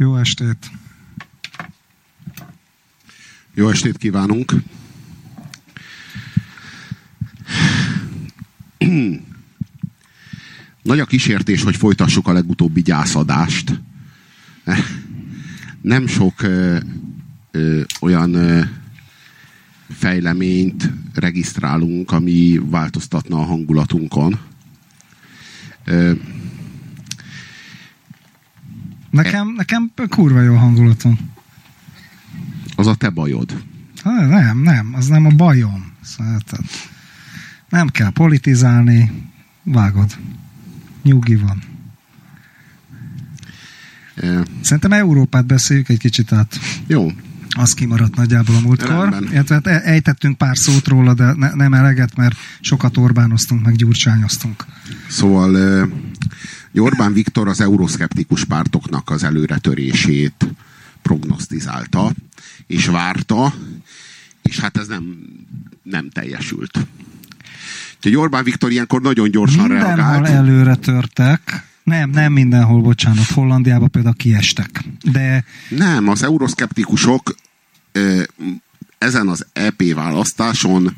Jó estét! Jó estét kívánunk! Nagy a kísértés, hogy folytassuk a legutóbbi gyászadást. Nem sok ö, ö, olyan ö, fejleményt regisztrálunk, ami változtatna a hangulatunkon. Ö, Nekem, nekem kurva jó hangulatom. az a te bajod. Ha, nem, nem, az nem a bajom. Szóval, tehát nem kell politizálni, vágod. Nyugi van. Ö, Szerintem Európát beszéljük egy kicsit át. jó, Az kimaradt nagyjából a múltkor. Hát e- ejtettünk pár szót róla, de ne, nem eleget, mert sokat Orbánoztunk, meg gyurcsányoztunk. Szóval ö, Orbán Viktor az euroszkeptikus pártoknak az előretörését prognosztizálta, és várta, és hát ez nem, nem teljesült. Úgyhogy Orbán Viktor ilyenkor nagyon gyorsan Mindenhol reagált. előre törtek. Nem, nem mindenhol, bocsánat. Hollandiában például kiestek. De Nem, az euroszkeptikusok ezen az EP választáson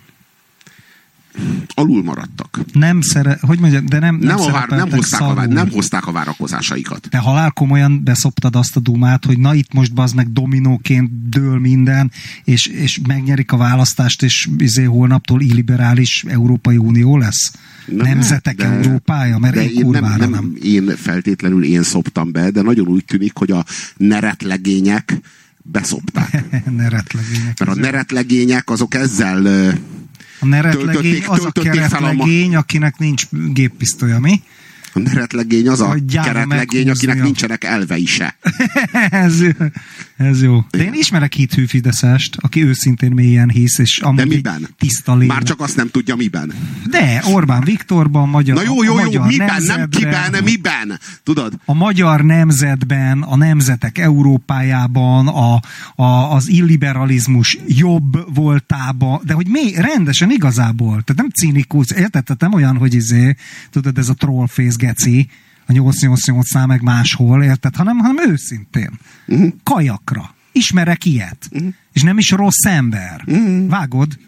alul maradtak. nem szere, hogy mondjam, de nem, nem, Nem, a vár, nem, hozták a, vár, nem hozták a várakozásaikat. Te halál komolyan beszoptad azt a dumát, hogy na itt most az meg dominóként dől minden, és, és megnyerik a választást, és izé holnaptól illiberális Európai Unió lesz? Na, Nemzetek de- Európája? Mert de én én nem, nem, nem. én feltétlenül én szoptam be, de nagyon úgy tűnik, hogy a neretlegények beszopták. Neretlegények. Mert a neretlegények azok ezzel A neretlegény az a keretlegény, akinek nincs géppisztolya, mi? A neretlegény az a gyáva keretlegény, akinek a- nincsenek elvei se. ez, ez jó. De én ismerek hithű Fideszest, aki őszintén mélyen hisz, és amúgy De miben? tiszta lélek. Már csak azt nem tudja miben. De Orbán Viktorban, magyar, Na jó, jó, a jó, magyar miben, nem kiben, miben. Tudod? A magyar nemzetben, a nemzetek Európájában, a, a, az illiberalizmus jobb voltában, de hogy mi rendesen igazából, tehát nem cinikus, érted? Tehát nem olyan, hogy izé, tudod, ez a trollface geci, a 888-nál meg máshol, érted? Hanem, hanem őszintén. Uh-huh. Kajakra. Ismerek ilyet. Uh-huh. És nem is rossz ember. Uh-huh. Vágod?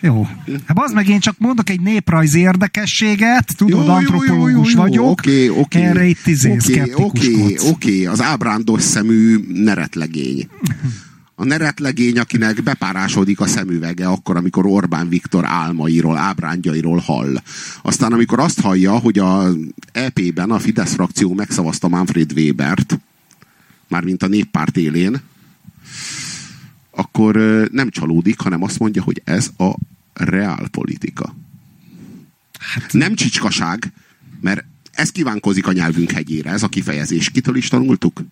Jó. Hát az meg én csak mondok egy néprajzi érdekességet, tudod, antropológus vagyok. Oké, oké. Erre itt izé, Oké. Oké, oké, az ábrándos szemű neretlegény. A neretlegény, akinek bepárásodik a szemüvege akkor, amikor Orbán Viktor álmairól, ábrándjairól hall. Aztán amikor azt hallja, hogy a EP-ben a Fidesz frakció megszavazta Manfred Webert, mármint a néppárt élén, akkor nem csalódik, hanem azt mondja, hogy ez a reálpolitika. Hát, Nem csicskaság, mert ez kívánkozik a nyelvünk hegyére, ez a kifejezés. Kitől is tanultuk?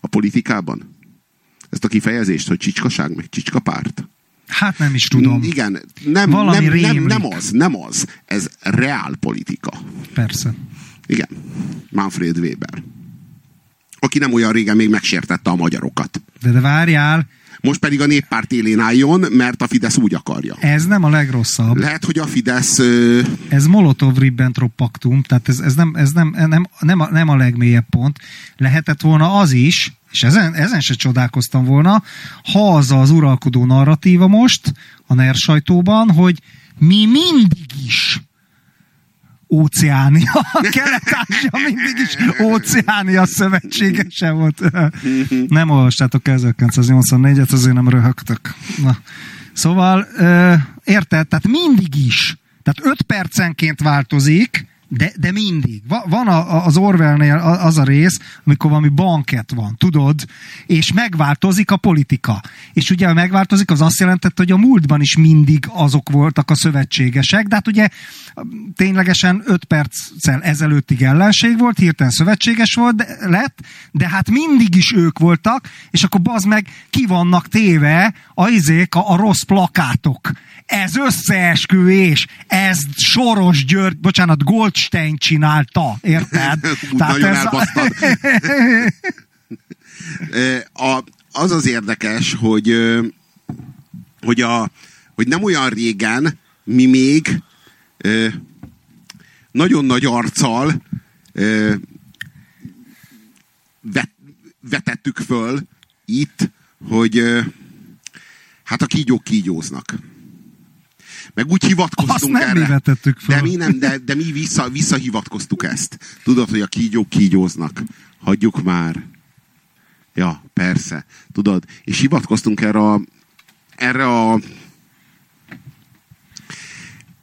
A politikában? Ezt a kifejezést, hogy csicskaság, meg csicskapárt? hát nem is tudom. Igen, nem, Valami nem, nem, nem az, nem az. Ez reálpolitika. Persze. Igen. Manfred Weber. Aki nem olyan régen még megsértette a magyarokat. De, de várjál, Most pedig a néppárt élén álljon, mert a Fidesz úgy akarja. ez nem a legrosszabb. Lehet, hogy a Fidesz ö, Ez Molotov-Ribbentrop paktum, tehát ez, ez, nem, ez nem, nem, nem, a, nem a legmélyebb pont. Lehetett volna az is, és ezen, ezen se csodálkoztam volna, ha az az uralkodó narratíva most a NER sajtóban, hogy mi mindig is Óceánia, Kelet-Ázsia mindig is Óceánia szövetségese volt. Nem olvastátok 1984-et, azért nem röhögtök. Na. Szóval, érted? Tehát mindig is. Tehát 5 percenként változik, de, de mindig. Va, van a, az Orwellnél az a rész, amikor valami banket van, tudod, és megváltozik a politika. És ugye megváltozik, az azt jelentette, hogy a múltban is mindig azok voltak a szövetségesek, de hát ugye ténylegesen 5 perccel ezelőttig ellenség volt, hirtelen szövetséges volt, de, lett, de hát mindig is ők voltak, és akkor bazd meg ki vannak téve a izék, a, a rossz plakátok. Ez összeesküvés, ez Soros György, bocsánat, Goldstein csinálta, érted? Úgy nagyon elbasztad. Ö, a, az az érdekes, hogy, hogy, a, hogy nem olyan régen mi még nagyon nagy arccal vet, vetettük föl itt, hogy hát a kígyók kígyóznak. Meg úgy hivatkoztunk Azt nem erre. mi föl. De mi nem, de, de mi vissza, visszahivatkoztuk ezt. Tudod, hogy a kígyók kígyóznak. Hagyjuk már. Ja, persze. Tudod, és hivatkoztunk erre a, erre a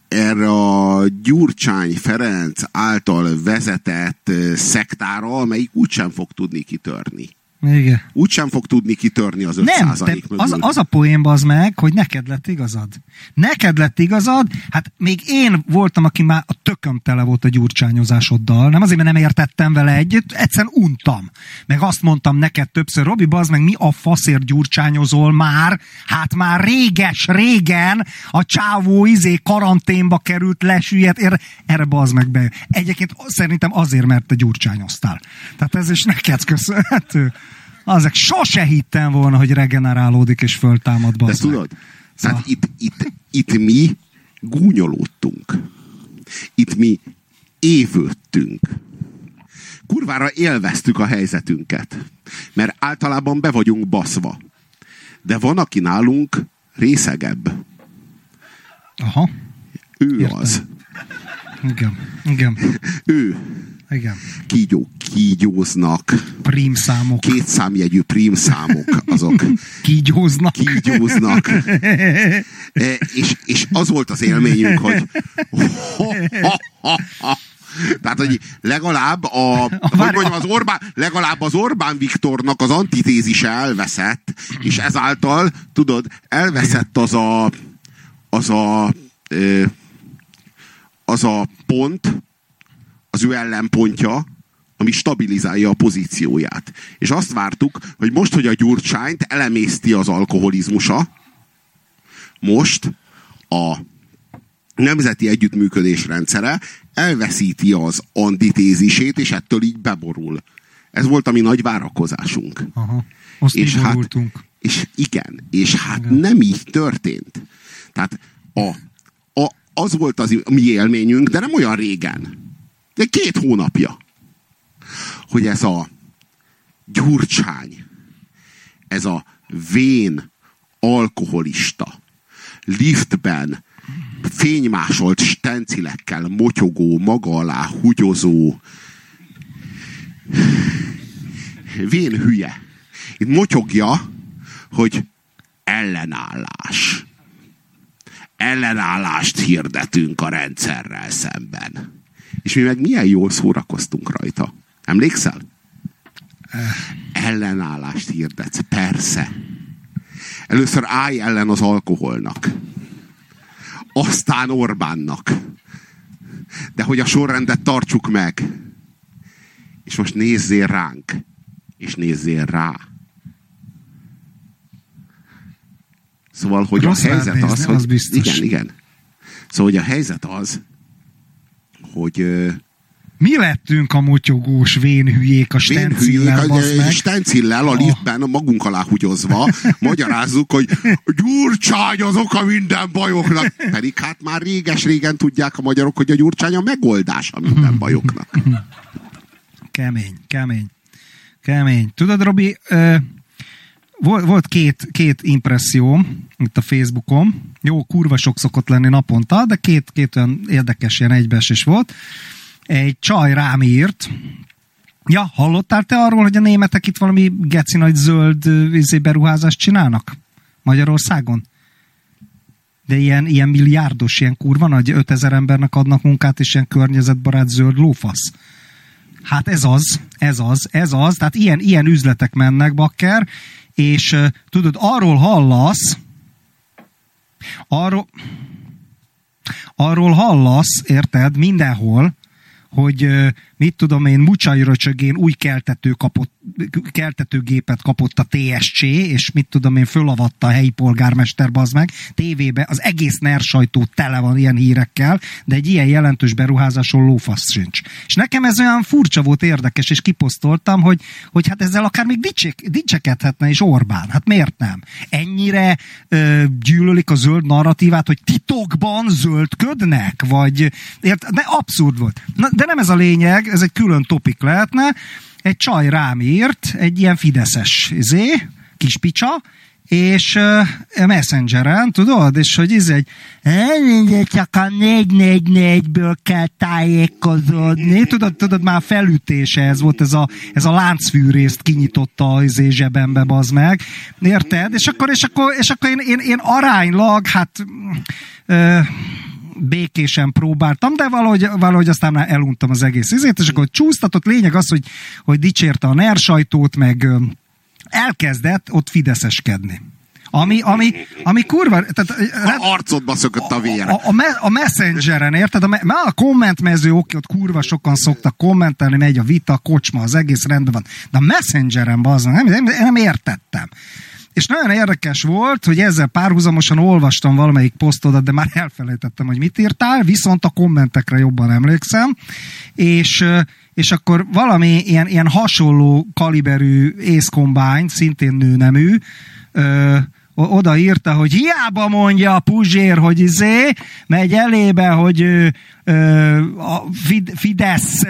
erre a Gyurcsány Ferenc által vezetett szektára, amelyik úgysem fog tudni kitörni. Igen. Úgy sem fog tudni kitörni az 5 Nem, te, az, az a poén az meg, hogy neked lett igazad. Neked lett igazad, hát még én voltam, aki már a tököm tele volt a gyurcsányozásoddal. Nem azért, mert nem értettem vele együtt, egyszerűen untam. Meg azt mondtam neked többször, Robi, bazd meg, mi a faszért gyurcsányozol már? Hát már réges, régen a csávó izé karanténba került, lesüllyedt, erre, erre bazd meg be. Egyébként szerintem azért, mert te gyurcsányoztál. Tehát ez is neked köszönhető. Azek sose hittem volna, hogy regenerálódik és föltámad De ezt tudod? Szóval- Hát itt, itt, itt mi gúnyolódtunk. Itt mi évődtünk. Kurvára élveztük a helyzetünket. Mert általában be vagyunk baszva. De van, aki nálunk részegebb. Aha, Ő Értem. az. igen, igen, Ő. igen. Kígyó, kígyóznak. Prím számok. Két számjegyű prímszámok azok. Kígyóznak. kígyóznak. E, és, és az volt az élményünk, hogy tehát, hogy legalább a, hogy várj, mondjam, az Orbán, legalább az Orbán Viktornak az antitézise elveszett, és ezáltal, tudod, elveszett az a az a az a pont, az ő ellenpontja, ami stabilizálja a pozícióját. És azt vártuk, hogy most, hogy a Gyurcsányt elemészti az alkoholizmusa, most a nemzeti együttműködés rendszere elveszíti az antitézisét, és ettől így beborul. Ez volt a mi nagy várakozásunk. Aha. Azt És hát- borultunk. És igen, és hát Igen. nem így történt. Tehát a, a, az volt az mi élményünk, de nem olyan régen. De két hónapja. Hogy ez a gyurcsány, ez a vén alkoholista, liftben fénymásolt stencilekkel motyogó, maga alá húgyozó, vén hülye. Itt motyogja, hogy ellenállás. Ellenállást hirdetünk a rendszerrel szemben. És mi meg milyen jól szórakoztunk rajta. Emlékszel? Ellenállást hirdetsz. Persze. Először állj ellen az alkoholnak. Aztán Orbánnak. De hogy a sorrendet tartsuk meg. És most nézzél ránk. És nézzél rá. Szóval, hogy Rossz a helyzet rád az, nézni, hogy... az biztos. Igen, igen. Szóval, hogy a helyzet az, hogy Mi lettünk a motyogós vénhülyék a stencillel, meg. stencillel a Ah. liftben magunk alá húgyozva magyarázzuk, hogy gyurcsány az oka minden bajoknak. Pedig hát már réges-régen tudják a magyarok, hogy a gyurcsány a megoldása minden bajoknak. Kemény, kemény. Kemény. Tudod, Robi, volt, volt két, két impresszióm itt a Facebookon. Jó, kurva sok szokott lenni naponta, de két, két olyan érdekes ilyen egybeesés volt. Egy csaj rám írt, Ja, hallottál te arról, hogy a németek itt valami geci nagy zöld izé, beruházást csinálnak Magyarországon? De ilyen, ilyen milliárdos, ilyen kurva nagy, 5000 embernek adnak munkát, és ilyen környezetbarát zöld lófasz. Hát ez az, ez az, ez az, tehát ilyen, ilyen üzletek mennek, bakker, és tudod, arról hallasz, arról, arról hallasz, érted, mindenhol, hogy mit tudom én, Mucsai Röcsögén új keltető kapott, keltetőgépet kapott a TSC, és mit tudom én, fölavatta a helyi polgármester, bazd meg, tévébe, az egész NER sajtó tele van ilyen hírekkel, de egy ilyen jelentős beruházáson lófasz sincs. És nekem ez olyan furcsa volt, érdekes, és kiposztoltam, hogy, hogy hát ezzel akár még dicsek, dicsekedhetne is Orbán. Hát miért nem? Ennyire ö, gyűlölik a zöld narratívát, hogy titokban zöldködnek? Vagy, ért, de abszurd volt. Na, de nem ez a lényeg, ez egy külön topik lehetne. Egy csaj rám írt, egy ilyen fideszes izé, kis picsa, és uh, messengeren, tudod, és hogy ez egy csak a 444-ből kell tájékozódni, tudod, tudod, már felütése ez volt, ez a, ez a láncfűrészt kinyitotta az izé zsebembe, az meg, érted? És akkor, és akkor, és akkor én, én, én aránylag, hát uh, békésen próbáltam, de valahogy, valahogy aztán már eluntam az egész izét, és akkor csúsztatott lényeg az, hogy, hogy dicsérte a NER sajtót, meg elkezdett ott fideszeskedni. Ami, ami, ami kurva... Tehát, a arcodba szökött a vér. A, a, a messengeren, érted? A, me, a kommentmező, oké, ott kurva sokan szoktak kommentelni, megy a vita, kocsma, az egész rendben van. De a messengeren, bazdmeg, nem, nem, nem értettem. És nagyon érdekes volt, hogy ezzel párhuzamosan olvastam valamelyik posztodat, de már elfelejtettem, hogy mit írtál, viszont a kommentekre jobban emlékszem, és és akkor valami ilyen, ilyen hasonló kaliberű Combine, szintén nőnemű, ö, oda írta, hogy hiába mondja a Puzsér, hogy izé, megy elébe, hogy ö, ö, a Fidesz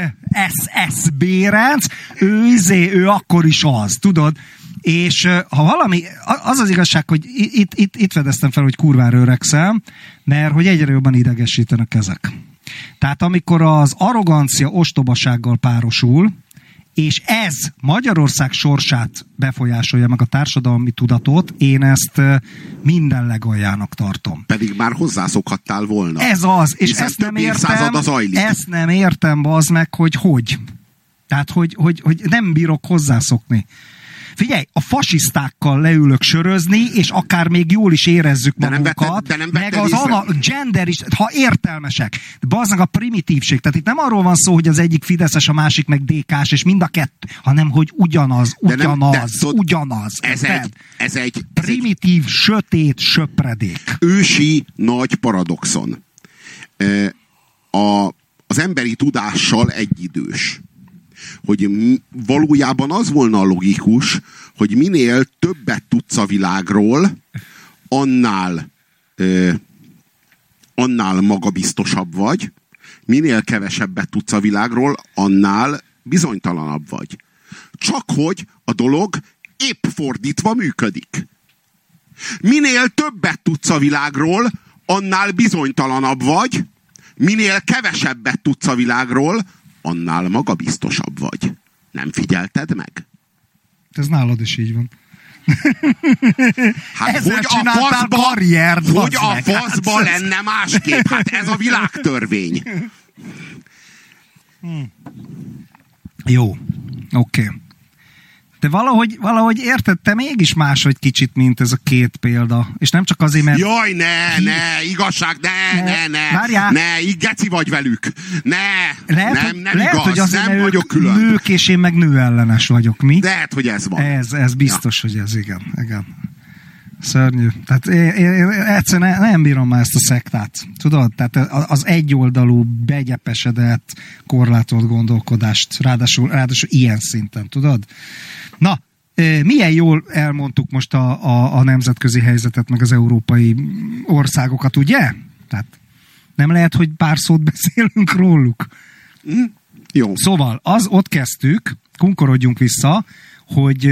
SS Bérenc, ő izé, ő akkor is az, tudod? És ha valami, az az igazság, hogy itt, itt, itt fedeztem fel, hogy kurvára öregszem, mert hogy egyre jobban idegesítenek ezek. Tehát amikor az arrogancia ostobasággal párosul, és ez Magyarország sorsát befolyásolja meg a társadalmi tudatot, én ezt minden legaljának tartom. Pedig már hozzászokhattál volna. Ez az, és ezt nem értem, az ezt nem értem, az meg, hogy hogy. Tehát, hogy, hogy, hogy nem bírok hozzászokni. Figyelj, a fasisztákkal leülök sörözni, és akár még jól is érezzük de magunkat, de nem meg az ana, gender is, ha értelmesek, bazdmeg a primitívség. Tehát itt nem arról van szó, hogy az egyik Fideszes, a másik meg DK-s, és mind a kettő, hanem hogy ugyanaz, ugyanaz, de nem, de, ugyanaz. Ez egy, ez egy primitív, ez egy, sötét söpredék. Ősi nagy paradoxon. A, az emberi tudással egyidős hogy valójában az volna a logikus, hogy minél többet tudsz a világról, annál, ö, annál magabiztosabb vagy, minél kevesebbet tudsz a világról, annál bizonytalanabb vagy. Csak hogy a dolog épp fordítva működik. Minél többet tudsz a világról, annál bizonytalanabb vagy, minél kevesebbet tudsz a világról, annál magabiztosabb vagy. Nem figyelted meg? Ez nálad is így van. Hát Ezzel hogy a faszba, karriert, hogy a faszba hát, lenne másképp? Hát ez a világtörvény. Hmm. Jó, oké. Okay. De valahogy, valahogy érted, te mégis máshogy kicsit, mint ez a két példa. És nem csak azért, mert... Jaj, ne, ki... ne, igazság, ne, ne, ne, Várjál. ne, így geci vagy velük. Ne, lehet, nem, nem lehet, igaz, hogy azért, nem vagyok külön. nők, és én meg nőellenes vagyok, mi? Lehet, hogy ez van. Ez, ez biztos, ja. hogy ez, igen, igen. Szörnyű. Tehát én, én, én egyszerűen nem bírom már ezt a szektát. Tudod? Tehát az egyoldalú, begyepesedett, korlátolt gondolkodást, ráadásul, ráadásul ilyen szinten, tudod? Na, milyen jól elmondtuk most a, a, a nemzetközi helyzetet, meg az európai országokat, ugye? Tehát nem lehet, hogy pár szót beszélünk róluk. Mm, jó. Szóval, az ott kezdtük, kunkorodjunk vissza, hogy,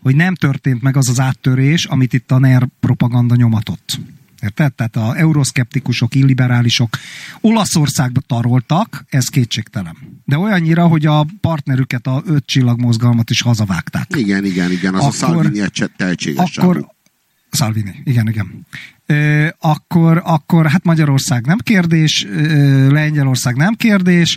hogy nem történt meg az az áttörés, amit itt a NER propaganda nyomatott. Érted? Tehát a euroszkeptikusok, illiberálisok Olaszországba taroltak, ez kétségtelen. De olyannyira, hogy a partnerüket, a öt csillag mozgalmat is hazavágták. Igen, igen, igen, az akkor, a Salvini egy tehetséges Akkor, Salvini, igen, igen. Ö, akkor, akkor hát Magyarország nem kérdés, ö, Lengyelország nem kérdés,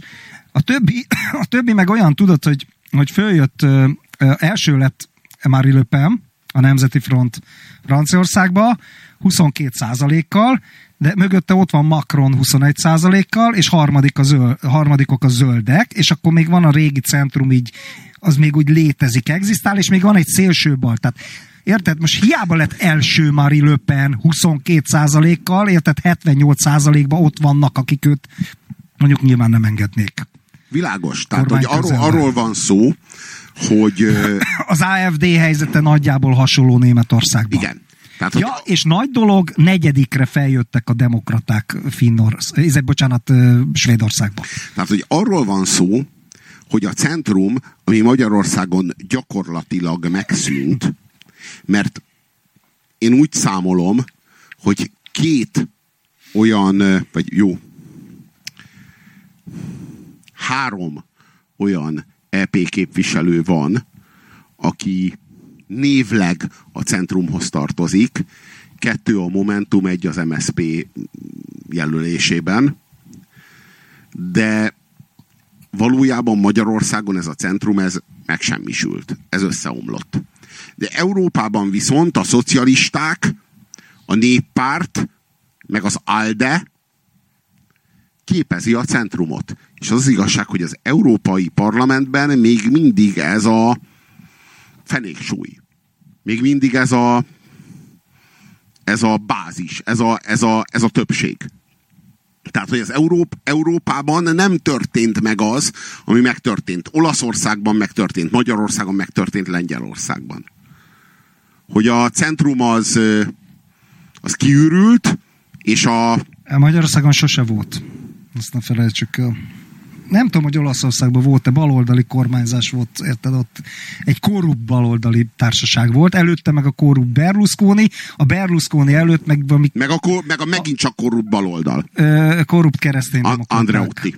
a többi, a többi meg olyan tudott, hogy, hogy följött, ö, első lett Marie Le a Nemzeti Front Franciaországba, 22 százalékkal, de mögötte ott van Macron 21 százalékkal, és harmadik a zöld, harmadikok a zöldek, és akkor még van a régi centrum így, az még úgy létezik, egzisztál, és még van egy szélső bal. Tehát Érted? Most hiába lett első Marie Le Pen 22 százalékkal, érted? 78 százalékban ott vannak, akik őt mondjuk nyilván nem engednék. Világos. Tehát, hogy arról, arról van szó, hogy... Az AFD helyzete nagyjából hasonló Németországban. Igen. Tehát, hogy... Ja, és nagy dolog, negyedikre feljöttek a demokraták Finnor, ezek, bocsánat, Svédországban. Tehát, hogy arról van szó, hogy a centrum, ami Magyarországon gyakorlatilag megszűnt, mert én úgy számolom, hogy két olyan, vagy jó, három olyan EP képviselő van, aki névleg a centrumhoz tartozik, kettő a Momentum, egy az MSP jelölésében, de valójában Magyarországon ez a centrum ez megsemmisült, ez összeomlott. De Európában viszont a szocialisták, a néppárt, meg az ALDE képezi a centrumot. És az az igazság, hogy az Európai Parlamentben még mindig ez a fenéksúly. Még mindig ez a ez a bázis, ez a, ez a, ez a többség. Tehát, hogy az Európ, Európában nem történt meg az, ami megtörtént. Olaszországban megtörtént, Magyarországon megtörtént, Lengyelországban. Hogy a centrum az, az kiürült, és a... Magyarországon sose volt. Azt ne felejtsük el nem tudom, hogy Olaszországban volt-e baloldali kormányzás volt, érted, ott egy korrupt baloldali társaság volt, előtte meg a korrupt Berlusconi, a Berlusconi előtt meg valami... Meg a, kor, meg a megint csak korrupt baloldal. Ö, korrupt keresztény Andreotti.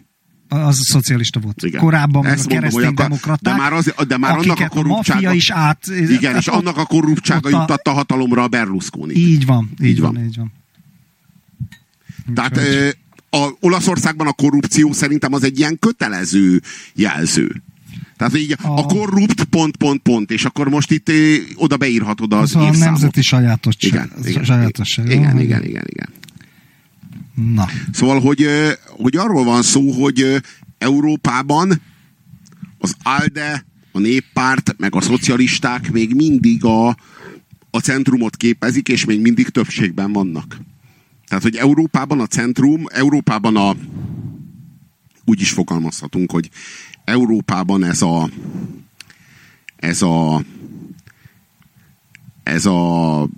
Az a szocialista volt. Igen. Korábban Ezt a keresztény mondom, demokraták. De már, az, de már annak a korruptsága... A is át... Igen, és annak a korruptsága a, juttatta hatalomra a Berlusconi. Így van, így, így van, van, így van. Tehát a Olaszországban a korrupció szerintem az egy ilyen kötelező jelző. Tehát így a, a korrupt pont, pont, pont, és akkor most itt eh, oda beírhatod az, az évszámot. a nemzeti sajátosság. Igen, igen, sajátosság. Igen, igen, igen, igen, igen. Na. Szóval, hogy, eh, hogy arról van szó, hogy eh, Európában az ALDE, a néppárt, meg a szocialisták még mindig a, a centrumot képezik, és még mindig többségben vannak. Tehát, hogy Európában a centrum, Európában a úgy is fogalmazhatunk, hogy Európában ez a ez a ez a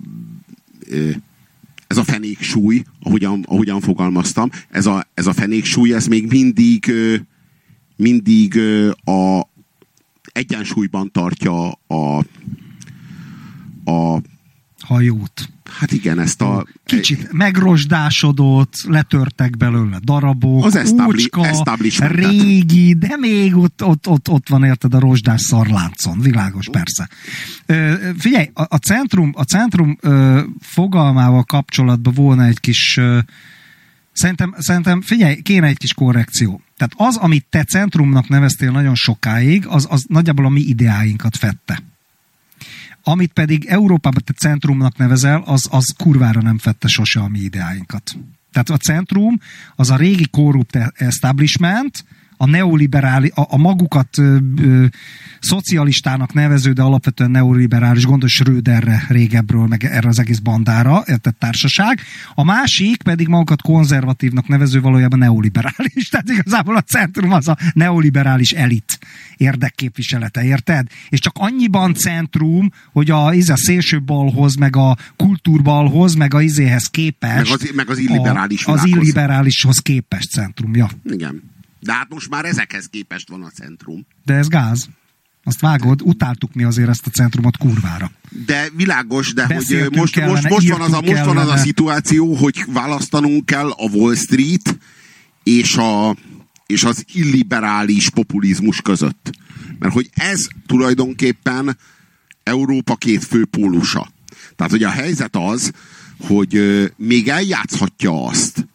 ez a fenéksúly, ahogyan, ahogyan fogalmaztam, ez a, ez a fenéksúly, ez még mindig mindig a egyensúlyban tartja a a hajót. Hát igen, ezt a... Kicsit megrosdásodott, letörtek belőle darabok, az úcska, régi, de még ott, ott, ott, ott van érted a rozsdás szarláncon, világos persze. Ö, figyelj, a, a centrum, a centrum ö, fogalmával kapcsolatban volna egy kis... Ö, Szerintem, szerintem, figyelj, kéne egy kis korrekció. Tehát az, amit te centrumnak neveztél nagyon sokáig, az, az nagyjából a mi ideáinkat fette. Amit pedig Európában te centrumnak nevezel, az, az kurvára nem fette sose a mi ideáinkat. Tehát a centrum az a régi korrupt establishment, a neoliberális, a, a magukat ö, ö, szocialistának nevező, de alapvetően neoliberális, gondolj Schröderre régebről, meg erre az egész bandára, értett társaság. A másik pedig magukat konzervatívnak nevező valójában neoliberális. Tehát igazából a centrum az a neoliberális elit érdekképviselete, érted? És csak annyiban centrum, hogy a, a szélső balhoz, meg a kultúrbalhoz, meg a izéhez képest. Meg az, meg az illiberális a, Az illiberálishoz képest centrum, ja. Igen. De hát most már ezekhez képest van a centrum. De ez gáz. Azt vágod, utáltuk mi azért ezt a centrumot kurvára. De világos, de Beszéltünk hogy most, kellene, most, most, van az a, most van az a szituáció, hogy választanunk kell a Wall Street és, a, és az illiberális populizmus között. Mert hogy ez tulajdonképpen Európa két fő pólusa. Tehát, hogy a helyzet az, hogy még eljátszhatja azt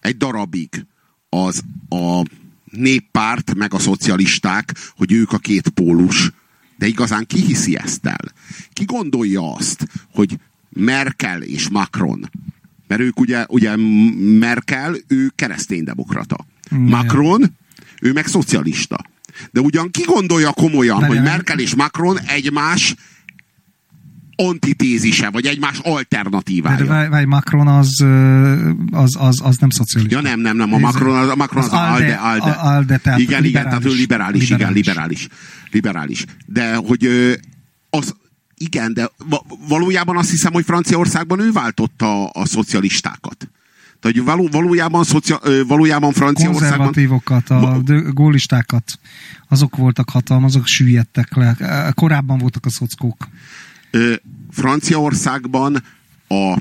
egy darabig az a néppárt, meg a szocialisták, hogy ők a két pólus. De igazán ki hiszi ezt el? Ki gondolja azt, hogy Merkel és Macron, mert ők ugye, ugye Merkel, ő kereszténydemokrata. Macron, ő meg szocialista. De ugyan ki gondolja komolyan, hogy Merkel és Macron egymás antitézise, vagy egymás alternatívája. Vagy Macron az, az, az, az nem szocialista. Ja nem, nem, nem, a Macron az, a Macron az, az Alde, Alde. Alde tehát igen, igen, tehát ő liberális, liberális, igen, liberális. Liberális. De hogy az, igen, de valójában azt hiszem, hogy Franciaországban ő váltotta a, a szocialistákat. Tehát, hogy való, valójában, szocia, valójában Franciaországban... Konzervatívokat, a gólistákat, azok voltak hatalmas, azok süllyedtek le. Korábban voltak a szockók. Franciaországban a...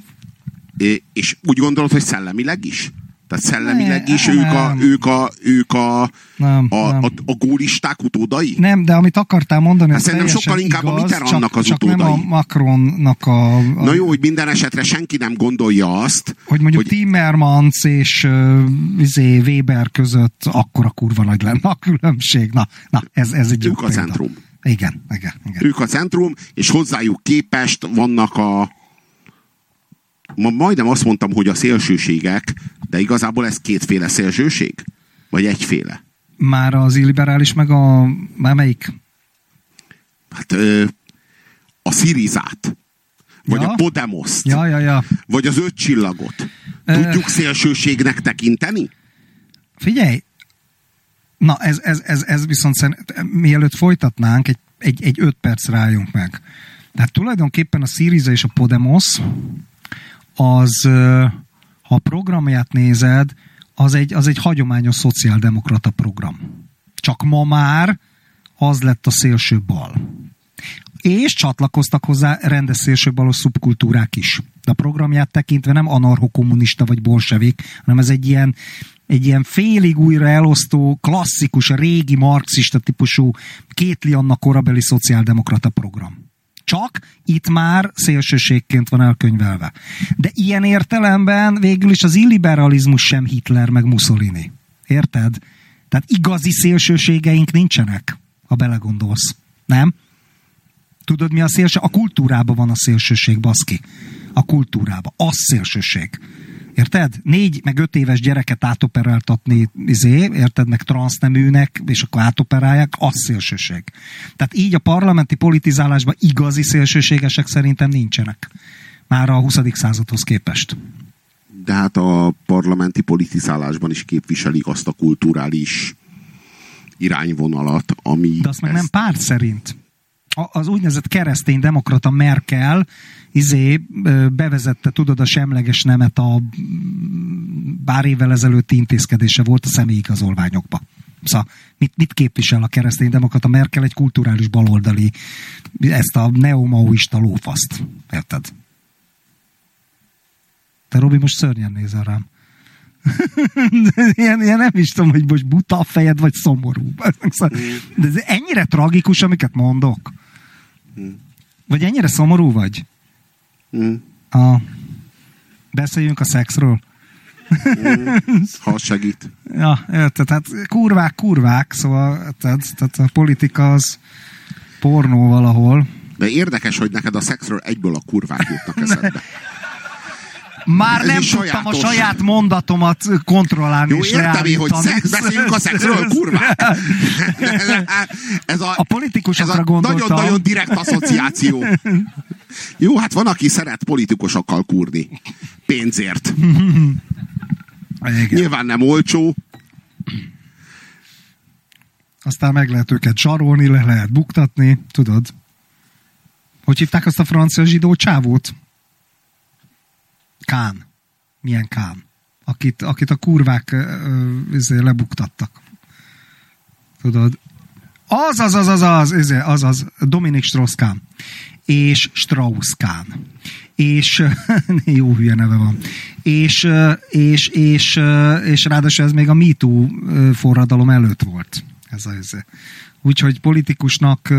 És úgy gondolod, hogy szellemileg is? Tehát szellemileg Ne, is ők a, nem. ők a, ők a, Nem, a, nem. a, a gólisták utódai? Nem, de amit akartál mondani, Hát szerintem sokkal inkább a igaz, Mitterrandnak csak, az csak nem a utódai. Macronnak a, a Na jó, hogy minden esetre senki nem gondolja azt, hogy mondjuk hogy-. Timmermans és uh, izé, Weber között akkora kurva nagy lenne a különbség. Na, na ez, ez egy jó Ők a példa. centrum. Igen, igen, igen. ők a centrum, és hozzájuk képest vannak a ma majdnem azt mondtam, hogy a szélsőségek, de igazából ez kétféle szélsőség? Vagy egyféle? Már az illiberális, meg a... Már melyik? Hát ö, a Szirizát, vagy Ja. a Podemoszt, Ja, ja, ja. vagy az öt csillagot. Ö. Tudjuk szélsőségnek tekinteni? Figyelj, na ez, ez, ez, ez viszont szerint, mielőtt folytatnánk, egy, egy, egy öt perc rájunk meg. Tehát tulajdonképpen a Syriza és a Podemos az, ha a programját nézed, az egy, az egy hagyományos szociáldemokrata program. Csak ma már az lett a szélső bal. És csatlakoztak hozzá rendes szélsőbalos szubkultúrák is. De a programját tekintve nem anarchokommunista vagy bolsevik, hanem ez egy ilyen, egy ilyen félig újra elosztó, klasszikus, régi marxista típusú kétli Anna korabeli szociáldemokrata program. Csak itt már szélsőségként van elkönyvelve. De ilyen értelemben végül is az illiberalizmus sem Hitler meg Mussolini. Érted? Tehát igazi szélsőségeink nincsenek, ha belegondolsz. Nem? Tudod, mi a szélső? A kultúrában van a szélsőség, baszki. A kultúrában. Az szélsőség. Érted? Négy, meg öt éves gyereket átoperáltatni, izé, érted, meg transzneműnek, és akkor átoperálják, az szélsőség. Tehát így a parlamenti politizálásban igazi szélsőségesek szerintem nincsenek. Már a 20. századhoz képest. De hát a parlamenti politizálásban is képviselik azt a kulturális irányvonalat, ami... De azt meg ezt- nem párt szerint. Az úgynevezett keresztény demokrata Merkel izé bevezette, tudod, a semleges nemet a bár évvel ezelőtti intézkedése volt a személyigazolványokba. Szóval mit, mit képvisel a keresztény demokrata Merkel egy kulturális baloldali, ezt a neomaoista lófaszt. Érted? Te Robi most szörnyen nézel rám. ilyen, ilyen nem is tudom, hogy most buta a fejed, vagy szomorú. Szóval, De ez ennyire tragikus, amiket mondok? Vagy ennyire szomorú vagy? Mm, A... Beszéljünk a szexről. ha az segít. Ja, érted, tehát kurvák, kurvák, szóval tehát, tehát a politika az pornó valahol. De érdekes, hogy neked a szexről egyből a kurvák jutnak eszedbe. Már nem tudtam a saját mondatomat kontrollálni Jó, és értem én, hogy szex, beszéljünk a szexről, kurvák! Ez a, A politikusokra ez a gondoltam. Nagyon-nagyon direkt asszociáció. Jó, hát van, aki szeret politikusokkal kurni. Pénzért. Igen. Nyilván nem olcsó. Aztán meg lehet őket zsarolni, le lehet buktatni, tudod. Hogy hívták azt a francia zsidó csávót? Kán. Milyen Kán? Akit, akit a kurvák izé, lebuktattak. Tudod? Az, az, az, az, az, izé, az, az, Dominik Strauss-Kahn. És Strauss-Kahn. És jó hülye neve van. És, és, és, és ráadásul ez még a MeToo forradalom előtt volt. Ez a, ez. Úgyhogy politikusnak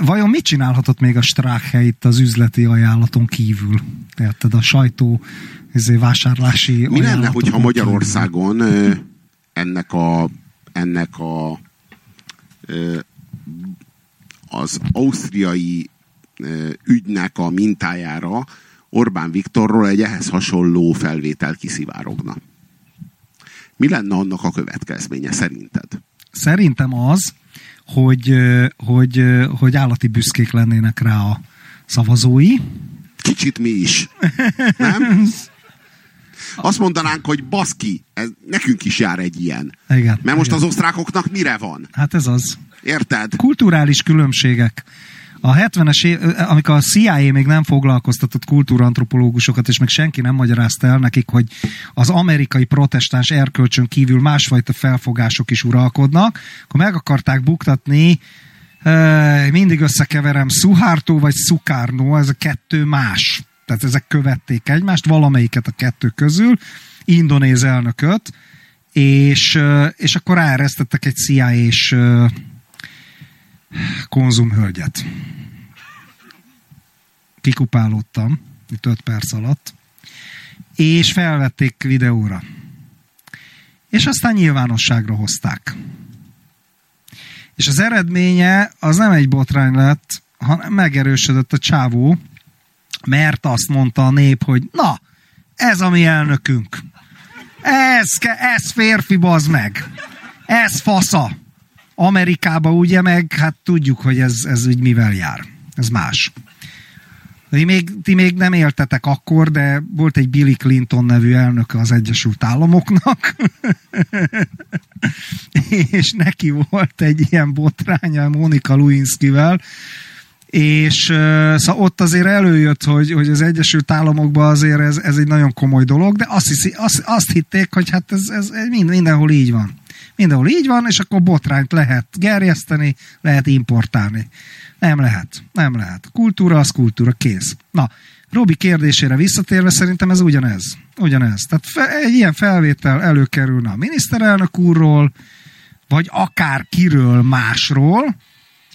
vajon mit csinálhatott még a Strache itt az üzleti ajánlaton kívül? Érted? A sajtó ezé, vásárlási Mi lenne, hogyha? Magyarországon ennek a ennek a az ausztriai ügynek a mintájára Orbán Viktorról egy ehhez hasonló felvétel kiszivárogna. Mi lenne annak a következménye szerinted? Szerintem az, hogy, hogy, hogy állati büszkék lennének rá a szavazói. Kicsit mi is. Nem? Azt mondanánk, hogy baszki, ez, nekünk is jár egy ilyen. Igen. Mert most igen. az osztrákoknak mire van? Hát ez az. Érted? Kulturális különbségek. A 70-es év, amikor a CIA még nem foglalkoztatott kultúrantropológusokat, és még senki nem magyarázta el nekik, hogy az amerikai protestáns erkölcsön kívül másfajta felfogások is uralkodnak, akkor meg akarták buktatni mindig összekeverem Suharto vagy Sukarno, ez a kettő más. Tehát ezek követték egymást, valamelyiket a kettő közül, indonéz elnököt, és, és akkor ráeresztettek egy CIA-s konzumhölgyet. Kikupálódtam, itt öt perc alatt, és felvették videóra. És aztán nyilvánosságra hozták. És az eredménye az nem egy botrány lett, hanem megerősödött a csávó, mert azt mondta a nép, hogy na, ez a mi elnökünk. Ez, ez férfi, bazd meg. Ez fasza. Amerikába ugye meg, hát tudjuk, hogy ez, ez úgy mivel jár. Ez más. Ti még, ti még nem éltetek akkor, de volt egy Billy Clinton nevű elnöke az Egyesült Államoknak, és neki volt egy ilyen botránya Monika Lewinsky-vel, és szóval ott azért előjött, hogy, hogy az Egyesült Államokban azért ez, ez egy nagyon komoly dolog, de azt, hiszi, azt, azt hitték, hogy hát ez, ez mind, mindenhol így van. Mindenhol így van, és akkor botrányt lehet gerjeszteni, lehet importálni. Nem lehet, nem lehet. Kultúra az kultúra, kész. Na, Robi kérdésére visszatérve szerintem ez ugyanez. Ugyanez. Tehát fe, egy ilyen felvétel előkerülne a miniszterelnök úrról, vagy akár kiről másról,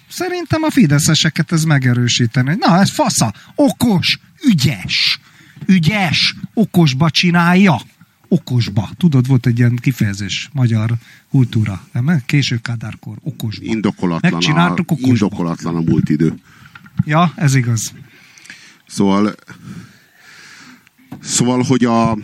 szerintem a fideszeseket ez megerősíteni. Na, ez fasza, okos, ügyes, ügyes, okosba csinálja okosba. Tudod, volt egy ilyen kifejezés magyar kultúra. Nem? Késő kádárkor, okosba. Indokolatlan Megcsináltuk a, okosba. Indokolatlan a múlt idő. Ja, ez igaz. Szóval, szóval, hogy a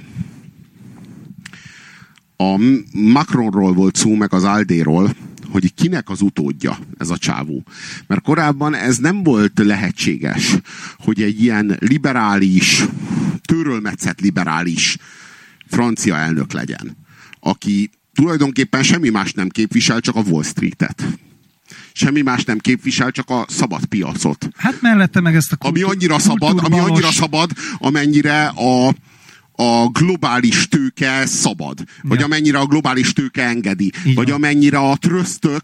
a Macronról volt szó, meg az Aldéról, hogy kinek az utódja ez a csávó. Mert korábban ez nem volt lehetséges, hogy egy ilyen liberális, törölmetszett liberális francia elnök legyen, aki tulajdonképpen semmi más nem képvisel, csak a Wall Street-et. Semmi más nem képvisel, csak a szabad piacot. Hát mellette meg ezt a kultúr, ami annyira szabad, ami annyira szabad, amennyire a, a globális tőke szabad. Vagy ja. amennyire a globális tőke engedi. Így vagy van. amennyire a trösztök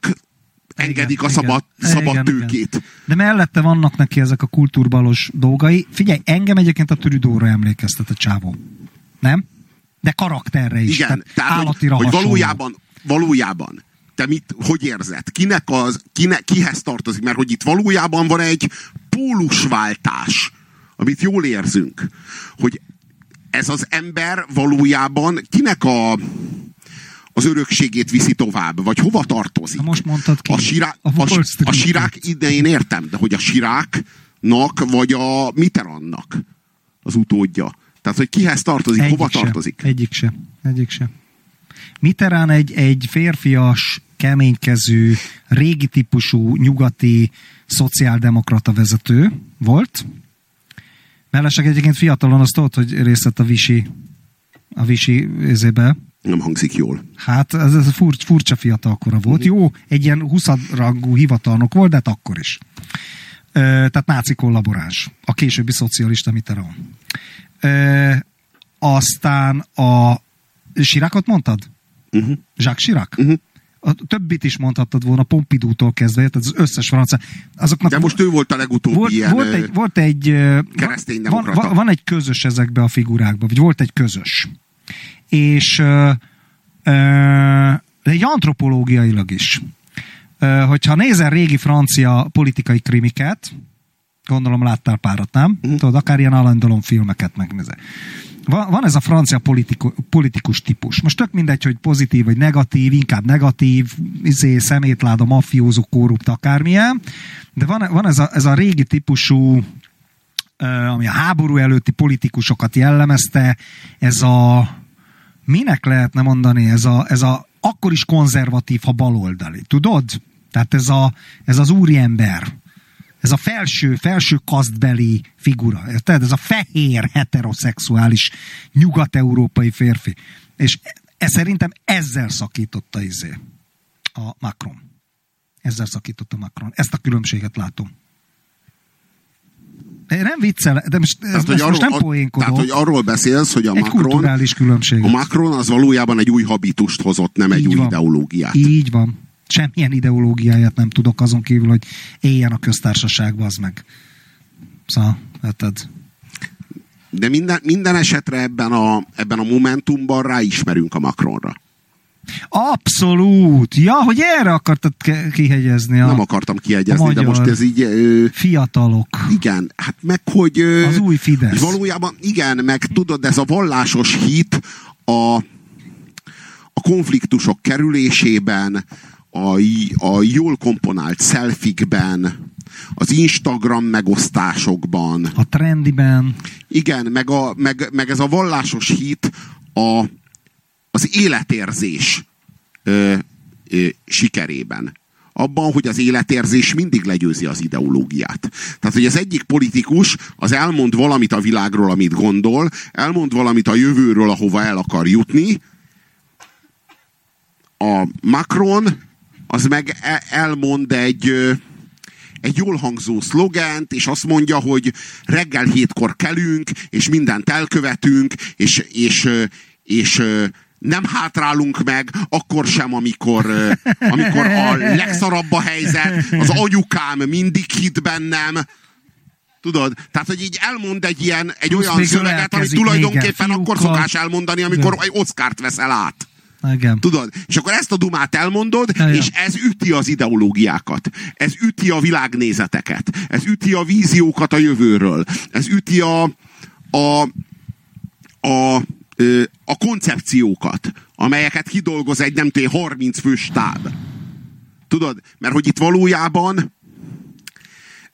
engedik igen, a szabad, igen, szabad igen, tőkét. Igen. De mellette vannak neki ezek a kultúrbalos dolgai. Figyelj, engem egyébként a Trudóra emlékeztet a csávó. Nem? De karakterre is. Igen, tehát, tehát hogy, hogy valójában, valójában te mit, hogy érzed? Kinek az, kine, kihez tartozik? Mert hogy itt valójában van egy pólusváltás, amit jól érzünk, hogy ez az ember valójában kinek a, az örökségét viszi tovább, vagy hova tartozik? Ha most mondtad ki. A, sirák, a, a, a sirák idején értem, de hogy a siráknak, vagy a Mitterrandnak az utódja. Tehát, hogy kihez tartozik, egyik hova se, tartozik? Egyik se. Egyik se. Mitterrand egy, egy férfias, keménykezű, régi típusú, nyugati szociáldemokrata vezető volt. Mellesleg egyébként fiatalon azt tudod, hogy részt vett a Visi a Visi ezébe. Nem hangzik jól. Hát ez, ez furcsa, furcsa fiatalkora volt. Jó, egy ilyen 20 rangú hivatalnok volt, de hát akkor is. Ö, tehát náci kollaboráns. A későbbi szocialista Mitterrand. E, aztán a Sirákot mondtad? Uh-huh. Jacques Chirac? Uh-huh. A többit is mondhattad volna, Pompidou-tól kezdve, tehát az összes francia. Azoknak De most ő volt a legutóbbi volt, ilyen volt egy, volt egy keresztény van, van, van egy közös ezekbe a figurákban, vagy volt egy közös. És uh, uh, egy antropológiailag is. Uh, hogyha nézel régi francia politikai krimiket, Gondolom láttál párat, nem? Mm. Tudod, akár ilyen Alain filmeket megnézel. Van, van ez a francia politiku, politikus típus. Most tök mindegy, hogy pozitív vagy negatív, inkább negatív, izé, szemétláda, mafiózó, korrupt, akármilyen. De van, van ez, a, ez a régi típusú ami a háború előtti politikusokat jellemezte, ez a minek lehetne mondani, ez a, ez a akkor is konzervatív, ha baloldali. Tudod? Tehát ez, a, ez az úriember, ez a felső, felső kasztbeli figura. Tehát ez a fehér, heteroszexuális nyugat-európai férfi. És ez szerintem ezzel szakította izé a Macron. Ezzel szakította Macron. Ezt a különbséget látom. Nem viccel, de most, ez, Tehát, hogy most arról, nem a- poénkodok. Tehát, hogy arról beszélsz, hogy a egy Macron, kulturális különbség. a Macron az valójában egy új habitust hozott, nem egy Így új van. ideológiát. Így van. Semmilyen ideológiáját nem tudok azon kívül, hogy éljen a köztársaságba, az meg. Szóval, érted? De minden, minden esetre ebben a, ebben a momentumban ráismerünk a Macronra. Abszolút! Ja, hogy erre akartad kihegyezni a Nem akartam kiegyezni, a de most ez így... Ö, fiatalok. igen, hát meg hogy... Ö, Az új Fidesz. Valójában, igen, meg tudod, ez a vallásos hit a, a konfliktusok kerülésében, a, a jól komponált szelfikben, az Instagram megosztásokban, A trendiben. igen, meg, a, meg, meg ez a vallásos hit a, az életérzés ö, ö, sikerében. Abban, hogy az életérzés mindig legyőzi az ideológiát. Tehát, hogy az egyik politikus az elmond valamit a világról, amit gondol, elmond valamit a jövőről, ahova el akar jutni, a Macron az meg e- elmond egy, egy jól hangzó szlogent, és azt mondja, hogy reggel hétkor kelünk, és mindent elkövetünk, és, és, és nem hátrálunk meg, akkor sem, amikor, amikor a legszarabb a helyzet, az anyukám mindig hit bennem, Tudod? Tehát, hogy így elmond egy ilyen, egy Plusz olyan szöveget, amit tulajdonképpen akkor szokás elmondani, amikor egy Oscárt veszel át. Igen. Tudod? És akkor ezt a dumát elmondod, Ja, ja. és ez üti az ideológiákat. Ez üti a világnézeteket. Ez üti a víziókat a jövőről. Ez üti a, a, a, a koncepciókat, amelyeket kidolgoz egy nem tudom, 30 fő stáb. Tudod? Mert hogy itt valójában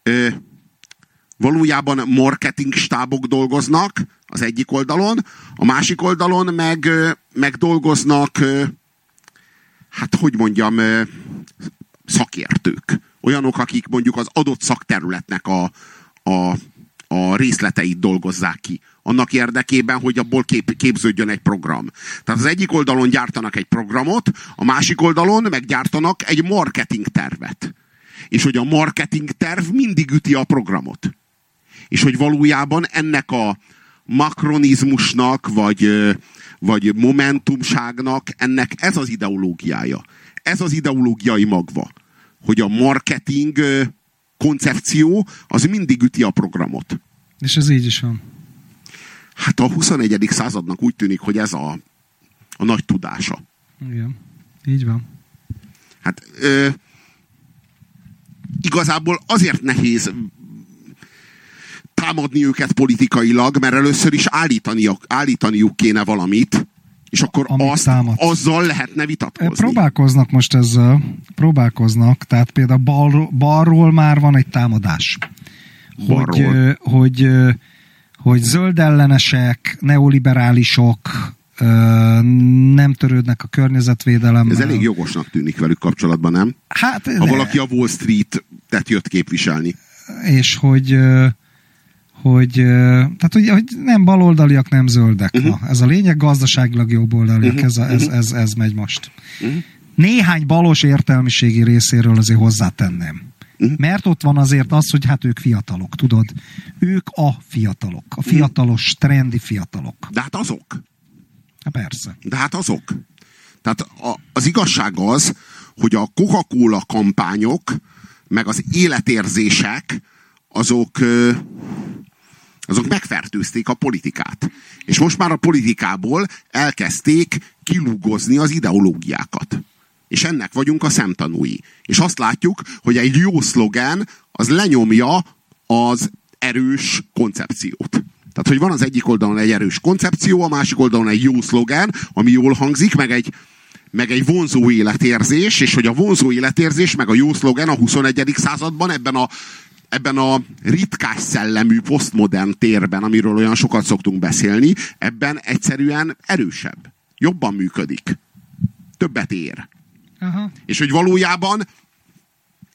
ö, valójában marketing stábok dolgoznak az egyik oldalon, a másik oldalon meg, meg dolgoznak, hát hogy mondjam, szakértők. Olyanok, akik mondjuk az adott szakterületnek a, a, a részleteit dolgozzák ki. Annak érdekében, hogy abból kép, képződjön egy program. Tehát az egyik oldalon gyártanak egy programot, a másik oldalon meggyártanak egy marketing tervet. És hogy a marketing terv mindig üti a programot. És hogy valójában ennek a makronizmusnak, vagy, vagy momentumságnak, ennek ez az ideológiája. Ez az ideológiai magva. Hogy a marketing koncepció az mindig üti a programot. És ez így is van. Hát a 21. századnak úgy tűnik, hogy ez a, a nagy tudása. Igen. Így van. Hát ö, igazából azért nehéz támadni őket politikailag, mert először is állítaniuk, állítaniuk kéne valamit, és akkor azt, támadsz. azzal lehetne vitatkozni. Próbálkoznak most ezzel, próbálkoznak, tehát például balról, balról már van egy támadás. Hogy, Balról. ö, hogy, ö, hogy zöldellenesek, neoliberálisok nem törődnek a környezetvédelemmel. Ez elég jogosnak tűnik velük kapcsolatban, nem? Hát, Ha de- valaki a Wall Street-et jött képviselni. és hogy hogy, tehát hogy, hogy nem baloldaliak, nem zöldek. Mhm. Uh-huh. Ez a lényeg, gazdaságilag jobboldaliak, Mhm. uh-huh. ez, a, ez, ez, ez megy most. Mhm. Néhány balos értelmiségi részéről azért hozzátenném. Mhm. Mert ott van azért az, hogy hát ők fiatalok, tudod? Ők a fiatalok, a fiatalos, trendi fiatalok. De hát azok. Hát persze. De hát azok. Tehát a, az igazság az, hogy a Coca-Cola kampányok, meg az életérzések, azok, azok megfertőzték a politikát. És most már a politikából elkezdték kilúgozni az ideológiákat. És ennek vagyunk a szemtanúi. És azt látjuk, hogy egy jó szlogen az lenyomja az erős koncepciót. Tehát, hogy van az egyik oldalon egy erős koncepció, a másik oldalon egy jó szlogen, ami jól hangzik, meg egy, meg egy vonzó életérzés, és hogy a vonzó életérzés, meg a jó szlogen a 21. században ebben a, ebben a ritkás szellemű posztmodern térben, amiről olyan sokat szoktunk beszélni, ebben egyszerűen erősebb. Jobban működik. Többet ér. Aha. És hogy valójában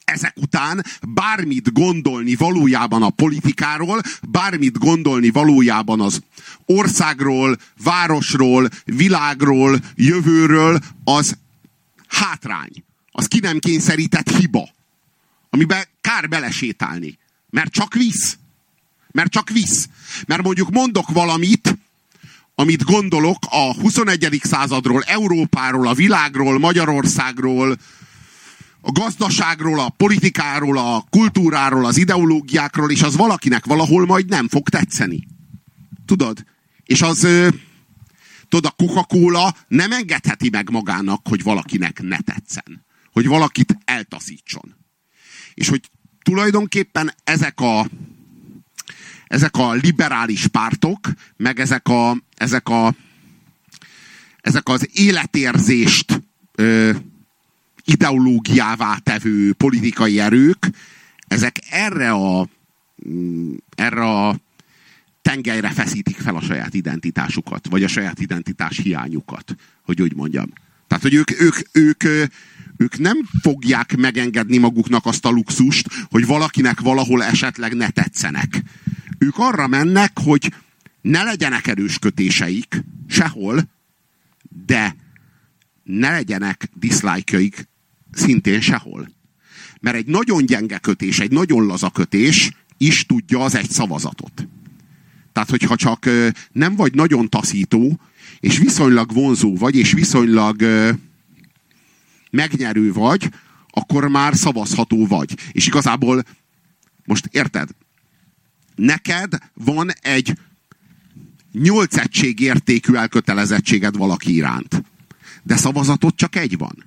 ezek után bármit gondolni valójában a politikáról, bármit gondolni valójában az országról, városról, világról, jövőről, az hátrány. Az ki nem kényszerített hiba, amiben kár belesétálni. Mert csak visz. Mert csak visz. Mert mondjuk mondok valamit, amit gondolok a 21. századról, Európáról, a világról, Magyarországról, a gazdaságról, a politikáról, a kultúráról, az ideológiákról, és az valakinek valahol majd nem fog tetszeni. Tudod? És az, tudod, a Coca-Cola nem engedheti meg magának, hogy valakinek ne tetszen. Hogy valakit eltaszítson. És hogy tulajdonképpen ezek a ezek a liberális pártok, meg ezek, a, ezek, a, ezek az életérzést ö, ideológiává tevő politikai erők, ezek erre a, erre a tengelyre feszítik fel a saját identitásukat, vagy a saját identitás hiányukat, hogy úgy mondjam. Tehát, hogy ők, ők, ők, ők nem fogják megengedni maguknak azt a luxust, hogy valakinek valahol esetleg ne tetszenek. Ők arra mennek, hogy ne legyenek erős kötéseik sehol, de ne legyenek dislike szintén sehol. Mert egy nagyon gyenge kötés, egy nagyon laza kötés is tudja az egy szavazatot. Tehát, hogyha csak nem vagy nagyon taszító, és viszonylag vonzó vagy, és viszonylag megnyerő vagy, akkor már szavazható vagy. És igazából, most érted, neked van egy nyolc egység értékű elkötelezettséged valaki iránt. De szavazatot csak egy van.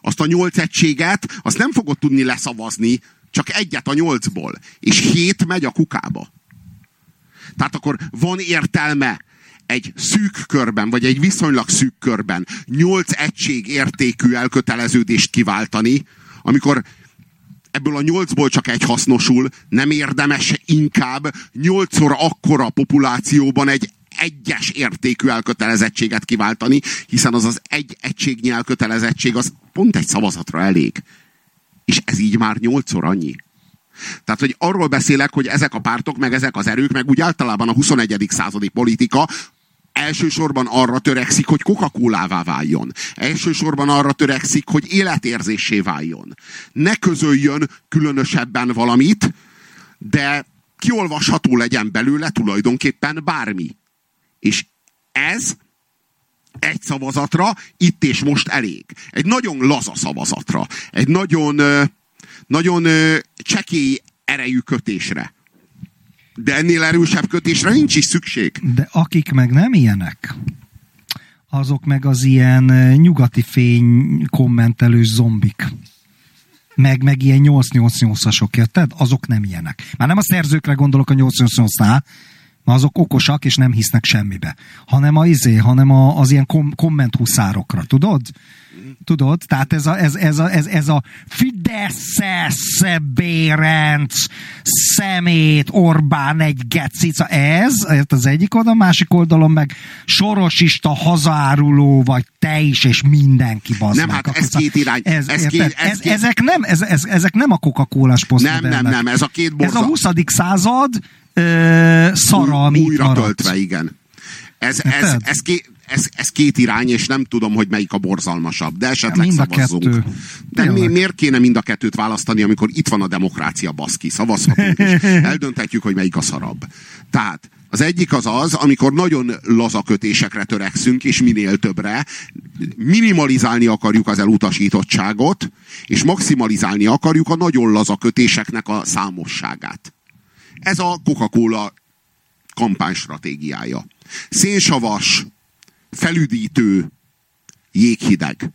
Azt a nyolc egységet, azt nem fogod tudni leszavazni, csak egyet a nyolcból. És hét megy a kukába. Tehát akkor van értelme egy szűk körben, vagy egy viszonylag szűk körben nyolc egység értékű elköteleződést kiváltani, amikor ebből a nyolcból csak egy hasznosul, nem érdemes inkább nyolcszor akkora populációban egy egyes értékű elkötelezettséget kiváltani, hiszen az az egy egységnyi elkötelezettség az pont egy szavazatra elég. És ez így már nyolcszor annyi. Tehát, hogy arról beszélek, hogy ezek a pártok, meg ezek az erők, meg úgy általában a 21. századi politika elsősorban arra törekszik, hogy coca váljon. Elsősorban arra törekszik, hogy életérzésé váljon. Ne közöljön különösebben valamit, de kiolvasható legyen belőle tulajdonképpen bármi. És ez egy szavazatra itt és most elég. Egy nagyon laza szavazatra. Egy nagyon, nagyon csekély erejű kötésre. De ennél erősebb kötésre nincs is szükség. De akik meg nem ilyenek, azok meg az ilyen nyugati fény kommentelős zombik. Meg, meg ilyen 888-asok, érted? Azok nem ilyenek. Már nem a szerzőkre gondolok a 888-nál, mert azok okosak, és nem hisznek semmibe. Hanem a izé, hanem a, az ilyen kom- kommenthuszárokra, tudod? Tudod? Tehát ez a, ez, ez a, ez, ez a Fideszes Bérenc szemét Orbán egy gecica, ez, ez az egyik oldal, a másik oldalon meg sorosista hazáruló, vagy te is, és mindenki bazd Nem, hát ez két irány. Ez, ez, két, ez, ez, két... Ezek, nem, ez, ez, ezek nem a Coca-Cola-s Nem, nem, nem, ez a két borza. Ez a 20. század ö, szara, ami Újra töltve, igen. Ez, ez, ez, ez, két, ez, ez két irány, és nem tudom, hogy melyik a borzalmasabb, de esetleg mind szavazzunk. Kettő. De mi, miért kéne mind a kettőt választani, amikor itt van a demokrácia, baszki, szavazhatunk, és eldönthetjük, hogy melyik a szarabb. Tehát az egyik az az, amikor nagyon laza kötésekre törekszünk, és minél többre, minimalizálni akarjuk az elutasítottságot, és maximalizálni akarjuk a nagyon laza kötéseknek a számosságát. Ez a Coca-Cola kampánystratégiája. Szénsavas, felüdítő, jéghideg.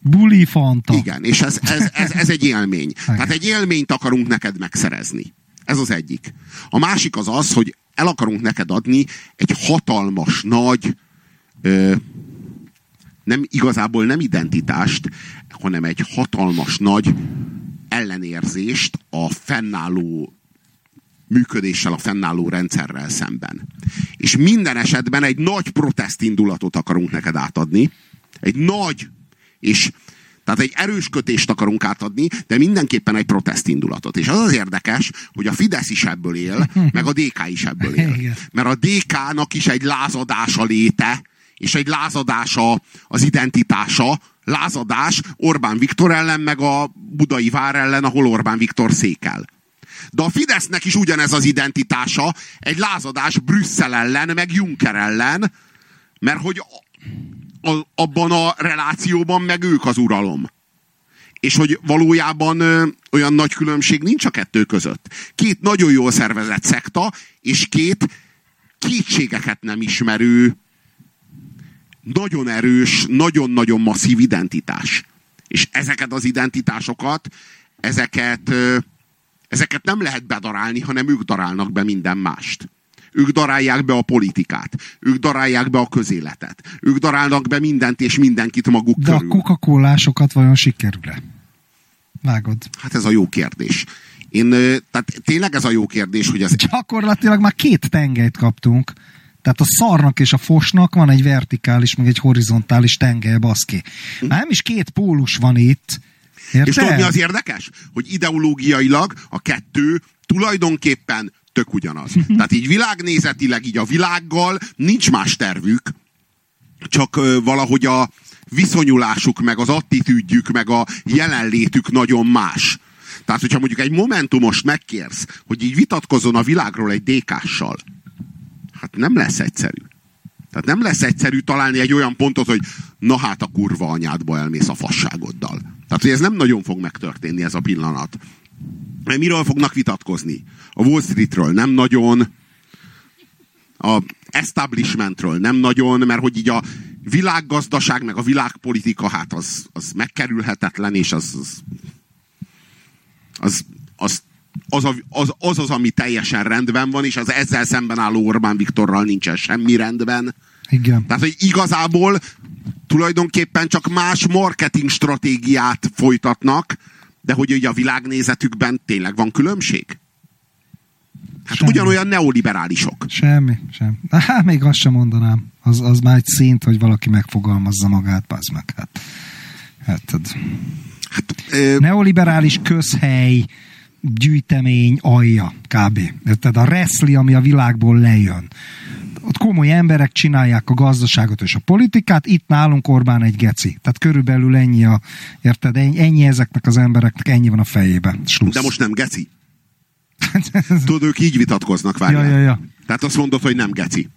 Buli fanta. Igen, és ez, ez, ez, ez egy élmény. Tehát egy élményt akarunk neked megszerezni. Ez az egyik. A másik az az, hogy el akarunk neked adni egy hatalmas, nagy, ö, nem igazából nem identitást, hanem egy hatalmas, nagy ellenérzést a fennálló működéssel, a fennálló rendszerrel szemben. És minden esetben egy nagy protestindulatot akarunk neked átadni, egy nagy, és tehát egy erős kötést akarunk átadni, de mindenképpen egy protestindulatot. És az az érdekes, hogy a Fidesz is ebből él, meg a DK is ebből él. Mert a DK-nak is egy lázadása léte, és egy lázadása az identitása, lázadás Orbán Viktor ellen, meg a budai vár ellen, ahol Orbán Viktor székel. De a Fidesznek is ugyanez az identitása, egy lázadás Brüsszel ellen, meg Juncker ellen, mert hogy a, abban a relációban meg ők az uralom. És hogy valójában ö, olyan nagy különbség nincs a kettő között. Két nagyon jól szervezett szekta, és két kétségeket nem ismerő, nagyon erős, nagyon-nagyon masszív identitás. És ezeket az identitásokat, ezeket, ezeket nem lehet bedarálni, hanem ők darálnak be minden mást. Ők darálják be a politikát, ők darálják be a közéletet, ők darálnak be mindent és mindenkit maguk De körül. a coca vajon sikerül-e? Vágod. Hát ez a jó kérdés. Én, tehát tényleg ez a jó kérdés, hogy az... Gyakorlatilag már két tengelyt kaptunk. Tehát a szarnak és a fosnak van egy vertikális, meg egy horizontális tengely, baszki. Már nem is két pólus van itt. Érted? És tudod, mi az érdekes? Hogy ideológiailag a kettő tulajdonképpen tök ugyanaz. Tehát így világnézetileg, így a világgal nincs más tervük, csak valahogy a viszonyulásuk, meg az attitűdjük, meg a jelenlétük nagyon más. Tehát, hogyha mondjuk egy momentumost megkérsz, hogy így vitatkozzon a világról egy DK-ssal, hát nem lesz egyszerű. Tehát nem lesz egyszerű találni egy olyan pontot, hogy na hát a kurva anyádba elmész a fasságoddal. Tehát, hogy ez nem nagyon fog megtörténni ez a pillanat. Miről fognak vitatkozni? A Wall Streetről nem nagyon, a establishmentről nem nagyon, mert hogy így a világgazdaság, meg a világpolitika, hát az, az megkerülhetetlen, és az, az, az, az az, a, az, az az, ami teljesen rendben van, és az ezzel szemben álló Orbán Viktorral nincsen semmi rendben. Igen. Tehát, hogy igazából tulajdonképpen csak más marketing stratégiát folytatnak, de hogy ugye a világnézetükben tényleg van különbség? Hát Semmi. ugyanolyan neoliberálisok. Semmi, sem. Hát még azt sem mondanám. Az, az már egy szint, hogy valaki megfogalmazza magát, bazd meg. Hát, hát, hát. Hát, ö, Neoliberális közhely, gyűjtemény alja, kb. Tehát a reszli, ami a világból lejön. Ott komoly emberek csinálják a gazdaságot és a politikát, itt nálunk Orbán egy geci. Tehát körülbelül ennyi a, érted, ennyi, ezeknek az embereknek, ennyi van a fejében. Slusz. de most nem geci. Tudod, ők így vitatkoznak, ja, várjál. ja, ja. Tehát azt mondod, hogy nem geci.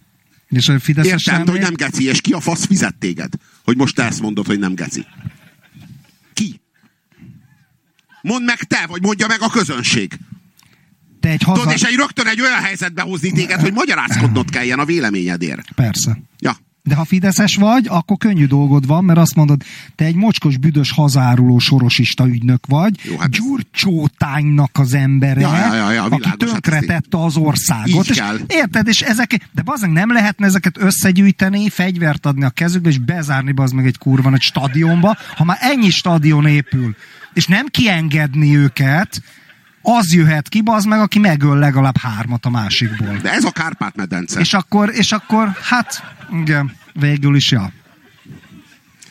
És a Fideszes Értem, hogy nem geci, és ki a fasz fizet téged? Hogy most te ezt mondod, hogy nem geci. Ki? Mondd meg te, vagy mondja meg a közönség. Te egy haza... Tudod, és egy rögtön egy olyan helyzetbe hozni téged, hogy magyarázkodnod kelljen a véleményedért. Persze. Ja. De ha fideszes vagy, akkor könnyű dolgod van, mert azt mondod, te egy mocskos, büdös, hazáruló sorosista ügynök vagy, Jó, hát Gyurcsótánynak az embere, Ja, ja, ja, ja, aki világos, hát tönkretette az országot. És, kell. érted? És ezek, de bazdmeg nem lehetne ezeket összegyűjteni, fegyvert adni a kezükbe, és bezárni bazd meg egy kurva egy stadionba, ha már ennyi stadion épül, és nem kiengedni őket, az jöhet ki, az meg, aki megöl legalább hármat a másikból. De ez a Kárpát-medence. És akkor, és akkor, hát, igen, végül is, ja.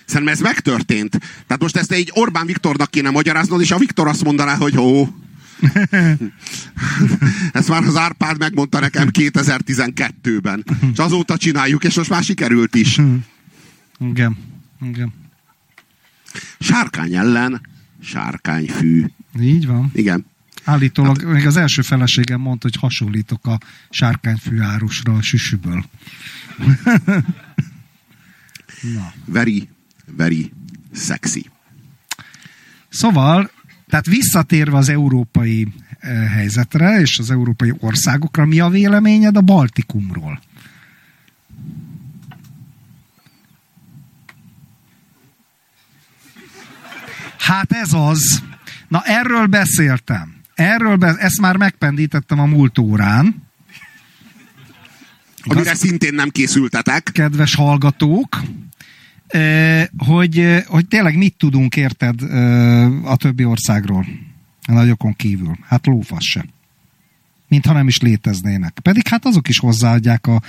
Szerintem ez megtörtént. Tehát most ezt egy Orbán Viktornak kéne magyaráznod, és a Viktor azt mondaná, hogy ó. ezt már az Árpád megmondta nekem 2012-ben. És azóta csináljuk, és most már sikerült is. Igen, igen. Sárkány ellen, sárkányfű. Így van. Igen. Állítólag hát, még az első feleségem mondta, hogy hasonlítok a sárkányfű árusra a süsüből. Na. Very, very sexy. Szóval, tehát visszatérve az európai eh, helyzetre és az európai országokra, mi a véleményed a Baltikumról? Hát ez az. Na erről beszéltem. Erről be, ezt már megpendítettem a múlt órán. Amire szintén nem készültetek. kedves hallgatók, eh, hogy, eh, hogy tényleg mit tudunk, érted, eh, a többi országról, a nagyokon kívül. Hát lófasz se. Mintha nem is léteznének. Pedig hát azok is hozzáadják a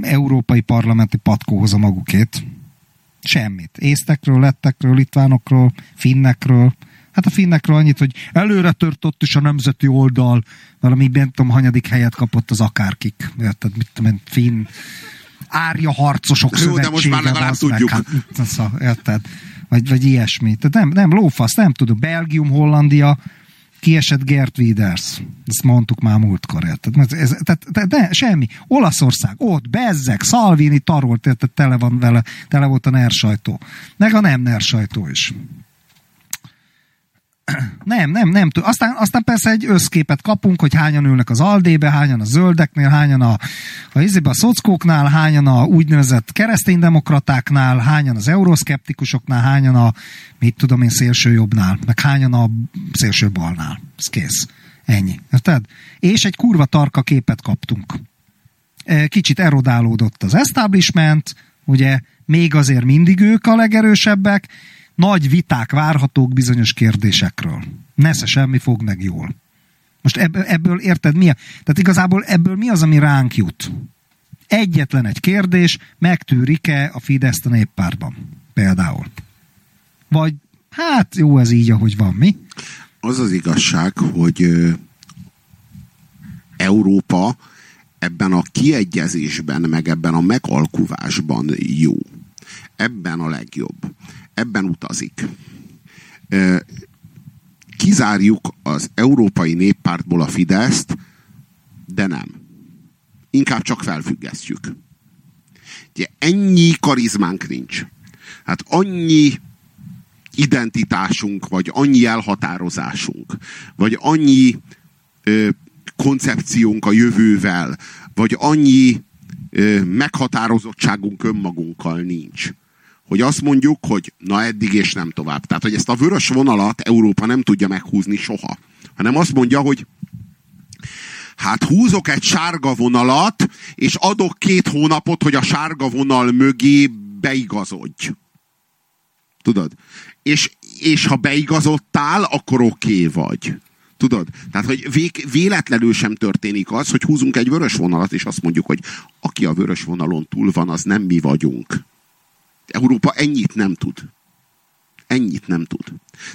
európai parlamenti patkóhoz a magukét. Semmit. Észtekről, lettekről, litvánokról, finnekről. Hát a finnekről annyit, hogy előre tört ott is a nemzeti oldal, valami, nem tudom, hanyadik helyet kapott az akárkik. Érted, mit tudom finn, árja harcosok Jó, de most már legalább bazd meg, tudjuk. Hát, a- érted? Vagy, vagy ilyesmi. Tehát nem, nem lófasz, nem tudom. Belgium, Hollandia, kiesett Gert Wieders. Ezt mondtuk már múltkor. Tehát, ez, tehát, tehát ne, semmi. Olaszország, ott, bezzek, Salvini tarolt, tehát tele, van vele, tele volt a NER sajtó. Meg a nem NER sajtó is. Nem, nem, nem. Aztán, aztán persze egy összképet kapunk, hogy hányan ülnek az Aldébe, hányan a zöldeknél, hányan a, a, a, a szockóknál, hányan a úgynevezett kereszténydemokratáknál, hányan az euroszkeptikusoknál, hányan a, mit tudom én, szélsőjobbnál, meg hányan a szélsőbalnál. Ez kész. Ennyi. Érted? És egy kurva tarka képet kaptunk. E, kicsit erodálódott az establishment, ugye még azért mindig ők a legerősebbek, nagy viták várhatók bizonyos kérdésekről. Nesze semmi fog meg jól. Most ebből, ebből érted mi? Tehát igazából ebből mi az, ami ránk jut? Egyetlen egy kérdés, megtűrik-e a Fidesz a néppárban? Például. Vagy hát jó ez így, ahogy van, mi? Az az igazság, hogy Európa ebben a kiegyezésben, meg ebben a megalkuvásban jó. Ebben a legjobb ebben utazik. Kizárjuk az Európai Néppártból a Fideszt, de nem. Inkább csak felfüggesztjük. Ugye ennyi karizmánk nincs. Hát annyi identitásunk, vagy annyi elhatározásunk, vagy annyi ö, koncepciónk a jövővel, vagy annyi ö, meghatározottságunk önmagunkkal nincs hogy azt mondjuk, hogy na eddig és nem tovább. Tehát, hogy ezt a vörös vonalat Európa nem tudja meghúzni soha. Hanem azt mondja, hogy hát húzok egy sárga vonalat, és adok két hónapot, hogy a sárga vonal mögé beigazodj. Tudod? És, és ha beigazodtál, akkor oké okay vagy. Tudod? Tehát, hogy vég, véletlenül sem történik az, hogy húzunk egy vörös vonalat, és azt mondjuk, hogy aki a vörös vonalon túl van, az nem mi vagyunk. Európa ennyit nem tud. Ennyit nem tud.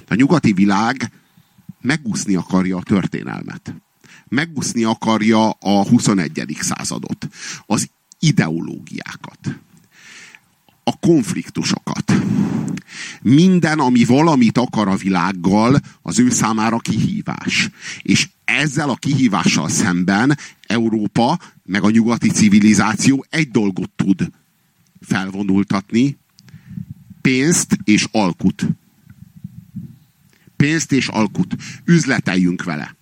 A nyugati világ megúszni akarja a történelmet. Megúszni akarja a 21. századot. Az ideológiákat. A konfliktusokat. Minden, ami valamit akar a világgal, az ő számára kihívás. És ezzel a kihívással szemben Európa, meg a nyugati civilizáció egy dolgot tud felvonultatni, pénzt és alkut. Pénzt és alkut. Üzleteljünk vele.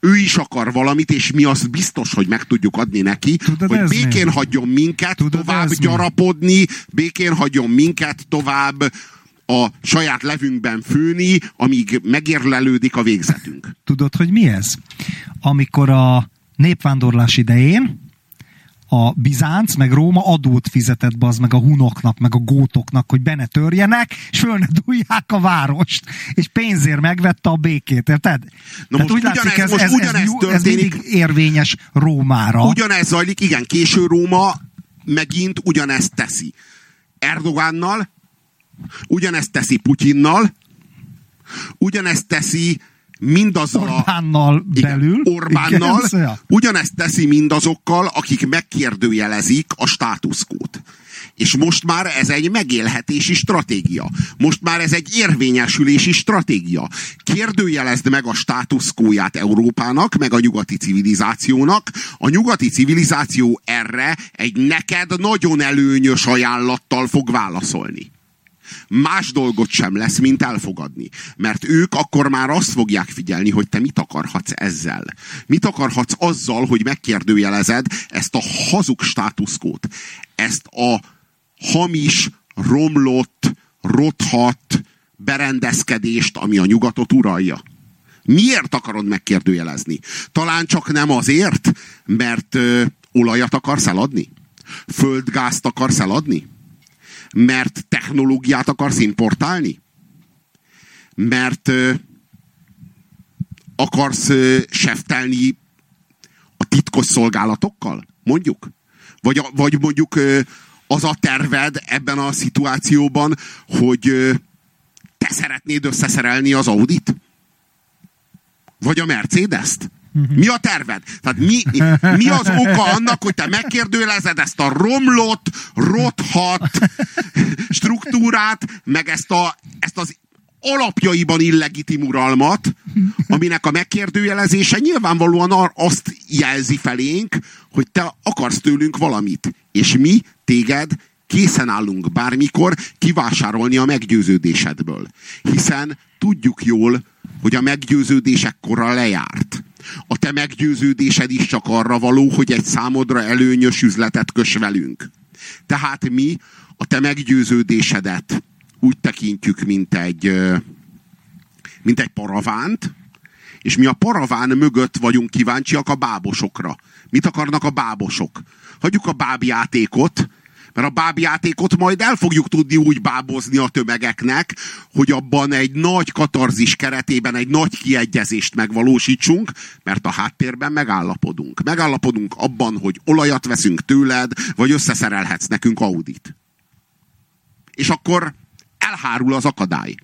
Ő is akar valamit, és mi azt biztos, hogy meg tudjuk adni neki, Tudod, hogy békén mi? hagyjon minket Tudod, tovább gyarapodni, mi? békén hagyjon minket tovább a saját levünkben főni, amíg megérlelődik a végzetünk. Tudod, hogy mi ez? Amikor a népvándorlás idején a Bizánc, meg Róma adót fizetett be az meg a hunoknak, meg a gótoknak, hogy benne törjenek, és föl ne dúlják a várost. És pénzért megvette a békét, érted? Na Tehát most úgy látszik, ez, most ez, ez, ez, ez mindig érvényes Rómára. Ugyanez zajlik, igen, késő Róma megint ugyanezt teszi. Erdogánnal, ugyanezt teszi Putyinnal, ugyanezt teszi mindazzal Orbánnal a, belül. Igen, Orbánnal. Igen, ugyanezt teszi mindazokkal, akik megkérdőjelezik a státuszkót. És most már ez egy megélhetési stratégia. Most már ez egy érvényesülési stratégia. Kérdőjelezd meg a státuszkóját Európának, meg a nyugati civilizációnak. A nyugati civilizáció erre egy neked nagyon előnyös ajánlattal fog válaszolni más dolgot sem lesz, mint elfogadni. Mert ők akkor már azt fogják figyelni, hogy te mit akarhatsz ezzel. Mit akarhatsz azzal, hogy megkérdőjelezed ezt a hazug státuszkót. Ezt a hamis, romlott, rothat berendezkedést, ami a nyugatot uralja. Miért akarod megkérdőjelezni? Talán csak nem azért, mert ö, olajat akarsz eladni? Földgázt akarsz eladni? Mert technológiát akarsz importálni? Mert ö, akarsz ö, seftelni a titkos szolgálatokkal? Mondjuk? Vagy, vagy mondjuk ö, az a terved ebben a szituációban, hogy ö, te szeretnéd összeszerelni az Audit? Vagy a Mercedes-t? Mhm. Mi a terved? Tehát mi, mi az oka annak, hogy te megkérdőlezed ezt a romlott, rothat struktúrát, meg ezt, a, ezt az alapjaiban illegitim uralmat, aminek a megkérdőjelezése nyilvánvalóan azt jelzi felénk, hogy te akarsz tőlünk valamit, és mi téged készen állunk bármikor kivásárolni a meggyőződésedből. Hiszen tudjuk jól, hogy a meggyőződések kora lejárt. A te meggyőződésed is csak arra való, hogy egy számodra előnyös üzletet kös velünk. Tehát mi a te meggyőződésedet úgy tekintjük, mint egy, mint egy paravánt, és mi a paraván mögött vagyunk kíváncsiak a bábosokra. Mit akarnak a bábosok? Hagyjuk a bábjátékot, mert a bábjátékot majd el fogjuk tudni úgy bábozni a tömegeknek, hogy abban egy nagy katarzis keretében egy nagy kiegyezést megvalósítsunk, mert a háttérben megállapodunk. Megállapodunk abban, hogy olajat veszünk tőled, vagy összeszerelhetsz nekünk Audit. És akkor elhárul az akadály.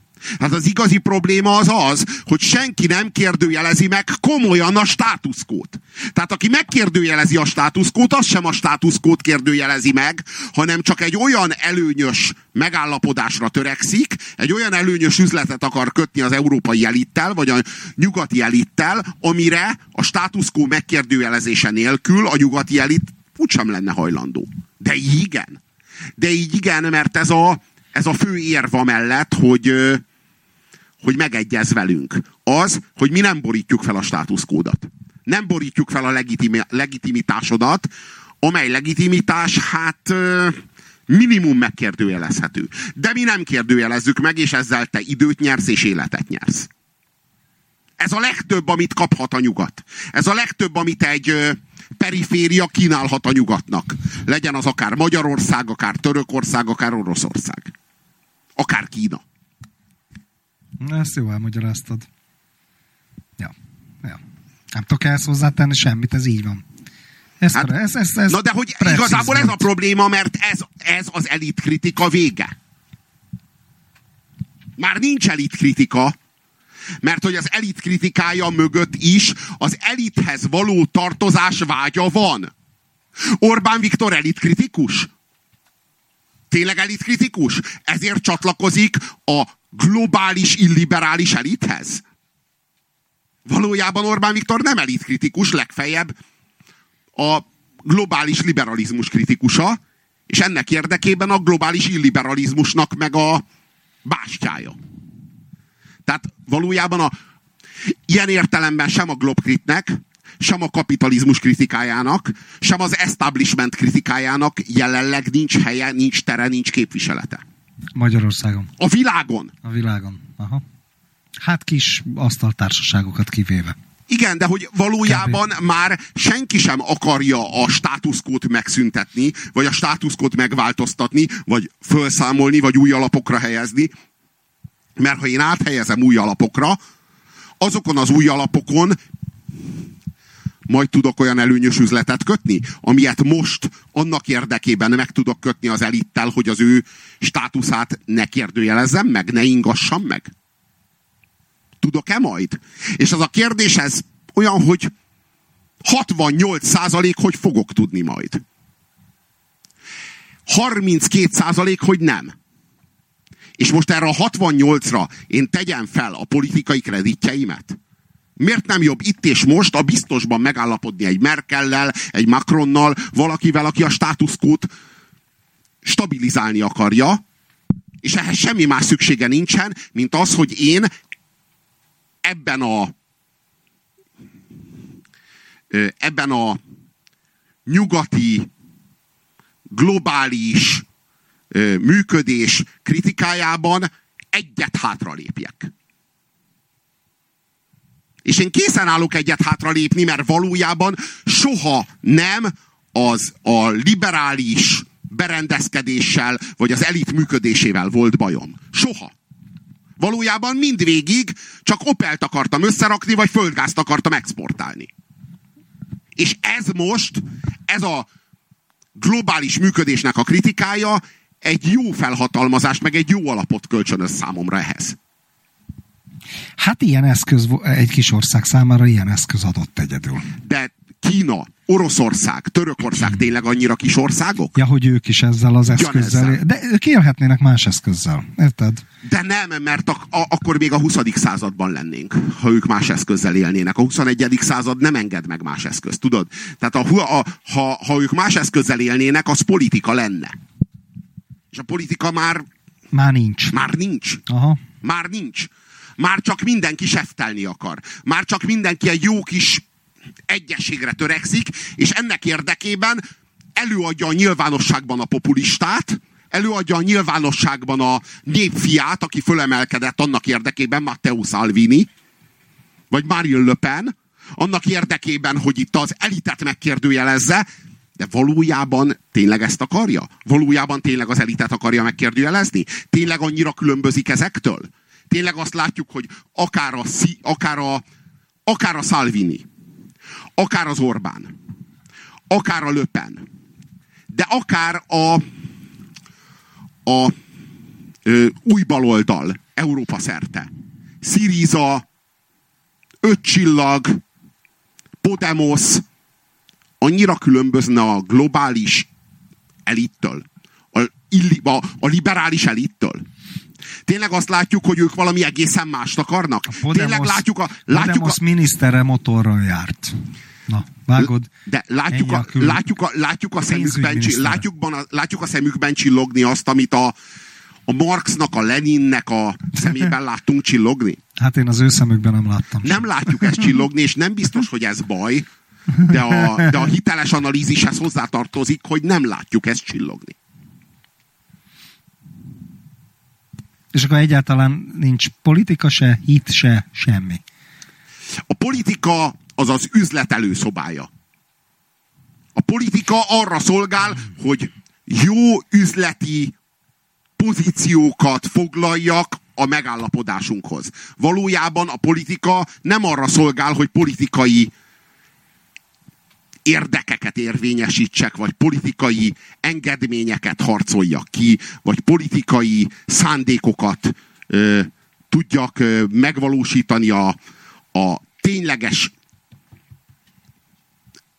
Hát az igazi probléma az az, hogy senki nem kérdőjelezi meg komolyan a státuszkót. Tehát aki megkérdőjelezi a státuszkót, az sem a státuszkót kérdőjelezi meg, hanem csak egy olyan előnyös megállapodásra törekszik, egy olyan előnyös üzletet akar kötni az európai elittel, vagy a nyugati elittel, amire a státuszkó megkérdőjelezése nélkül a nyugati elit úgysem lenne hajlandó. De így igen. De így igen, mert ez a, ez a fő érva mellett, hogy, hogy megegyez velünk. Az, hogy mi nem borítjuk fel a státuszkódat. Nem borítjuk fel a legitimi, legitimitásodat, amely legitimitás, hát minimum megkérdőjelezhető. De mi nem kérdőjelezzük meg, és ezzel te időt nyersz és életet nyersz. Ez a legtöbb, amit kaphat a nyugat. Ez a legtöbb, amit egy periféria kínálhat a nyugatnak. Legyen az akár Magyarország, akár Törökország, akár Oroszország. Akár Kína. Ezt jó elmagyaráztad. Ja. ja. Nem tudok ezt hozzátenni semmit, ez így van. Ez, hát, ez, ez, ez na de hogy igazából ez a probléma, mert ez, ez az elit kritika vége. Már nincs elit kritika, mert hogy az elit kritikája mögött is az elithez való tartozás vágya van. Orbán Viktor elit kritikus? Tényleg elit kritikus? Ezért csatlakozik a globális illiberális elithez? Valójában Orbán Viktor nem elitkritikus, legfeljebb a globális liberalizmus kritikusa, és ennek érdekében a globális illiberalizmusnak meg a bástyája. Tehát valójában a, ilyen értelemben sem a globkritnek, sem a kapitalizmus kritikájának, sem az establishment kritikájának jelenleg nincs helye, nincs tere, nincs képviselete. Magyarországon. A világon. A világon. Aha. Hát kis asztaltársaságokat kivéve. Igen, de hogy valójában Kb. már senki sem akarja a státuszkót megszüntetni, vagy a státuszkót megváltoztatni, vagy felszámolni, vagy új alapokra helyezni. Mert ha én áthelyezem új alapokra, azokon az új alapokon majd tudok olyan előnyös üzletet kötni, amilyet most annak érdekében meg tudok kötni az elittel, hogy az ő státuszát ne kérdőjelezzem meg, ne ingassam meg? Tudok-e majd? És az a kérdés ez olyan, hogy 68 százalék, hogy fogok tudni majd. 32 százalék, hogy nem. És most erre a 68-ra én tegyem fel a politikai kreditjeimet? Miért nem jobb itt és most a biztosban megállapodni egy Merkellel, egy Macronnal, valakivel, aki a státuszkót stabilizálni akarja, és ehhez semmi más szüksége nincsen, mint az, hogy én ebben a ebben a nyugati, globális működés kritikájában egyet hátralépjek. És én készen állok egyet hátralépni, mert valójában soha nem az a liberális berendezkedéssel, vagy az elit működésével volt bajom. Soha. Valójában mindvégig csak Opelt akartam összerakni, vagy földgázt akartam exportálni. És ez most, ez a globális működésnek a kritikája egy jó felhatalmazást, meg egy jó alapot kölcsönöz számomra ehhez. Hát ilyen eszköz, egy kis ország számára ilyen eszköz adott egyedül. De Kína, Oroszország, Törökország tényleg annyira kis országok? Ja, hogy ők is ezzel az eszközzel. Ugyanezzel. De ők élhetnének más eszközzel. Érted? De nem, mert a, a, akkor még a 20. században lennénk, ha ők más eszközzel élnének. A 21. század nem enged meg más eszközt, tudod? Tehát a, a, ha, ha ők más eszközzel élnének, az politika lenne. És a politika már, Már nincs. már nincs. Aha. Már nincs. Már csak mindenki seftelni akar. Már csak mindenki egy jó kis egyességre törekszik, és ennek érdekében előadja a nyilvánosságban a populistát, előadja a nyilvánosságban a népfiát, aki fölemelkedett annak érdekében, Matteo Salvini, vagy Marine Le Pen, annak érdekében, hogy itt az elitet megkérdőjelezze, de valójában tényleg ezt akarja? Valójában tényleg az elitet akarja megkérdőjelezni? Tényleg annyira különbözik ezektől? Tényleg azt látjuk, hogy akár a, akár a, akár a Salvini, akár az Orbán, akár a Le Pen, de akár a, a ö, új baloldal Európa szerte. Syriza, öt csillag, Podemos annyira különbözne a globális elittől, a, illi, a, a liberális elittől. Tényleg azt látjuk, hogy ők valami egészen mást akarnak? Tényleg látjuk a... Látjuk Podemos a minisztere motorral járt. Na, vágod? de látjuk a, kül- látjuk a, látjuk a szemükben, látjuk, a, látjuk a szemükben csillogni azt, amit a, a Marxnak, a Leninnek a szemében láttunk csillogni. Hát én az ő szemükben nem láttam. Nem látjuk ezt csillogni, és nem biztos, hogy ez baj, de a, de a hiteles analízishez hozzátartozik, hogy nem látjuk ezt csillogni. És akkor egyáltalán nincs politika se, hit se, semmi. A politika az az üzlet előszobája. A politika arra szolgál, hogy jó üzleti pozíciókat foglaljak a megállapodásunkhoz. Valójában a politika nem arra szolgál, hogy politikai érdekeket érvényesítsek, vagy politikai engedményeket harcoljak ki, vagy politikai szándékokat ö, tudjak ö, megvalósítani a, a tényleges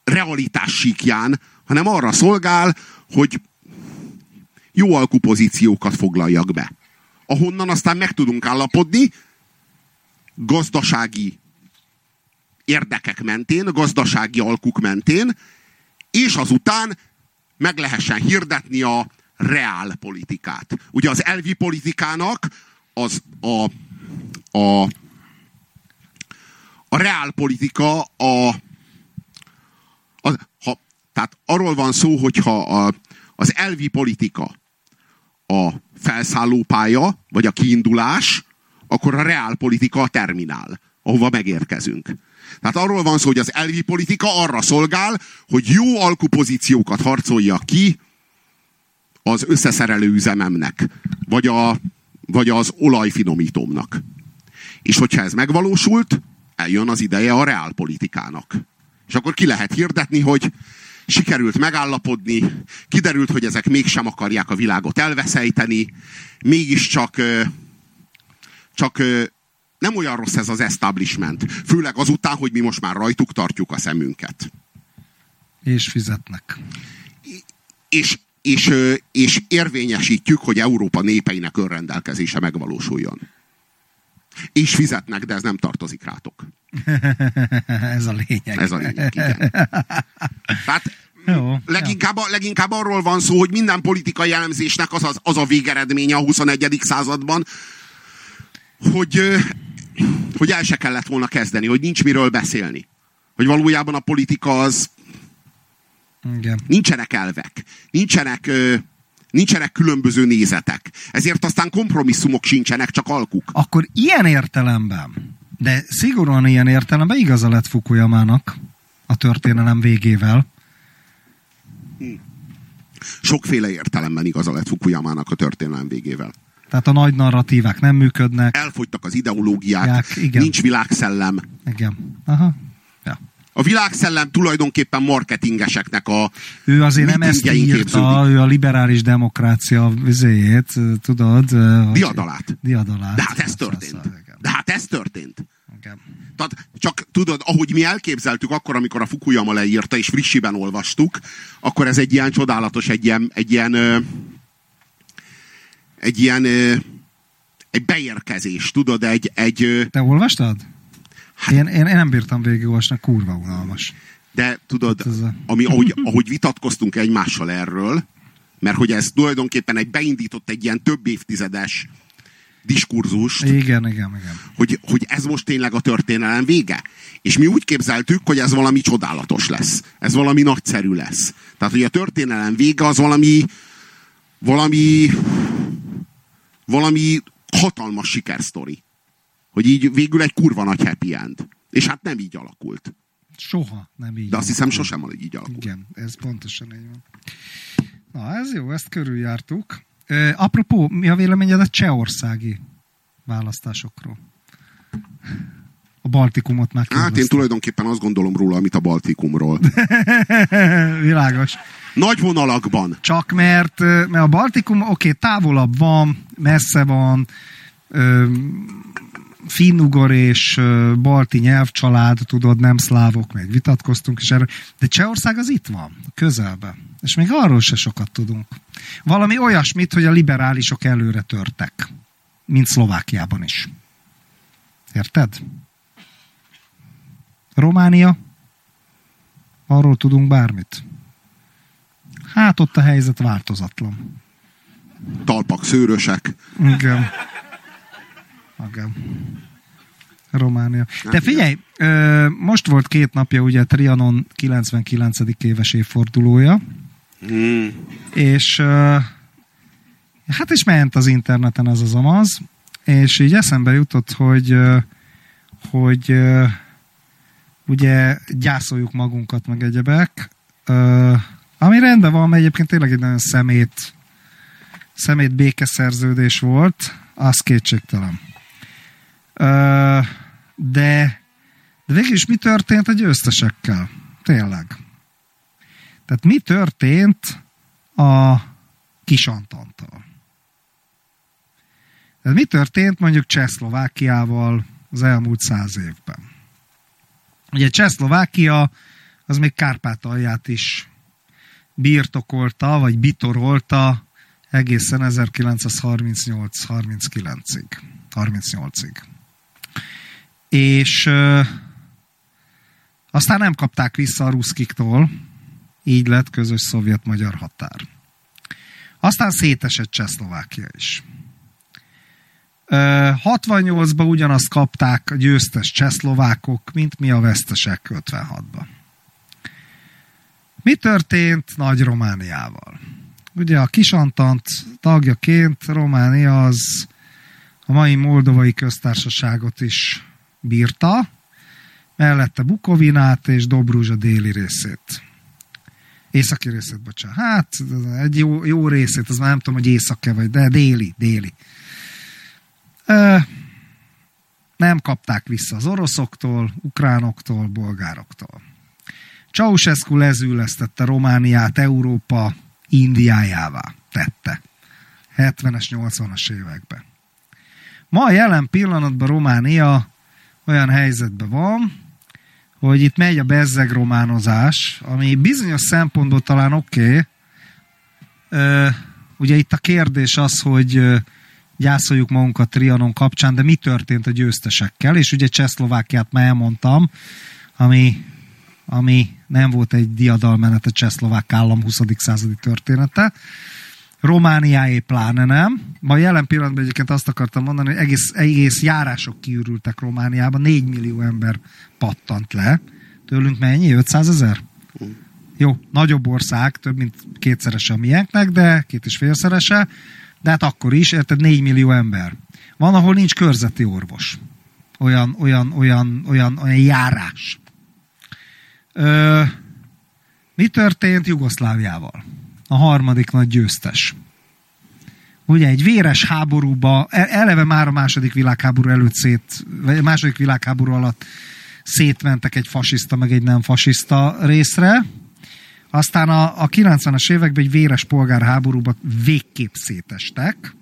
realitás síkján, hanem arra szolgál, hogy jó alkupozíciókat foglaljak be. Ahonnan aztán meg tudunk állapodni gazdasági érdekek mentén, gazdasági alkuk mentén, és azután meg lehessen hirdetni a reál politikát. Ugye az elvi politikának az a, a, a reál politika a, a ha, tehát arról van szó, hogyha a, az elvi politika a felszállópálya, vagy a kiindulás, akkor a reálpolitika a terminál, ahova megérkezünk. Tehát arról van szó, hogy az elvi politika arra szolgál, hogy jó alkupozíciókat harcolja ki az összeszerelő üzememnek, vagy, a, vagy az olajfinomítómnak. És hogyha ez megvalósult, eljön az ideje a reálpolitikának. És akkor ki lehet hirdetni, hogy sikerült megállapodni, kiderült, hogy ezek mégsem akarják a világot elveszejteni, mégiscsak csak nem olyan rossz ez az establishment. Főleg azután, hogy mi most már rajtuk tartjuk a szemünket. És fizetnek. És, és, és érvényesítjük, hogy Európa népeinek önrendelkezése megvalósuljon. És fizetnek, de ez nem tartozik rátok. ez a lényeg. Ez a lényeg, igen. Tehát Jó, leginkább, leginkább arról van szó, hogy minden politikai elemzésnek az, az, az a végeredménye a 21. században, hogy, hogy el se kellett volna kezdeni, hogy nincs miről beszélni. Hogy valójában a politika az Igen. nincsenek elvek, nincsenek, nincsenek különböző nézetek. Ezért aztán kompromisszumok sincsenek, csak alkuk. Akkor ilyen értelemben, de szigorúan ilyen értelemben igaza lett Fukuyamának a történelem végével. Sokféle értelemben igaza lett Fukuyamának a történelem végével. Tehát a nagy narratívák nem működnek. Elfogytak az ideológiák, Ják, igen. nincs világszellem. Igen. Aha. Ja. A világszellem tulajdonképpen marketingeseknek a Ő azért nem ezt írta, képződik. ő a liberális demokrácia vizéjét, tudod? Diadalát. Diadalát. De hát ez történt. De hát ez történt. Igen. Tehát csak tudod, ahogy mi elképzeltük akkor, amikor a Fukuyama leírta, és frissiben olvastuk, akkor ez egy ilyen csodálatos, egy ilyen, egy ilyen, egy ilyen egy beérkezés, tudod, egy, egy Te olvastad? Hát, én, én, én nem bírtam végigolvasni, kurva unalmas. de tudod, Hát a- ami, ahogy, ahogy vitatkoztunk egymással erről, mert hogy ez tulajdonképpen egy beindított egy ilyen több évtizedes diskurzust, Igen, igen, igen. hogy, hogy ez most tényleg a történelem vége. És mi úgy képzeltük, hogy ez valami csodálatos lesz. Ez valami nagyszerű lesz. Tehát, hogy a történelem vége az valami valami valami hatalmas sikersztori. Hogy így végül egy kurva nagy happy end. És hát nem így alakult. Soha nem így. De azt hiszem sosem így alakult. Igen, ez pontosan így van. Na, ez jó, ezt körüljártuk. Uh, apropó, mi a véleményed a csehországi választásokról? A Baltikumot már Hát én tulajdonképpen azt gondolom róla, amit a Baltikumról. Világos. Nagy vonalakban. Csak mert, mert a Baltikum, oké, okay, távolabb van, messze van, finnugor és balti nyelvcsalád, tudod, nem szlávok, meg vitatkoztunk is erről, de Csehország az itt van, közelben. És még arról se sokat tudunk. Valami olyasmit, hogy a liberálisok előre törtek, mint Szlovákiában is. Érted? Románia? Arról tudunk bármit. Hát ott a helyzet változatlan. Talpak szőrösek. Igen. Igen. Románia. Te figyelj, most volt két napja ugye Trianon 99. éves évfordulója, Hmm. és hát is ment az interneten ez az amaz, és így eszembe jutott, hogy hogy ugye gyászoljuk magunkat meg egyebek, ö, ami rendben van, mert egyébként tényleg egy nagyon szemét szemét békeszerződés volt, az kétségtelen. Ö, de, de végül is mi történt a győztesekkel? Tényleg. Tehát mi történt a kisantanttal? Tehát mi történt mondjuk Csehszlovákiával az elmúlt száz évben? Ugye Csehszlovákia az még Kárpátalját is birtokolta, vagy bitorolta egészen 1938-39-ig. 38-ig. És ö, aztán nem kapták vissza a ruszkiktól, így lett közös szovjet-magyar határ. Aztán szétesett Csehszlovákia is. Ö, 68-ban ugyanazt kapták a győztes csehszlovákok, mint mi a vesztesek 56-ban. Mi történt Nagy Romániával? Ugye a Kisantant tagjaként Románia az a mai Moldovai köztársaságot is bírta, mellette Bukovinát és Dobruzsa déli részét. Északi részét, bocsánat. Hát, egy jó, jó részét, az már nem tudom, hogy észak vagy, de déli, déli. Nem kapták vissza az oroszoktól, ukránoktól, bolgároktól. Ceausescu lezűlesztette Romániát Európa Indiájává tette. 70-es, 80-as években. Ma jelen pillanatban Románia olyan helyzetben van, hogy itt megy a bezzeg románozás, ami bizonyos szempontból talán oké. Okay. Ugye itt a kérdés az, hogy gyászoljuk magunkat Trianon kapcsán, de mi történt a győztesekkel? És ugye Csehszlovákiát már elmondtam, ami, ami nem volt egy diadalmenet a csehszlovák állam 20. századi története. Romániáé pláne nem. Ma jelen pillanatban egyébként azt akartam mondani, hogy egész, egész járások kiürültek Romániában, 4 millió ember pattant le. Tőlünk mennyi? 500 ezer? Jó, nagyobb ország, több mint kétszerese a miénknek, de két és félszerese, de hát akkor is, érted, 4 millió ember. Van, ahol nincs körzeti orvos. Olyan, olyan, olyan, olyan, olyan járás. Ö, mi történt Jugoszláviával? A harmadik nagy győztes. Ugye egy véres háborúba, e- eleve már a második világháború előtt szét, vagy a második világháború alatt szétmentek egy fasiszta, meg egy nem fasiszta részre. Aztán a, a 90-es években egy véres polgárháborúban végképp szétestek,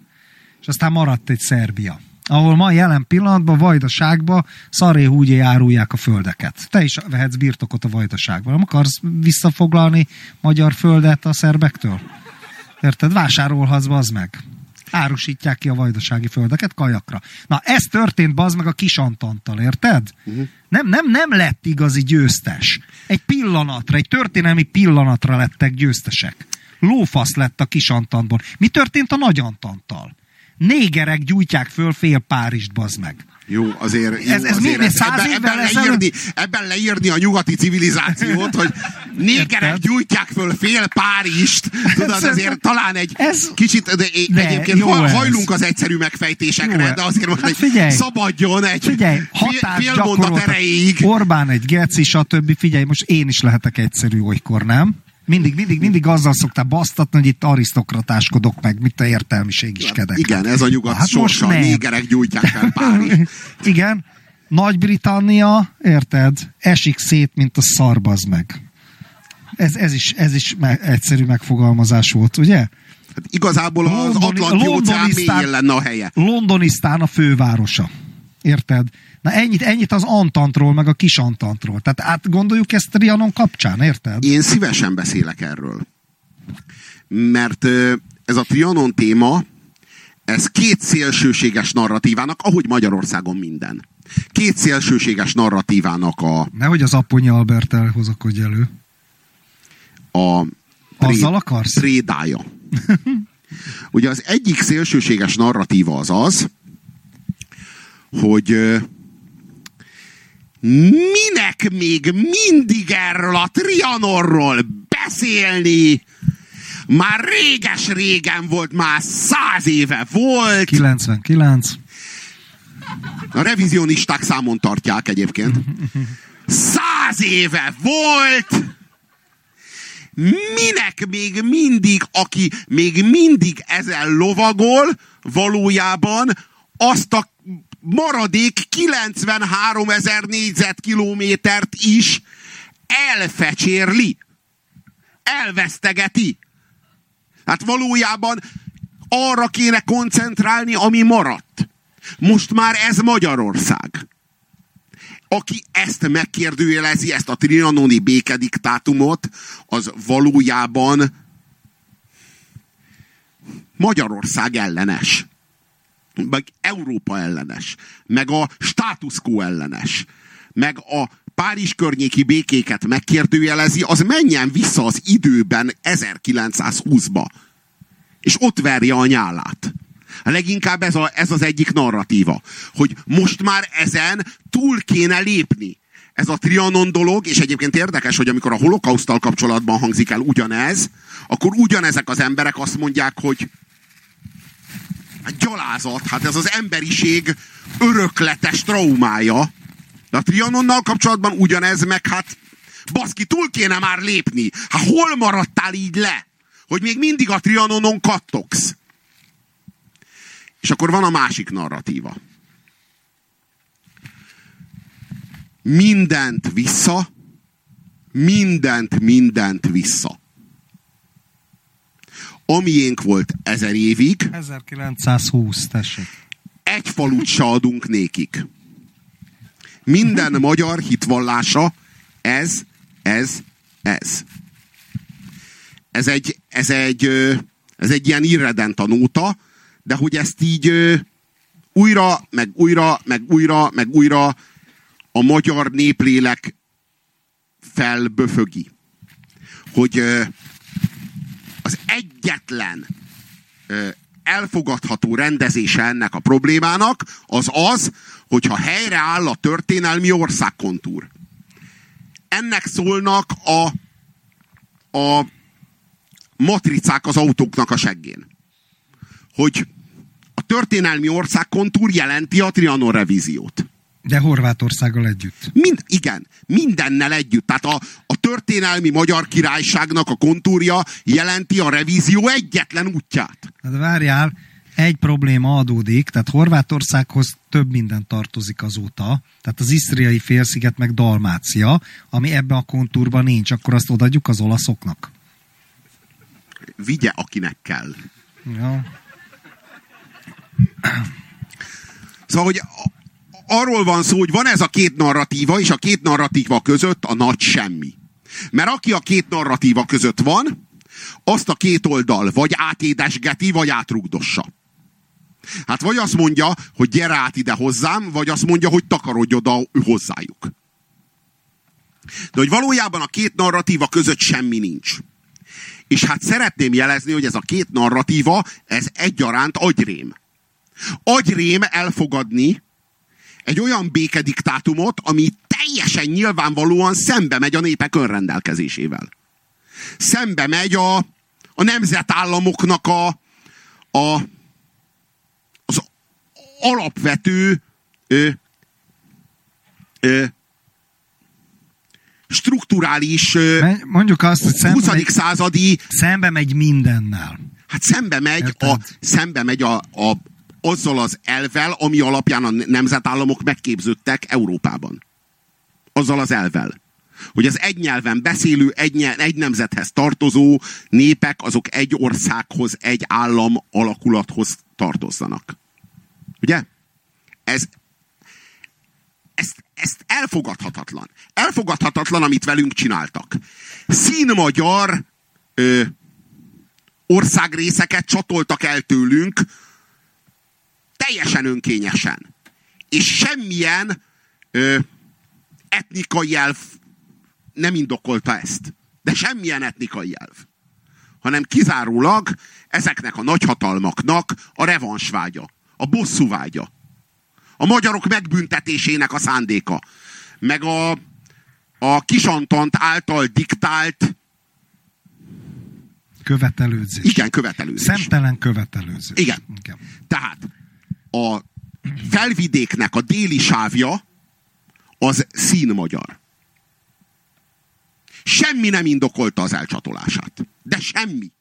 és aztán maradt egy Szerbia. ahol ma jelen pillanatban Vajdaságba szaré húgyé árulják a földeket. Te is vehetsz birtokot a Vajdaságban. Nem akarsz visszafoglalni magyar földet a szerbektől? Érted? Vásárolhatsz, az meg. Árusítják ki a vajdasági földeket kajakra. Na, ez történt bazd meg a kisantanttal, érted? Uh-huh. Nem, nem, nem lett igazi győztes. Egy pillanatra, egy történelmi pillanatra lettek győztesek. Lófasz lett a kisantantból. Mi történt a nagyantanttal? Négerek gyújtják föl fél Párizst, bazd meg. Jó, azért, jó, Ez- ez azért még száz ebben, évvel ebben, leírni, ebben leírni a nyugati civilizációt, hogy négerek gyújtják föl fél Párizst, tudod, Ez- azért talán egy ez- kicsit, de, De, egyébként jó ha, ez. hajlunk az egyszerű megfejtésekre, Jó, de azért most hát egy figyelj. szabadjon egy Figyelj, fél, mondat erejéig. Orbán egy geci, stb. Figyelj, most én is lehetek egyszerű olykor, nem? Mindig, mindig, mindig azzal szoktál basztatni, hogy itt arisztokratáskodok meg, mit a értelmiség is kedek. Igen, ez a nyugat Hát sorsa, nem. négerek gyújtják fel Párizst. Igen. Nagy-Britannia, érted, esik szét, mint a szarbaz meg. Ez, ez is, ez is me- egyszerű megfogalmazás volt, ugye? Hát igazából az Londoni- Atlanti óceán mélyén lenne a helye. Londonisztán a fővárosa. Érted? Na ennyit, ennyit az Antantról, meg a kis Antantról. Tehát átgondoljuk ezt Trianon kapcsán, érted? Én szívesen beszélek erről. Mert ez a Trianon téma, ez két szélsőséges narratívának, ahogy Magyarországon minden. Két szélsőséges narratívának a, Nehogy az Aponyi Albert elhozakodj elő. a Azzal akarsz? prédája. Ugye az egyik szélsőséges narratíva az az, hogy minek még mindig erről a Trianonról beszélni? Már réges-régen volt, már száz éve volt. 99. A revizionisták számon tartják egyébként. Száz éve volt! Minek még mindig, aki még mindig ezen lovagol, valójában azt a maradék 93 ezer négyzetkilométert is elfecsérli. Elvesztegeti. Hát valójában arra kéne koncentrálni, ami maradt. Most már ez Magyarország. Aki ezt megkérdőjelezi, ezt a trianoni békediktátumot, az valójában Magyarország ellenes. Meg Európa ellenes. Meg a status quo ellenes. Meg a Párizs környéki békéket megkérdőjelezi, az menjen vissza az időben 1920-ba. És ott verje a nyálát. Leginkább ez, a, ez az egyik narratíva, hogy most már ezen túl kéne lépni. Ez a Trianon dolog, és egyébként érdekes, hogy amikor a holokausztal kapcsolatban hangzik el ugyanez, akkor ugyanezek az emberek azt mondják, hogy hát gyalázat, hát ez az emberiség örökletes traumája. De a Trianonnal kapcsolatban ugyanez, meg hát baszki, túl kéne már lépni. Hát hol maradtál így le? Hogy még mindig a Trianonon kattogsz. És akkor van a másik narratíva. Mindent vissza, mindent, mindent vissza. Amiénk volt ezer évig, 1920, tessék. egy falut se adunk nékik. Minden magyar hitvallása ez, ez, ez. Ez egy, ez egy, ez egy ilyen irredent a nóta, de hogy ezt így újra, meg újra, meg újra, meg újra a magyar néplélek felböfögi. Hogy az egyetlen elfogadható rendezése ennek a problémának az az, hogyha helyreáll a történelmi országkontúr. Ennek szólnak a, a matricák az autóknak a seggén. Hogy a történelmi országkontúr jelenti a Trianon revíziót. De Horvátországgal együtt. Mind, igen, mindennel együtt. Tehát a történelmi magyar királyságnak a kontúrja jelenti a revízió egyetlen útját. De várjál, egy probléma adódik, tehát Horvátországhoz több minden tartozik azóta, tehát az isztriai félsziget meg Dalmácia, ami ebben a kontúrban nincs, akkor azt odaadjuk az olaszoknak. Vigye, akinek kell. Ja. Szóval, hogy arról van szó, hogy van ez a két narratíva, és a két narratíva között a nagy semmi. Mert aki a két narratíva között van, azt a két oldal vagy átédesgeti, vagy átrugdossa. Hát vagy azt mondja, hogy gyere át ide hozzám, vagy azt mondja, hogy takarodj oda hozzájuk. De hogy valójában a két narratíva között semmi nincs. És hát szeretném jelezni, hogy ez a két narratíva, ez egyaránt agyrém. Agyrém elfogadni egy olyan békediktátumot, ami teljesen nyilvánvalóan szembe megy a népek önrendelkezésével. Szembe megy a, a nemzetállamoknak a, a, az alapvető ö, ö, strukturális Mondjuk azt, hogy szembe 20. Megy, századi szembe megy mindennel. Hát szembe megy, a, szembe megy a, a, azzal az elvel, ami alapján a nemzetállamok megképződtek Európában. Azzal az elvel. Hogy az egy nyelven beszélő, egy, egy nemzethez tartozó népek, azok egy országhoz, egy állam alakulathoz tartozzanak. Ugye? Ez, ez, ez elfogadhatatlan. Elfogadhatatlan, amit velünk csináltak. Színmagyar ö, országrészeket csatoltak el tőlünk, teljesen önkényesen. És semmilyen ö, etnikai elv nem indokolta ezt. De semmilyen etnikai elv. Hanem kizárólag ezeknek a nagyhatalmaknak a revansvágya, a bosszúvágya. A magyarok megbüntetésének a szándéka. Meg a, a kisantant által diktált követelőzés. Igen, követelőzés. Szemtelen követelőzés. Igen. Igen. Tehát a felvidéknek a déli sávja az színmagyar. Semmi nem indokolta az elcsatolását. De semmi.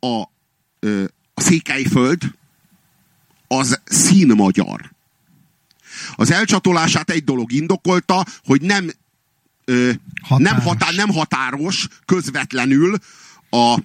A, ö, a Székelyföld az színmagyar. Az elcsatolását egy dolog indokolta, hogy nem, ö, nem, határ, nem határos közvetlenül a,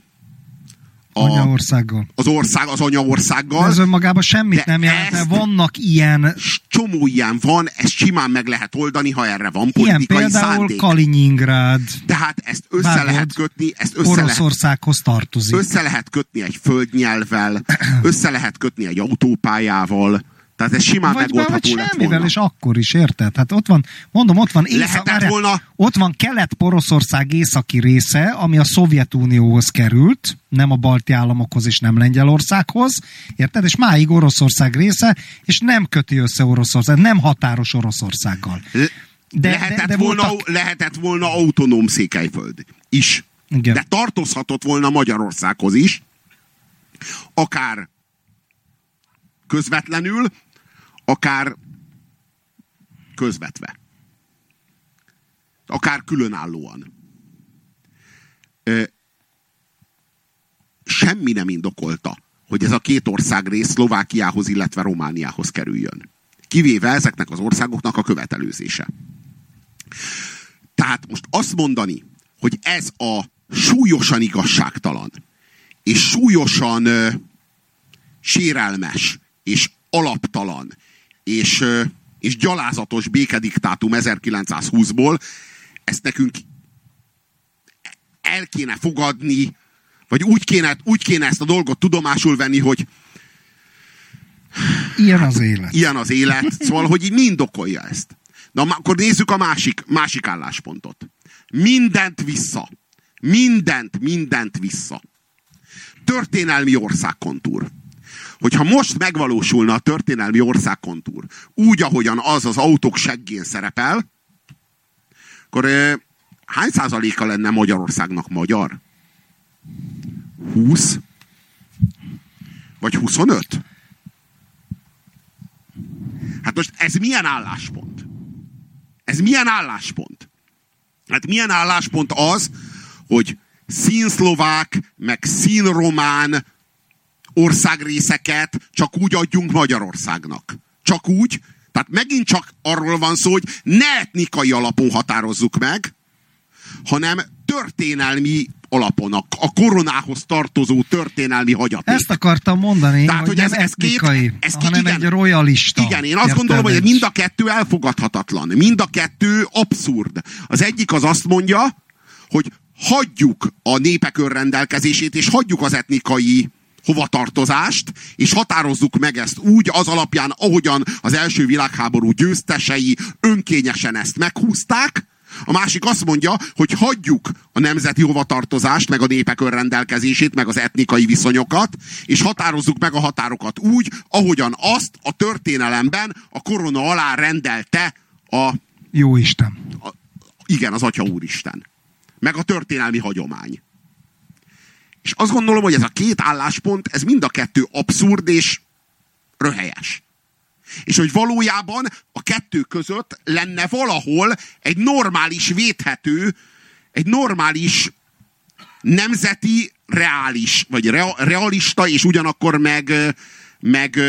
a, anyaországgal. Az ország, az anyaországgal. Ez önmagában semmit nem jelent, mert vannak ilyen... Csomó ilyen van, ezt simán meg lehet oldani, ha erre van politikai ilyen például szándék. Kaliningrád. Tehát ezt össze Vágod, lehet kötni. Ezt össze Oroszországhoz tartozik. Össze lehet kötni egy földnyelvvel, össze lehet kötni egy autópályával tehát ez simán vagy, megoldható vagy lett semmivel, volna. és akkor is, érted? Hát ott van, mondom, ott van, észak, volna... ott van Kelet-Poroszország északi része, ami a Szovjetunióhoz került, nem a balti államokhoz és nem Lengyelországhoz, érted? És máig Oroszország része, és nem köti össze Oroszország, nem határos Oroszországgal. De, lehetett, de, de volna, voltak... lehetett volna autonóm Székelyföld is. Igen. De tartozhatott volna Magyarországhoz is, akár közvetlenül, akár közvetve. Akár különállóan. Semmi nem indokolta, hogy ez a két ország rész Szlovákiához, illetve Romániához kerüljön. Kivéve ezeknek az országoknak a követelőzése. Tehát most azt mondani, hogy ez a súlyosan igazságtalan, és súlyosan ö, sérelmes, és alaptalan, és, és gyalázatos békediktátum 1920-ból, ezt nekünk el kéne fogadni, vagy úgy kéne, úgy kéne ezt a dolgot tudomásul venni, hogy ilyen az élet. Ilyen az élet, szóval, hogy így mind okolja ezt. Na, akkor nézzük a másik, másik álláspontot. Mindent vissza. Mindent, mindent vissza. Történelmi országkontúr hogyha most megvalósulna a történelmi országkontúr úgy, ahogyan az az autók seggén szerepel, akkor hány százaléka lenne Magyarországnak magyar? 20? Vagy 25? Hát most ez milyen álláspont? Ez milyen álláspont? Hát milyen álláspont az, hogy színszlovák, meg színromán, országrészeket csak úgy adjunk Magyarországnak. Csak úgy. Tehát megint csak arról van szó, hogy ne etnikai alapon határozzuk meg, hanem történelmi alapon, a, a koronához tartozó történelmi hagyaték. Ezt akartam mondani, Tehát, hogy nem ez, ez két, ez két, hanem igen, egy royalista. Igen, én azt gondolom, hogy mind a kettő elfogadhatatlan. Mind a kettő abszurd. Az egyik az azt mondja, hogy hagyjuk a népek önrendelkezését, és hagyjuk az etnikai hovatartozást, és határozzuk meg ezt úgy az alapján, ahogyan az első világháború győztesei önkényesen ezt meghúzták, a másik azt mondja, hogy hagyjuk a nemzeti hovatartozást, meg a népek önrendelkezését, meg az etnikai viszonyokat, és határozzuk meg a határokat úgy, ahogyan azt a történelemben a korona alá rendelte a... Jó Isten. A, igen, az Atya Úristen. Meg a történelmi hagyomány. És azt gondolom, hogy ez a két álláspont, ez mind a kettő abszurd és röhelyes. És hogy valójában a kettő között lenne valahol egy normális, védhető, egy normális nemzeti, reális, vagy realista, és ugyanakkor meg, meg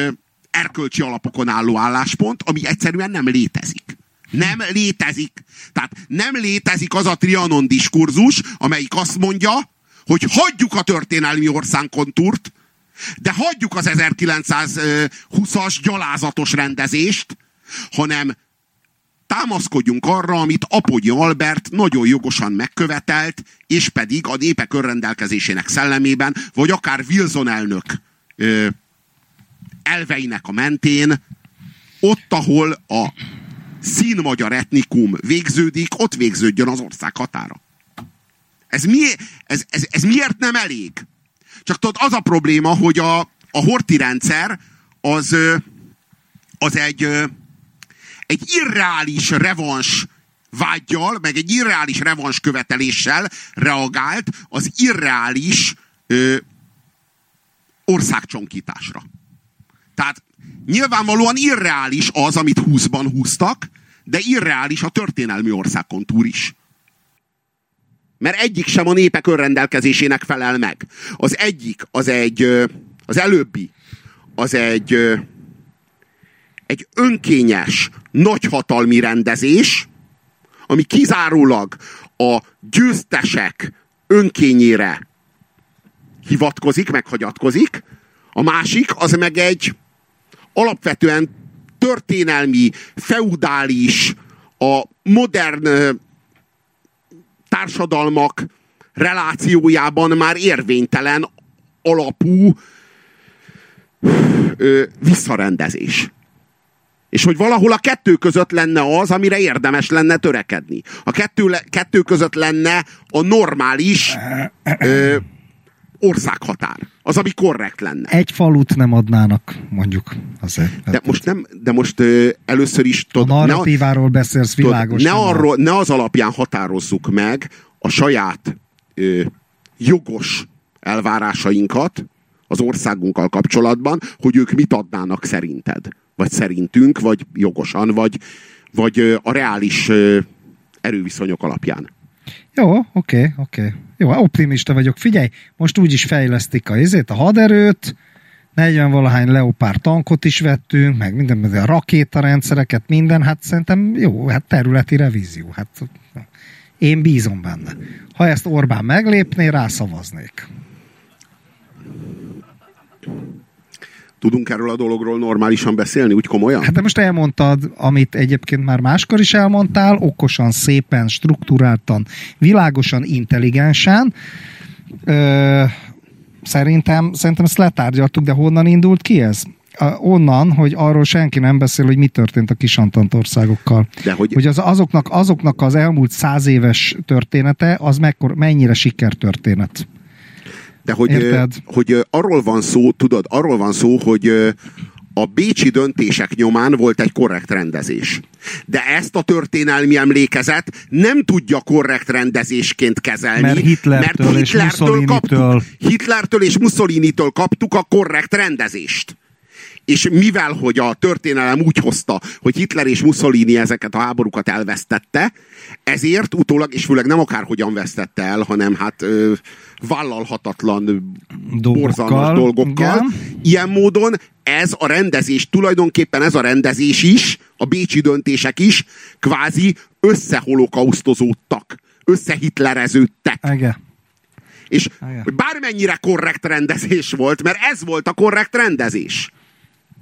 erkölcsi alapokon álló álláspont, ami egyszerűen nem létezik. Nem létezik. Tehát nem létezik az a Trianon diskurzus, amelyik azt mondja, hogy hagyjuk a történelmi országkontúrt, de hagyjuk az 1920-as gyalázatos rendezést, hanem támaszkodjunk arra, amit Apogyi Albert nagyon jogosan megkövetelt, és pedig a népek önrendelkezésének szellemében, vagy akár Wilson elnök ö, elveinek a mentén, ott, ahol a színmagyar etnikum végződik, ott végződjön az ország határa. Ez, mi, ez, ez, ez miért nem elég? Csak tudod, az a probléma, hogy a, a horti rendszer az, az egy, egy irreális revans vágyjal, meg egy irreális revans követeléssel reagált az irreális ö, országcsonkításra. Tehát nyilvánvalóan irreális az, amit 20-ban húztak, de irreális a történelmi országkontúr is. Mert egyik sem a népek önrendelkezésének felel meg. Az egyik, az egy, az előbbi, az egy, egy önkényes, nagyhatalmi rendezés, ami kizárólag a győztesek önkényére hivatkozik, meghagyatkozik. A másik, az meg egy alapvetően történelmi, feudális, a modern társadalmak relációjában már érvénytelen alapú ö, visszarendezés. És hogy valahol a kettő között lenne az, amire érdemes lenne törekedni. A kettő, kettő között lenne a normális ö, országhatár. Az, ami korrekt lenne. Egy falut nem adnának, mondjuk. Azért. De most, nem, de most ö, először is... Tud, a narratíváról ne, beszélsz világos. ne, arról, ne az alapján határozzuk meg a saját ö, jogos elvárásainkat az országunkkal kapcsolatban, hogy ők mit adnának szerinted. Vagy szerintünk, vagy jogosan, vagy, vagy a reális erőviszonyok alapján. Jó, oké, oké. Jó, optimista vagyok. Figyelj, most úgyis fejlesztik a izét, a haderőt, 40 valahány Leopard tankot is vettünk, meg minden, a rakétarendszereket, minden, hát szerintem jó, hát területi revízió. Hát én bízom benne. Ha ezt Orbán meglépné, rászavaznék. Tudunk erről a dologról normálisan beszélni, úgy komolyan? Hát de most elmondtad, amit egyébként már máskor is elmondtál, okosan, szépen, struktúráltan, világosan, intelligensen. Ö, szerintem, szerintem ezt letárgyaltuk, de honnan indult ki ez? onnan, hogy arról senki nem beszél, hogy mi történt a kisantant országokkal. De hogy... hogy az, azoknak, azoknak az elmúlt száz éves története, az mekkor, mennyire sikertörténet. De hogy, hogy arról van szó, tudod, arról van szó, hogy a bécsi döntések nyomán volt egy korrekt rendezés. De ezt a történelmi emlékezet nem tudja korrekt rendezésként kezelni. Mert Hitlertől, mert Hitlertől és kaptuk, Hitlertől és Mussolini-től kaptuk a korrekt rendezést. És mivel, hogy a történelem úgy hozta, hogy Hitler és Mussolini ezeket a háborúkat elvesztette, ezért utólag, és főleg nem akárhogyan vesztette el, hanem hát ö, vállalhatatlan, dolgokkal, borzalmas dolgokkal. Igen. Ilyen módon ez a rendezés, tulajdonképpen ez a rendezés is, a bécsi döntések is kvázi összeholokausztozódtak, összehitlereződtek. Igen. És bármennyire korrekt rendezés volt, mert ez volt a korrekt rendezés.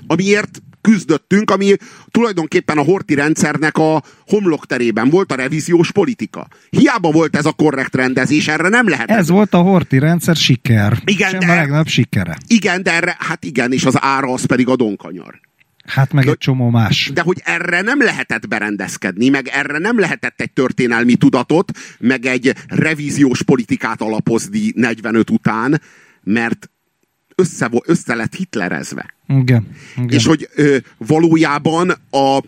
Amiért küzdöttünk, ami tulajdonképpen a horti rendszernek a homlokterében volt a revíziós politika. Hiába volt ez a korrekt rendezés, erre nem lehet. Ez volt a horti rendszer siker. Igen, Sem de, a legnagyobb sikere. Igen, de erre, hát igen, és az ára az pedig a donkanyar. Hát meg de, egy csomó más. De hogy erre nem lehetett berendezkedni, meg erre nem lehetett egy történelmi tudatot, meg egy revíziós politikát alapozni 45 után, mert össze, össze lett hitlerezve. Igen, igen. És hogy ö, valójában a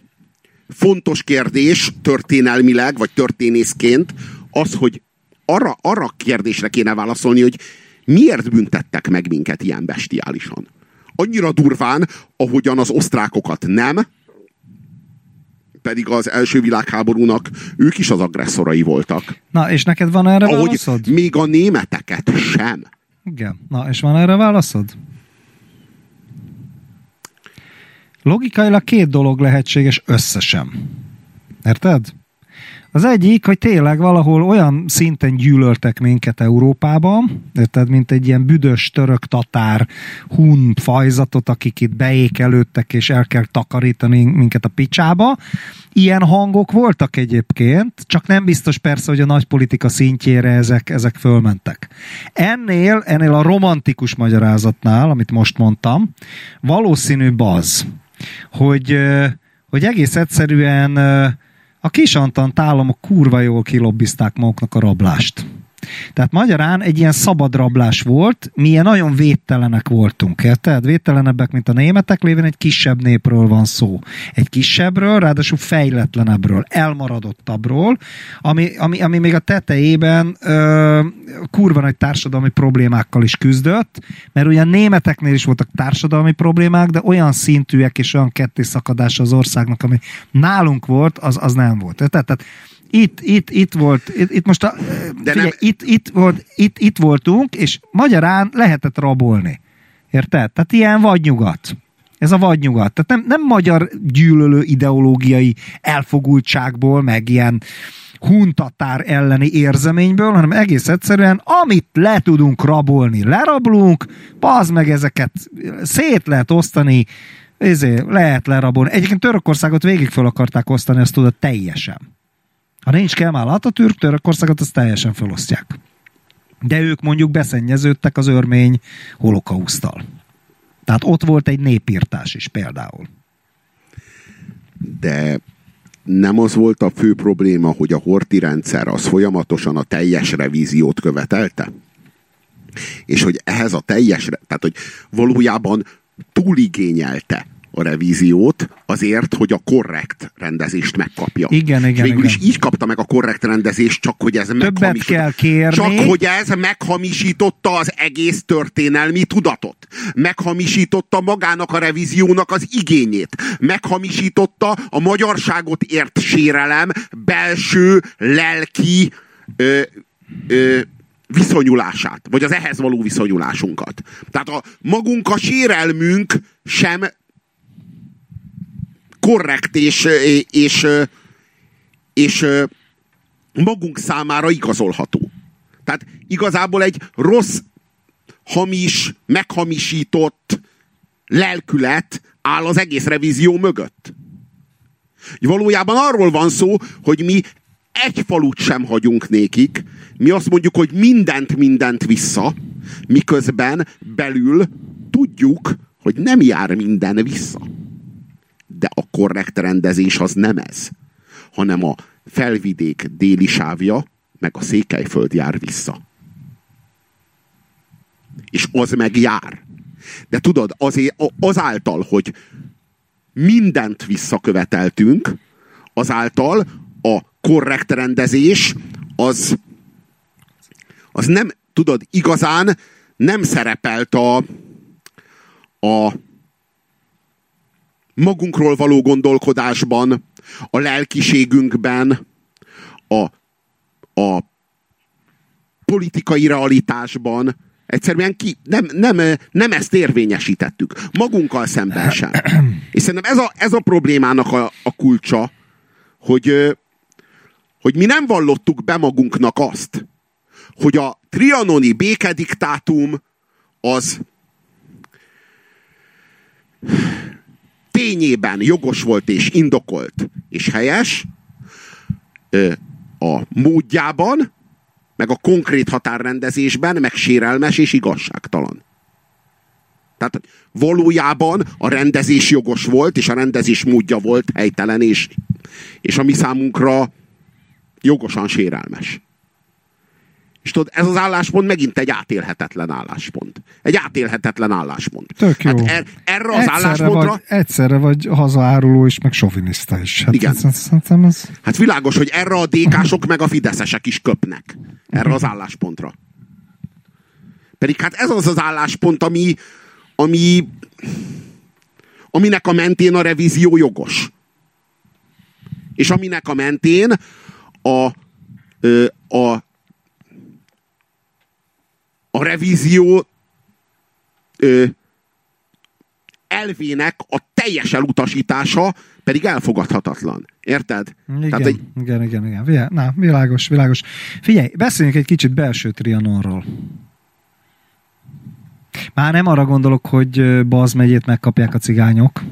fontos kérdés történelmileg, vagy történészként az, hogy arra, arra kérdésre kéne válaszolni, hogy miért büntettek meg minket ilyen bestiálisan. Annyira durván, ahogyan az osztrákokat nem, pedig az első világháborúnak ők is az agresszorai voltak. Na, és neked van erre Ahogy válaszod? még a németeket sem. Igen. Na, és van erre válaszod? Logikailag két dolog lehetséges összesen. Érted? Az egyik, hogy tényleg valahol olyan szinten gyűlöltek minket Európában, érted, mint egy ilyen büdös török tatár hun fajzatot, akik itt beékelődtek, és el kell takarítani minket a picsába. Ilyen hangok voltak egyébként, csak nem biztos persze, hogy a nagy politika szintjére ezek, ezek fölmentek. Ennél, ennél a romantikus magyarázatnál, amit most mondtam, valószínűbb az, hogy, hogy egész egyszerűen a kisantant államok kurva jól kilobbizták maguknak a rablást. Tehát magyarán egy ilyen szabad rablás volt, milyen nagyon védtelenek voltunk, érted? Védtelenebbek, mint a németek, lévén egy kisebb népről van szó. Egy kisebbről, ráadásul fejletlenebbről, elmaradottabbról, ami, ami, ami még a tetejében ö, kurva nagy társadalmi problémákkal is küzdött, mert ugyan németeknél is voltak társadalmi problémák, de olyan szintűek és olyan kettészakadás az országnak, ami nálunk volt, az, az nem volt. Tehát, tehát itt, itt, itt volt, itt, itt most a, De figyelj, nem... itt, itt, volt, itt, itt voltunk, és magyarán lehetett rabolni. Érted? Tehát ilyen vagy nyugat. Ez a vagy nyugat. Tehát nem, nem magyar gyűlölő ideológiai elfogultságból, meg ilyen huntatár elleni érzeményből, hanem egész egyszerűen, amit le tudunk rabolni, lerablunk, az meg ezeket szét lehet osztani, ezért lehet lerabolni. Egyébként Törökországot végig fel akarták osztani, azt tudod, teljesen. Ha nincs Kemal Atatürk, Törökországot azt teljesen felosztják. De ők mondjuk beszennyeződtek az örmény holokausztal. Tehát ott volt egy népírtás is például. De nem az volt a fő probléma, hogy a horti rendszer az folyamatosan a teljes revíziót követelte? És hogy ehhez a teljes, tehát hogy valójában túligényelte a revíziót azért, hogy a korrekt rendezést megkapja. Igen, igen, végül igen. is így kapta meg a korrekt rendezést, csak hogy ez Többet kell kérni. Csak hogy ez meghamisította az egész történelmi tudatot. Meghamisította magának a revíziónak az igényét. Meghamisította a magyarságot ért sérelem belső lelki ö, ö, viszonyulását, vagy az ehhez való viszonyulásunkat. Tehát a magunk a sérelmünk sem korrekt és, és, és magunk számára igazolható. Tehát igazából egy rossz, hamis, meghamisított lelkület áll az egész revízió mögött. Valójában arról van szó, hogy mi egy falut sem hagyunk nékik, mi azt mondjuk, hogy mindent, mindent vissza, miközben belül tudjuk, hogy nem jár minden vissza. De a korrekt rendezés az nem ez, hanem a felvidék déli sávja, meg a Székelyföld jár vissza. És az meg jár. De tudod, azért, azáltal, hogy mindent visszaköveteltünk, azáltal a korrekt rendezés az, az nem, tudod, igazán nem szerepelt a, a magunkról való gondolkodásban, a lelkiségünkben, a, a politikai realitásban, Egyszerűen ki, nem, nem, nem ezt érvényesítettük. Magunkkal szemben sem. És szerintem ez a, ez a problémának a, a kulcsa, hogy, hogy mi nem vallottuk be magunknak azt, hogy a trianoni békediktátum az tényében jogos volt és indokolt és helyes, a módjában, meg a konkrét határrendezésben, meg sérelmes és igazságtalan. Tehát valójában a rendezés jogos volt, és a rendezés módja volt helytelen, és, és ami számunkra jogosan sérelmes. És tudod, ez az álláspont megint egy átélhetetlen álláspont. Egy átélhetetlen álláspont. Tök jó. Hát er, erre az egyszerre álláspontra... Vagy, egyszerre vagy hazaáruló is, meg soviniszta is. Hát, Igen. Ez, ez... hát világos, hogy erre a DK-sok meg a fideszesek is köpnek. Erre az álláspontra. Pedig hát ez az az álláspont, ami, ami aminek a mentén a revízió jogos. És aminek a mentén a, a a revízió ö, elvének a teljes elutasítása pedig elfogadhatatlan. Érted? Igen, Tehát egy... igen, igen, igen. Na, világos, világos. Figyelj, beszéljünk egy kicsit belső Trianonról. Már nem arra gondolok, hogy Baz megyét megkapják a cigányok,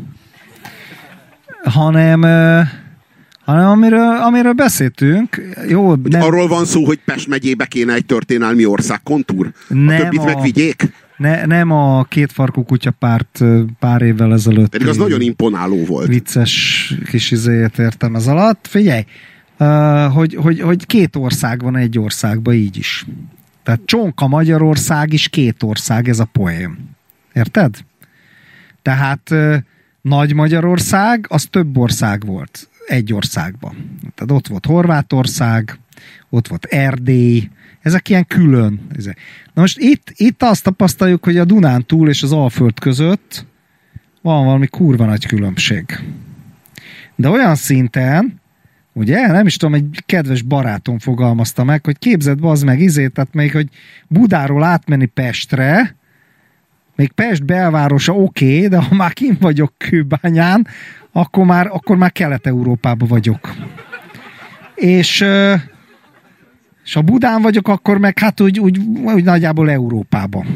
hanem hanem amiről, amiről beszéltünk, jó... Nem... Arról van szó, hogy Pest megyébe kéne egy történelmi ország kontúr? Nem a többit a... megvigyék? Ne, nem a két farkú kutyapárt pár évvel ezelőtt. Pedig az nagyon imponáló volt. Vicces kis izéjét értem ez alatt. Figyelj, hogy, hogy, hogy két ország van egy országban így is. Tehát Csonka Magyarország is két ország, ez a poém. Érted? Tehát Nagy Magyarország, az több ország volt egy országban. Tehát ott volt Horvátország, ott volt Erdély, ezek ilyen külön. Na most itt, itt azt tapasztaljuk, hogy a Dunán túl és az Alföld között van valami kurva nagy különbség. De olyan szinten, ugye, nem is tudom, egy kedves barátom fogalmazta meg, hogy képzeld az meg izét, tehát még, hogy Budáról átmenni Pestre, még Pest belvárosa oké, okay, de ha már kim vagyok Kőbányán, akkor már, akkor már Kelet-Európában vagyok. És, és ha Budán vagyok, akkor meg hát úgy, úgy, úgy nagyjából Európában.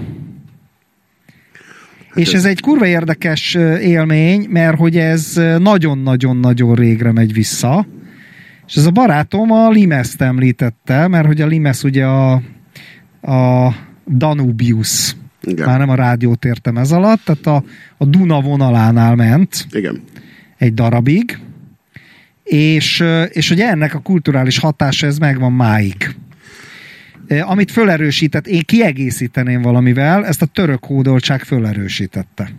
És ez egy kurva érdekes élmény, mert hogy ez nagyon-nagyon-nagyon régre megy vissza. És ez a barátom a Limeszt említette, mert hogy a Limes ugye a, a Danubius. Igen. Már nem a rádiót értem ez alatt, tehát a, a Duna vonalánál ment. Igen egy darabig, és, és hogy ennek a kulturális hatása ez megvan máig. Amit fölerősített, én kiegészíteném valamivel, ezt a török hódoltság fölerősítette.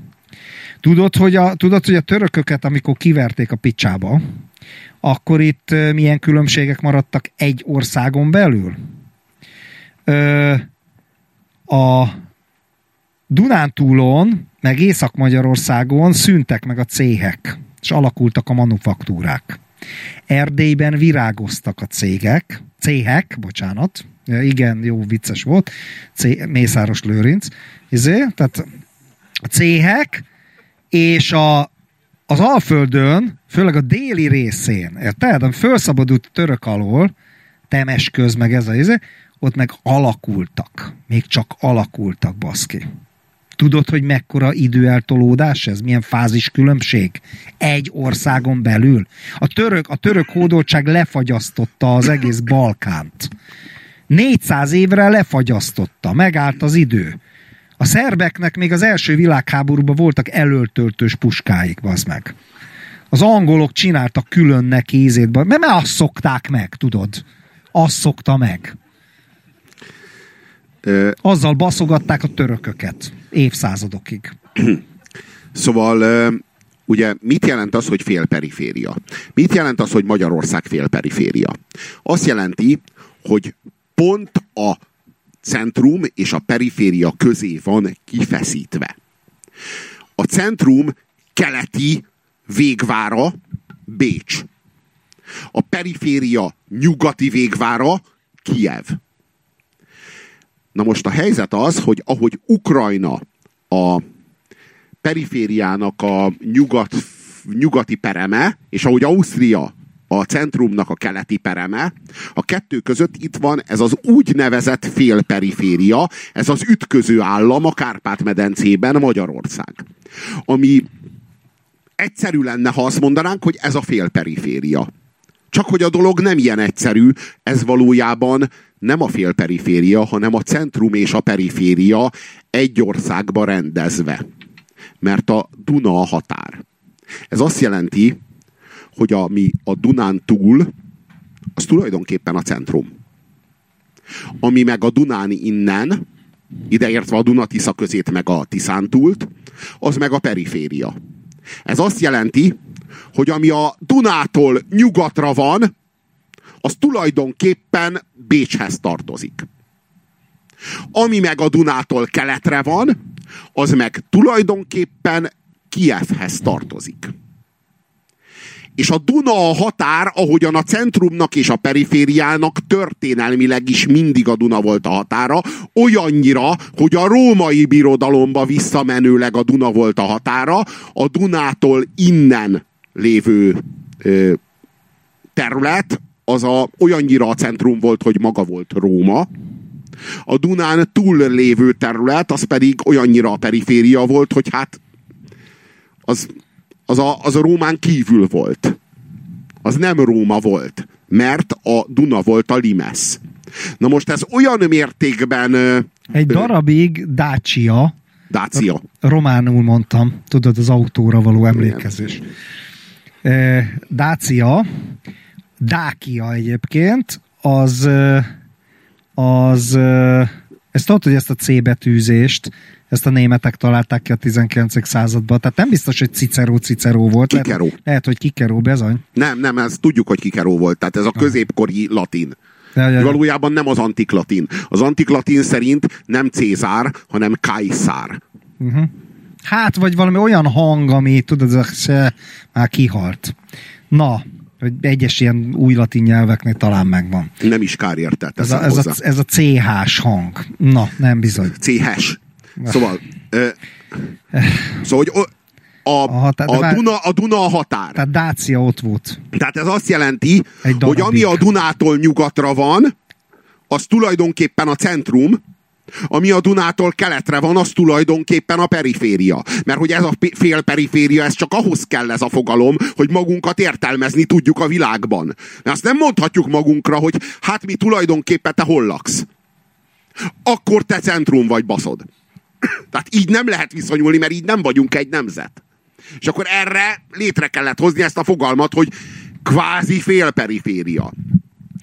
Tudod hogy, a, tudod, hogy a törököket, amikor kiverték a picsába, akkor itt milyen különbségek maradtak egy országon belül? Ö, a Dunántúlon, meg Észak-Magyarországon szűntek meg a céhek és alakultak a manufaktúrák. Erdélyben virágoztak a cégek, céhek, bocsánat, igen, jó, vicces volt, Cé, Mészáros Lőrinc, izé, tehát a céhek, és a, az Alföldön, főleg a déli részén, érted? Ami felszabadult török alól, Temesköz, meg ez a izé, ott meg alakultak. Még csak alakultak, baszki. Tudod, hogy mekkora időeltolódás ez? Milyen fázis különbség? Egy országon belül. A török, a török hódoltság lefagyasztotta az egész Balkánt. 400 évre lefagyasztotta, megállt az idő. A szerbeknek még az első világháborúban voltak elöltöltős puskáik, az meg. Az angolok csináltak külön neki ízét, mert, mert azt szokták meg, tudod. Azt szokta meg. Azzal baszogatták a törököket évszázadokig. Szóval ugye mit jelent az, hogy félperiféria? Mit jelent az, hogy Magyarország félperiféria? Azt jelenti, hogy pont a centrum és a periféria közé van kifeszítve. A centrum keleti végvára Bécs. A periféria nyugati végvára Kiev. Na most a helyzet az, hogy ahogy Ukrajna a perifériának a nyugat, nyugati pereme, és ahogy Ausztria a centrumnak a keleti pereme, a kettő között itt van ez az úgynevezett félperiféria, ez az ütköző állam a Kárpát-medencében Magyarország. Ami egyszerű lenne, ha azt mondanánk, hogy ez a félperiféria. Csak hogy a dolog nem ilyen egyszerű, ez valójában nem a félperiféria, hanem a centrum és a periféria egy országba rendezve. Mert a Duna a határ. Ez azt jelenti, hogy ami a Dunán túl, az tulajdonképpen a centrum. Ami meg a Dunán innen, ideértve a Duna-Tisza közét meg a Tiszántúlt, az meg a periféria. Ez azt jelenti, hogy ami a Dunától nyugatra van, az tulajdonképpen Bécshez tartozik. Ami meg a Dunától keletre van, az meg tulajdonképpen Kievhez tartozik. És a Duna a határ, ahogyan a centrumnak és a perifériának történelmileg is mindig a Duna volt a határa, olyannyira, hogy a római birodalomba visszamenőleg a Duna volt a határa, a Dunától innen lévő ö, terület, az a, olyannyira a centrum volt, hogy maga volt Róma. A Dunán túl lévő terület, az pedig olyannyira a periféria volt, hogy hát az, az, a, az a Rómán kívül volt. Az nem Róma volt, mert a Duna volt a Limes. Na most ez olyan mértékben... Egy darabig Dacia, Dácia. románul mondtam, tudod, az autóra való emlékezés. Dacia, Dákia egyébként, az, az, ezt tudod, hogy ezt a C betűzést, ezt a németek találták ki a 19. században. Tehát nem biztos, hogy Cicero Cicero volt. Kikero. Lehet, lehet hogy Kikero bezony. Nem, nem, ezt tudjuk, hogy Kikero volt. Tehát ez a középkori latin. Ja, ja, ja. Valójában nem az antiklatin. Az antiklatin szerint nem Cézár, hanem Kajszár. Hát, vagy valami olyan hang, ami, tudod, se, már kihalt. Na, egyes ilyen új latin nyelveknél talán megvan. Nem is kár érte, Ez a, ez, a, ez a CH hang. Na, nem bizony. CH. Szóval, ö, szóval, hogy a, Aha, tehát a, vár- Duna, a Duna a határ. Tehát Dácia ott volt. Tehát ez azt jelenti, hogy ami a Dunától nyugatra van, az tulajdonképpen a centrum, ami a Dunától keletre van, az tulajdonképpen a periféria. Mert hogy ez a fél periféria, ez csak ahhoz kell ez a fogalom, hogy magunkat értelmezni tudjuk a világban. Mert azt nem mondhatjuk magunkra, hogy hát mi tulajdonképpen te hol laksz. Akkor te centrum vagy, baszod. Tehát így nem lehet viszonyulni, mert így nem vagyunk egy nemzet. És akkor erre létre kellett hozni ezt a fogalmat, hogy kvázi félperiféria.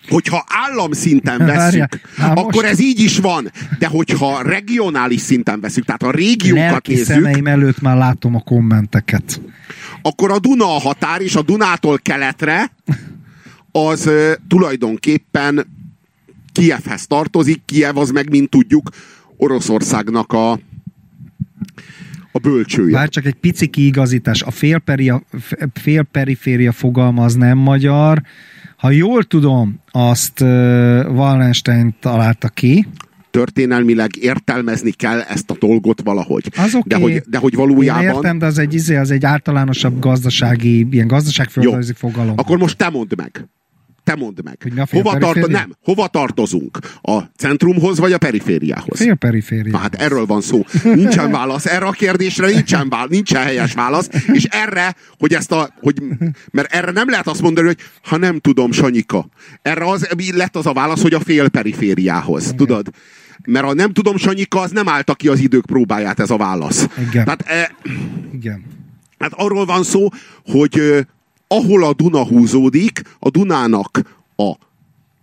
Hogyha államszinten már akkor most- ez így is van. De hogyha regionális szinten veszük, tehát a régiókat Lelki nézzük, szemeim előtt már látom a kommenteket. akkor a Duna a határ, és a Dunától keletre az ö, tulajdonképpen Kievhez tartozik. Kiev az meg, mint tudjuk, Oroszországnak a, a bölcsője. Bár csak egy pici kiigazítás. A félperia, f- félperiféria fogalma az nem magyar. Ha jól tudom, azt uh, Wallenstein találta ki. történelmileg értelmezni kell ezt a dolgot valahogy. Az oké. de, hogy, de hogy Én valójában... értem, de az egy, izé, az egy általánosabb gazdasági, ilyen gazdaságföldrajzi fogalom. Akkor most te mondd meg. Te mondd meg. Hova, félperiféria? nem, hova tartozunk? A centrumhoz vagy a perifériához? Félperiféria. Na hát erről van szó. Nincsen válasz. Erre a kérdésre nincsen, válasz, nincsen helyes válasz. És erre, hogy ezt a, hogy, mert erre nem lehet azt mondani, hogy ha nem tudom, Sanyika. Erre az, lett az a válasz, hogy a félperifériához. Tudod? Mert a nem tudom, Sanyika, az nem állta ki az idők próbáját ez a válasz. Igen. Tehát e, Igen. Hát arról van szó, hogy ahol a Duna húzódik, a Dunának a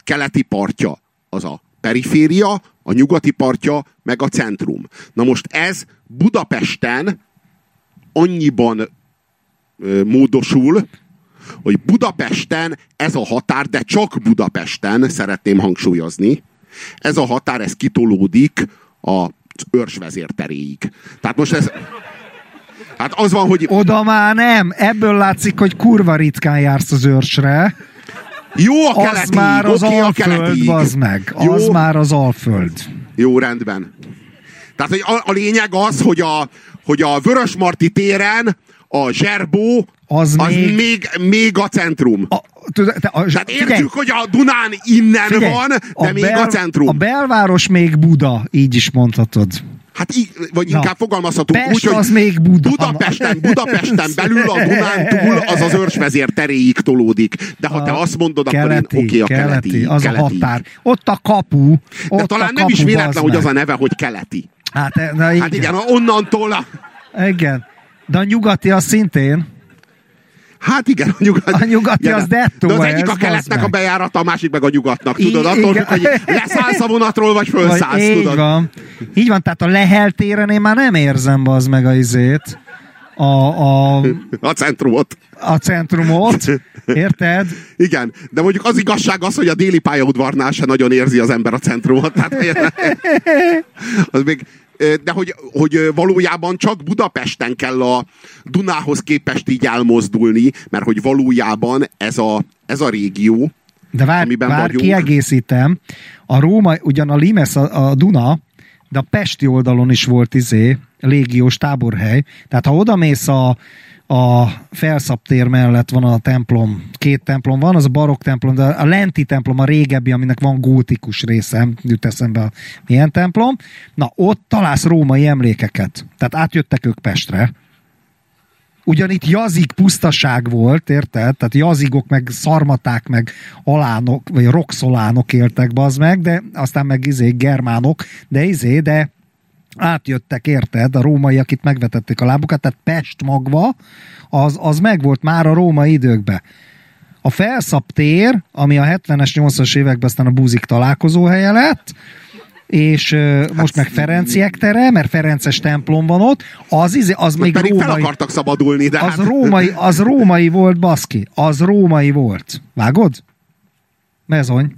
keleti partja az a periféria, a nyugati partja meg a centrum. Na most ez Budapesten annyiban ö, módosul, hogy Budapesten ez a határ, de csak Budapesten, szeretném hangsúlyozni, ez a határ, ez kitolódik az őrsvezérteréig. Tehát most ez... Hát az van, hogy Oda már nem. Ebből látszik, hogy kurva ritkán jársz az őrsre. jó a Az keleti, már az oké, a alföld, keleti. bazd meg. Jó, Az már az alföld. jó, rendben. Tehát, hogy a, a lényeg az, hogy a, hogy a Vörösmarty téren a zserbó, Az az, még- még, még, a centrum. A, tudod, te, a, Tehát figyelj, értjük, hogy a Dunán innen figyelj, van, de még a centrum. A belváros még Buda, így is mondhatod. Hát így, vagy Na. inkább fogalmazhatunk Pest úgy, hogy az még Buda. Budapesten, Budapesten belül a Dunán túl az az őrsvezér teréig tolódik. De ha te azt mondod, keleti, akkor én oké, okay, a keleti. keleti, az keleti. a határ. Ott a kapu. De ott talán a nem is kapu, véletlen, bazd hogy az a neve, hogy keleti. Hát, na, igen. Hát igen, onnantól a... igen. De a nyugati az szintén. Hát igen, a nyugati, A nyugati igen, az dettó, De az egyik a keletnek meg. a bejárata, a másik meg a nyugatnak. Tudod, attól igen. függ, hogy leszállsz a vonatról, vagy Vagy fölszállsz, így tudod. van. Így van, tehát a Lehel téren én már nem érzem az meg a izét. A, a, A centrumot. a centrumot. Érted? Igen, de mondjuk az igazság az, hogy a déli pályaudvarnál se nagyon érzi az ember a centrumot. Tehát, az még, de hogy, hogy valójában csak Budapesten kell a Dunához képest így elmozdulni, mert hogy valójában ez a, ez a régió, De vár, amiben vár vagyunk. kiegészítem. A Róma, ugyan a Limes a, a Duna, de a Pesti oldalon is volt izé, légiós táborhely. Tehát ha odamész a, a felszabtér mellett van a templom, két templom van, az a barokk templom, de a lenti templom a régebbi, aminek van gótikus része, nem jut eszembe a milyen templom. Na, ott találsz római emlékeket. Tehát átjöttek ők Pestre, ugyanitt jazik pusztaság volt, érted? Tehát jazigok, meg szarmaták, meg alánok, vagy roxolánok éltek, bazd meg, de aztán meg izé, germánok, de izé, de átjöttek, érted? A rómaiak itt megvetették a lábukat, tehát Pest magva, az, az megvolt már a római időkben. A felszab tér, ami a 70-es, 80-as években aztán a búzik találkozó helye lett, és uh, most meg Ferenciek tere, mert Ferences templom van ott, az, izé, az még pedig fel római, akartak szabadulni, de az hát, római, az római volt, baszki. Az római volt. Vágod? Mezony.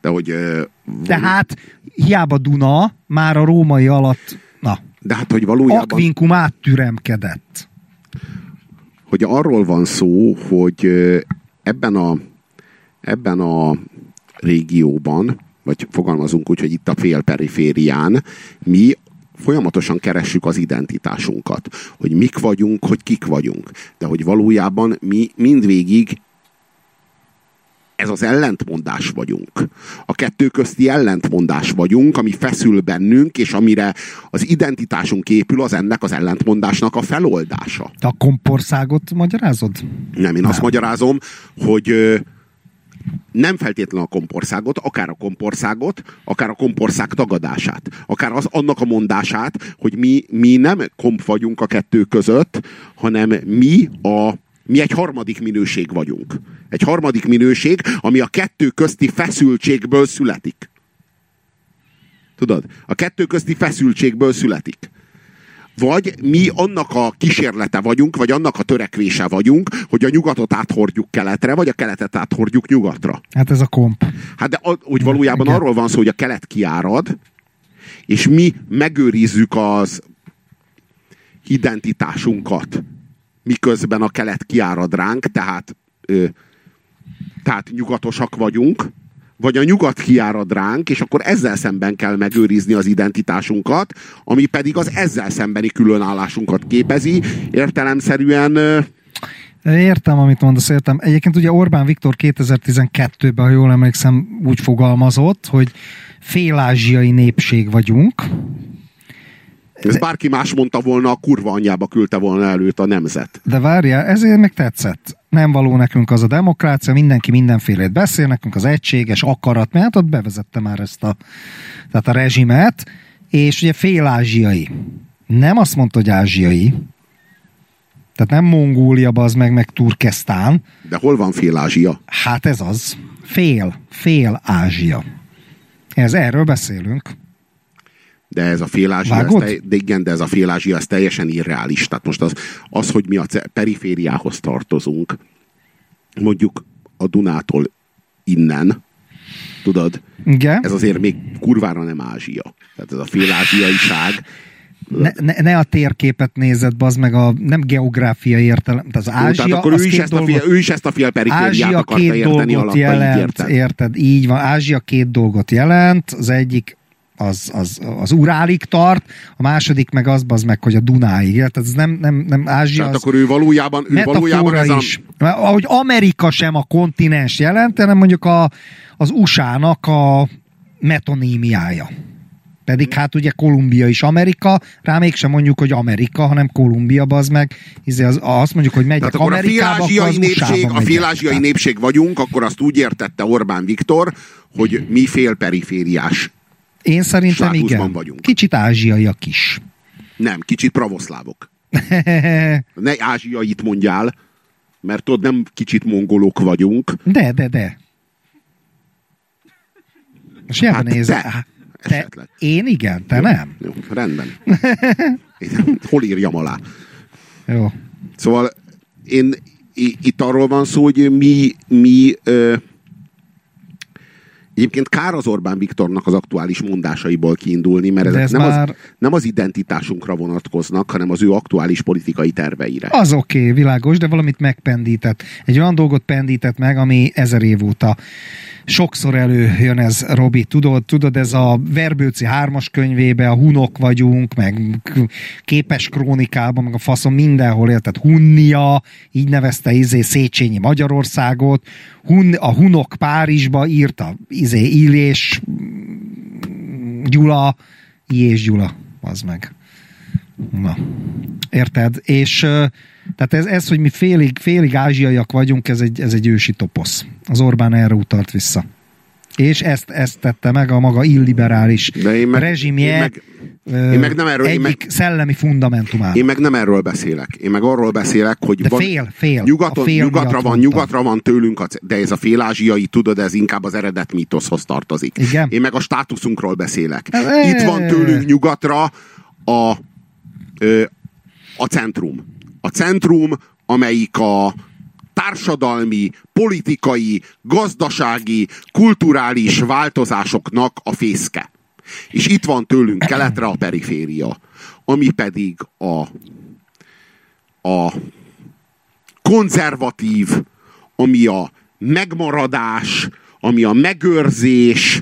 de hogy ö, Tehát hiába Duna, már a római alatt, na, de hát, hogy valójában Akvinkum áttüremkedett. hogy arról van szó, hogy ebben a, ebben a régióban, vagy fogalmazunk úgy, hogy itt a félperiférián, mi folyamatosan keressük az identitásunkat. Hogy mik vagyunk, hogy kik vagyunk. De hogy valójában mi mindvégig ez az ellentmondás vagyunk. A kettő közti ellentmondás vagyunk, ami feszül bennünk, és amire az identitásunk épül, az ennek az ellentmondásnak a feloldása. Te a kompországot magyarázod? Nem, én azt magyarázom, hogy nem feltétlenül a kompországot, akár a kompországot, akár a kompország tagadását, akár az annak a mondását, hogy mi, mi nem komp vagyunk a kettő között, hanem mi a mi egy harmadik minőség vagyunk. Egy harmadik minőség, ami a kettő közti feszültségből születik. Tudod? A kettő közti feszültségből születik. Vagy mi annak a kísérlete vagyunk, vagy annak a törekvése vagyunk, hogy a nyugatot áthordjuk keletre, vagy a keletet áthordjuk nyugatra. Hát ez a komp. Hát de úgy valójában Igen. arról van szó, hogy a kelet kiárad, és mi megőrizzük az identitásunkat, miközben a kelet kiárad ránk, tehát, ö, tehát nyugatosak vagyunk, vagy a nyugat kiárad ránk, és akkor ezzel szemben kell megőrizni az identitásunkat, ami pedig az ezzel szembeni különállásunkat képezi, értelemszerűen Értem, amit mondasz, értem. Egyébként ugye Orbán Viktor 2012-ben, ha jól emlékszem, úgy fogalmazott, hogy félázsiai népség vagyunk. Ez bárki más mondta volna, a kurva anyjába küldte volna előtt a nemzet. De várjál, ezért meg tetszett. Nem való nekünk az a demokrácia, mindenki mindenfélét beszél, nekünk az egységes akarat, mert hát ott bevezette már ezt a, tehát a rezsimet, és ugye félázsiai. Nem azt mondta, hogy ázsiai, tehát nem Mongólia, az meg, meg Turkesztán, De hol van fél-Ázsia? Hát ez az. Fél, fél Ázsia. Ez erről beszélünk. De ez a fél-Ázsia, ez te, de igen, de ez a fél-Ázsia, ez teljesen irreális. Tehát most az, az, hogy mi a perifériához tartozunk, mondjuk a Dunától innen, tudod, Igen. ez azért még kurvára nem Ázsia. Tehát ez a fél-ázsiaiság, Ne, ne, ne a térképet nézed, az meg a nem geográfiai értelem. Az Jó, tehát Ázsia, akkor az ő is, ezt a dolgot, fél, ő is ezt a fél perifériát Ázsia akarta két érteni dolgot alatta, így jelent, érted? érted? Így van, Ázsia két dolgot jelent, az egyik az, az, az Urálig tart, a második meg az, az meg, hogy a Dunáig. Tehát ez nem, nem, nem Ázsia. Tehát akkor ő valójában, ő valójában ez is. A... Ahogy Amerika sem a kontinens jelent, hanem mondjuk a, az USA-nak a metonímiája. Pedig hát ugye Kolumbia is Amerika, rá mégsem mondjuk, hogy Amerika, hanem Kolumbia, az meg, izé az, azt mondjuk, hogy megyek Tehát Amerikába, a akkor az népség, A félázsiai népség vagyunk, akkor azt úgy értette Orbán Viktor, hogy mi félperifériás Én szerintem igen. vagyunk. Kicsit ázsiaiak is. Nem, kicsit pravoszlávok. ne ázsiait mondjál, mert tudod, nem kicsit mongolok vagyunk. De, de, de. Most hát nézve. Te, te, én igen, te jó, nem. Jó, rendben. Hol írjam alá? Jó. Szóval én itt arról van szó, hogy mi, mi ö, Egyébként kár az Orbán Viktornak az aktuális mondásaiból kiindulni, mert ezek ez nem, már... az, nem az identitásunkra vonatkoznak, hanem az ő aktuális politikai terveire. Az oké, okay, világos, de valamit megpendített. Egy olyan dolgot pendített meg, ami ezer év óta sokszor előjön ez, Robi, tudod, tudod, ez a Verbőci hármas könyvébe, a hunok vagyunk, meg képes krónikában, meg a faszom mindenhol tehát Hunnia, így nevezte izé Széchenyi Magyarországot, Hun, a hunok Párizsba írta izé Illés Gyula, és Gyula, az meg. Na, érted? És tehát ez, ez hogy mi félig, félig ázsiaiak vagyunk, ez egy, ez egy ősi toposz. Az Orbán erre utalt vissza. És ezt, ezt tette meg a maga illiberális De én meg, rezsimje én meg, én meg nem erről, egyik én meg, szellemi fundamentumának. Én meg nem erről beszélek. Én meg arról beszélek, hogy de fél, fél, nyugaton, fél nyugatra, van, nyugatra van tőlünk, de ez a fél-ázsiai, tudod, ez inkább az eredet mítoszhoz tartozik. Igen? Én meg a státuszunkról beszélek. Itt van tőlünk nyugatra a, a centrum a centrum, amelyik a társadalmi, politikai, gazdasági, kulturális változásoknak a fészke. És itt van tőlünk keletre a periféria, ami pedig a, a konzervatív, ami a megmaradás, ami a megőrzés,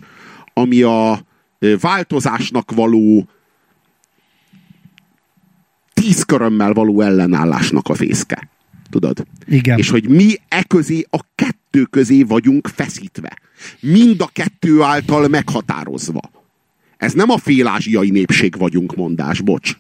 ami a változásnak való tíz körömmel való ellenállásnak a fészke. Tudod? Igen. És hogy mi e közé, a kettő közé vagyunk feszítve. Mind a kettő által meghatározva. Ez nem a félázsiai népség vagyunk mondás, bocs.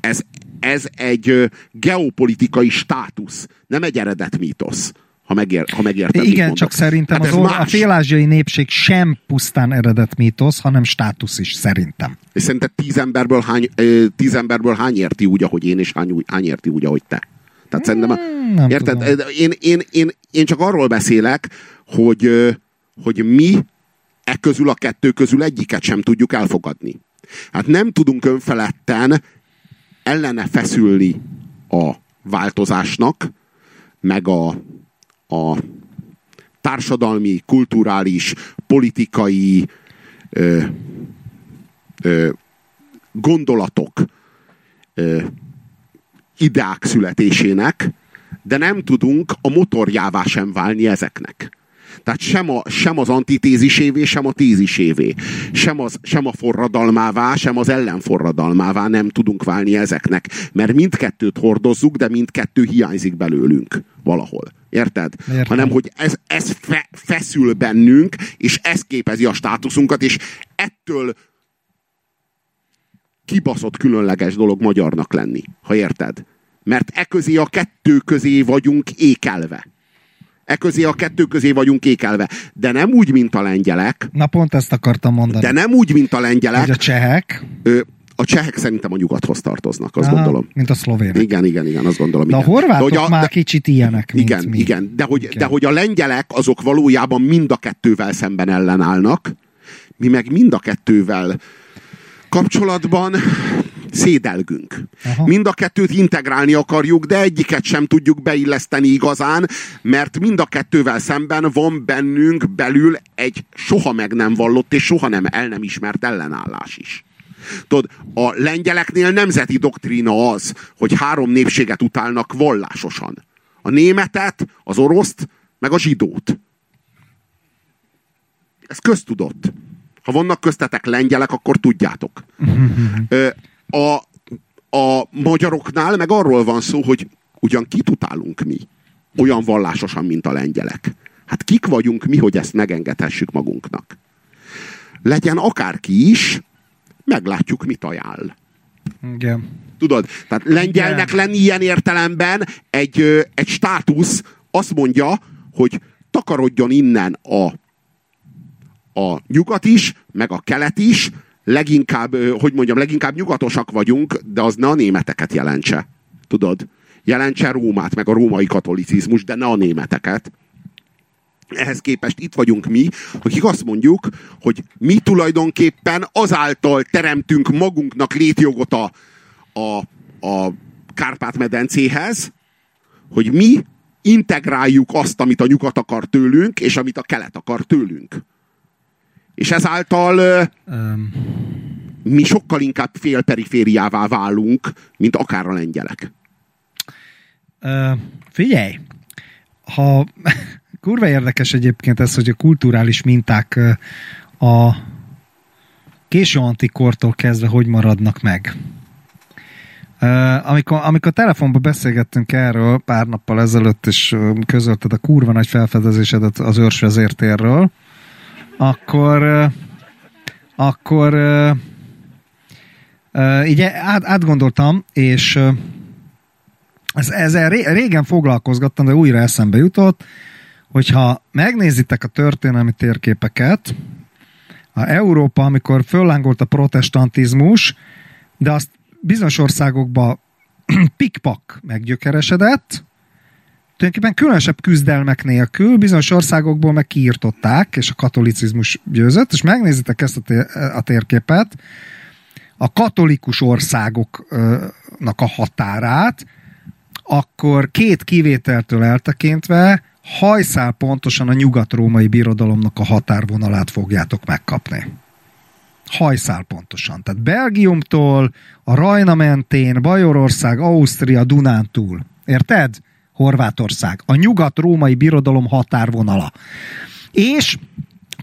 Ez, ez egy geopolitikai státusz, nem egy eredet mítosz ha, megér, ha megérted, Igen, csak szerintem hát az or- a félázsiai népség sem pusztán eredet mítosz, hanem státusz is, szerintem. És szerinted tíz emberből hány, tíz emberből hány érti úgy, ahogy én, és hány, hány érti úgy, ahogy te? Tehát szerintem, hmm, nem érted? Tudom. Én, én, én, én csak arról beszélek, hogy, hogy mi e közül a kettő közül egyiket sem tudjuk elfogadni. Hát nem tudunk önfeledten ellene feszülni a változásnak, meg a, a társadalmi, kulturális, politikai ö, ö, gondolatok, ö, ideák születésének, de nem tudunk a motorjává sem válni ezeknek. Tehát sem, a, sem az antitézisévé, sem a tézisévé, sem, az, sem a forradalmává, sem az ellenforradalmává nem tudunk válni ezeknek. Mert mindkettőt hordozzuk, de mindkettő hiányzik belőlünk valahol. Érted? Értem. Hanem, hogy ez, ez fe, feszül bennünk, és ez képezi a státuszunkat, és ettől kibaszott különleges dolog magyarnak lenni, ha érted? Mert e közé a kettő közé vagyunk ékelve. E közé a kettő közé vagyunk ékelve. De nem úgy, mint a lengyelek. Na pont ezt akartam mondani. De nem úgy, mint a lengyelek. Vagy a csehek. Ö, a csehek szerintem a nyugathoz tartoznak, azt Aha, gondolom. Mint a szlovének. Igen, igen, igen, azt gondolom. De igen. a horvátok de, a, már de, kicsit ilyenek, mint Igen, mi. igen. De hogy, igen. de hogy a lengyelek azok valójában mind a kettővel szemben ellenállnak, mi meg mind a kettővel kapcsolatban szédelgünk. Aha. Mind a kettőt integrálni akarjuk, de egyiket sem tudjuk beilleszteni igazán, mert mind a kettővel szemben van bennünk belül egy soha meg nem vallott és soha nem el nem ismert ellenállás is. Tudod, a lengyeleknél nemzeti doktrína az, hogy három népséget utálnak vallásosan. A németet, az oroszt, meg a zsidót. Ez köztudott. Ha vannak köztetek lengyelek, akkor tudjátok. A, a magyaroknál meg arról van szó, hogy ugyan kit utálunk mi? Olyan vallásosan, mint a lengyelek. Hát kik vagyunk mi, hogy ezt megengedhessük magunknak? Legyen akárki is, meglátjuk, mit ajánl. Igen. Tudod? Tehát lengyelnek Igen. lenni ilyen értelemben egy, egy státusz azt mondja, hogy takarodjon innen a, a nyugat is, meg a kelet is, leginkább, hogy mondjam, leginkább nyugatosak vagyunk, de az ne a németeket jelentse. Tudod? Jelentse Rómát, meg a római katolicizmus, de ne a németeket. Ehhez képest itt vagyunk mi, akik azt mondjuk, hogy mi tulajdonképpen azáltal teremtünk magunknak létjogot a, a, a Kárpát-medencéhez, hogy mi integráljuk azt, amit a nyugat akar tőlünk, és amit a kelet akar tőlünk. És ezáltal Um, mi sokkal inkább félperifériává válunk, mint akár a lengyelek. uh, figyelj, ha kurva érdekes egyébként ez, hogy a kulturális minták a késő antikortól kezdve hogy maradnak meg. Uh, amikor, amikor telefonban beszélgettünk erről pár nappal ezelőtt, és közölted a kurva nagy felfedezésedet az őrsvezértérről, akkor akkor így át, átgondoltam, és ez, ezzel ré, régen foglalkozgattam, de újra eszembe jutott, hogyha megnézitek a történelmi térképeket, a Európa, amikor föllángolt a protestantizmus, de azt bizonyos országokban pikpak meggyökeresedett, tulajdonképpen különösebb küzdelmek nélkül bizonyos országokból meg kiirtották, és a katolicizmus győzött, és megnézitek ezt a, tér, a térképet, a katolikus országoknak a határát, akkor két kivételtől eltekintve hajszál pontosan a nyugat-római birodalomnak a határvonalát fogjátok megkapni. Hajszál pontosan. Tehát Belgiumtól, a Rajna mentén, Bajorország, Ausztria, Dunántúl. Érted? Horvátország. A nyugat-római birodalom határvonala. És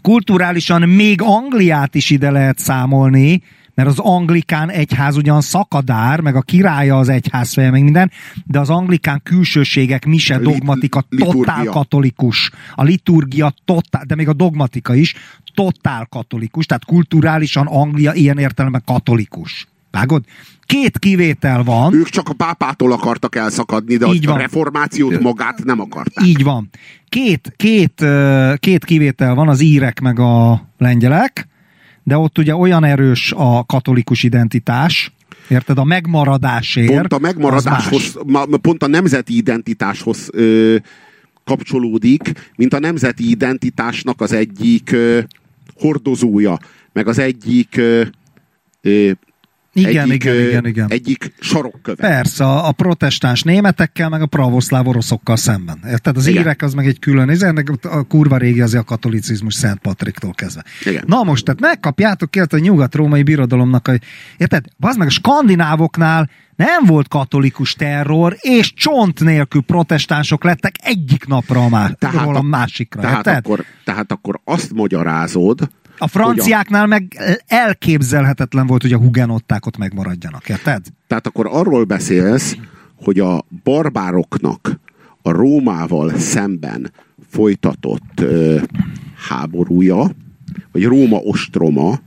kulturálisan még Angliát is ide lehet számolni, mert az anglikán egyház ugyan szakadár, meg a királya az egyház feje, meg minden, de az anglikán külsőségek, mise, Lit- dogmatika, totál katolikus. A liturgia totál, de még a dogmatika is totál katolikus, tehát kulturálisan Anglia ilyen értelemben katolikus. Vágod? Két kivétel van. Ők csak a pápától akartak elszakadni, de Így a van. reformációt magát nem akarták. Így van. Két, két, két kivétel van, az írek meg a lengyelek, de ott ugye olyan erős a katolikus identitás, érted? A megmaradásért. Pont a megmaradáshoz, ma- ma- pont a nemzeti identitáshoz ö, kapcsolódik, mint a nemzeti identitásnak az egyik ö, hordozója, meg az egyik ö, ö, Igen, egyik, igen, igen, igen. egyik sarokköve. Persze, a, a protestáns németekkel, meg a pravoszláv oroszokkal szemben. Érted? Az Igen. írek az meg egy külön, ez ennek a kurva régi azért a katolicizmus Szent Patriktól kezdve. Igen. Na most, tehát megkapjátok érted a nyugat-római birodalomnak, a, érted? Az meg a skandinávoknál nem volt katolikus terror, és csont nélkül protestánsok lettek egyik napra a, má- Tehát a- a másikra. Tehát érted? akkor, tehát akkor azt magyarázod, A franciáknál meg elképzelhetetlen volt, hogy a hugenották ott megmaradjanak, érted? Tehát akkor arról beszélsz, hogy a barbároknak a Rómával szemben folytatott ö, háborúja, vagy Róma ostroma,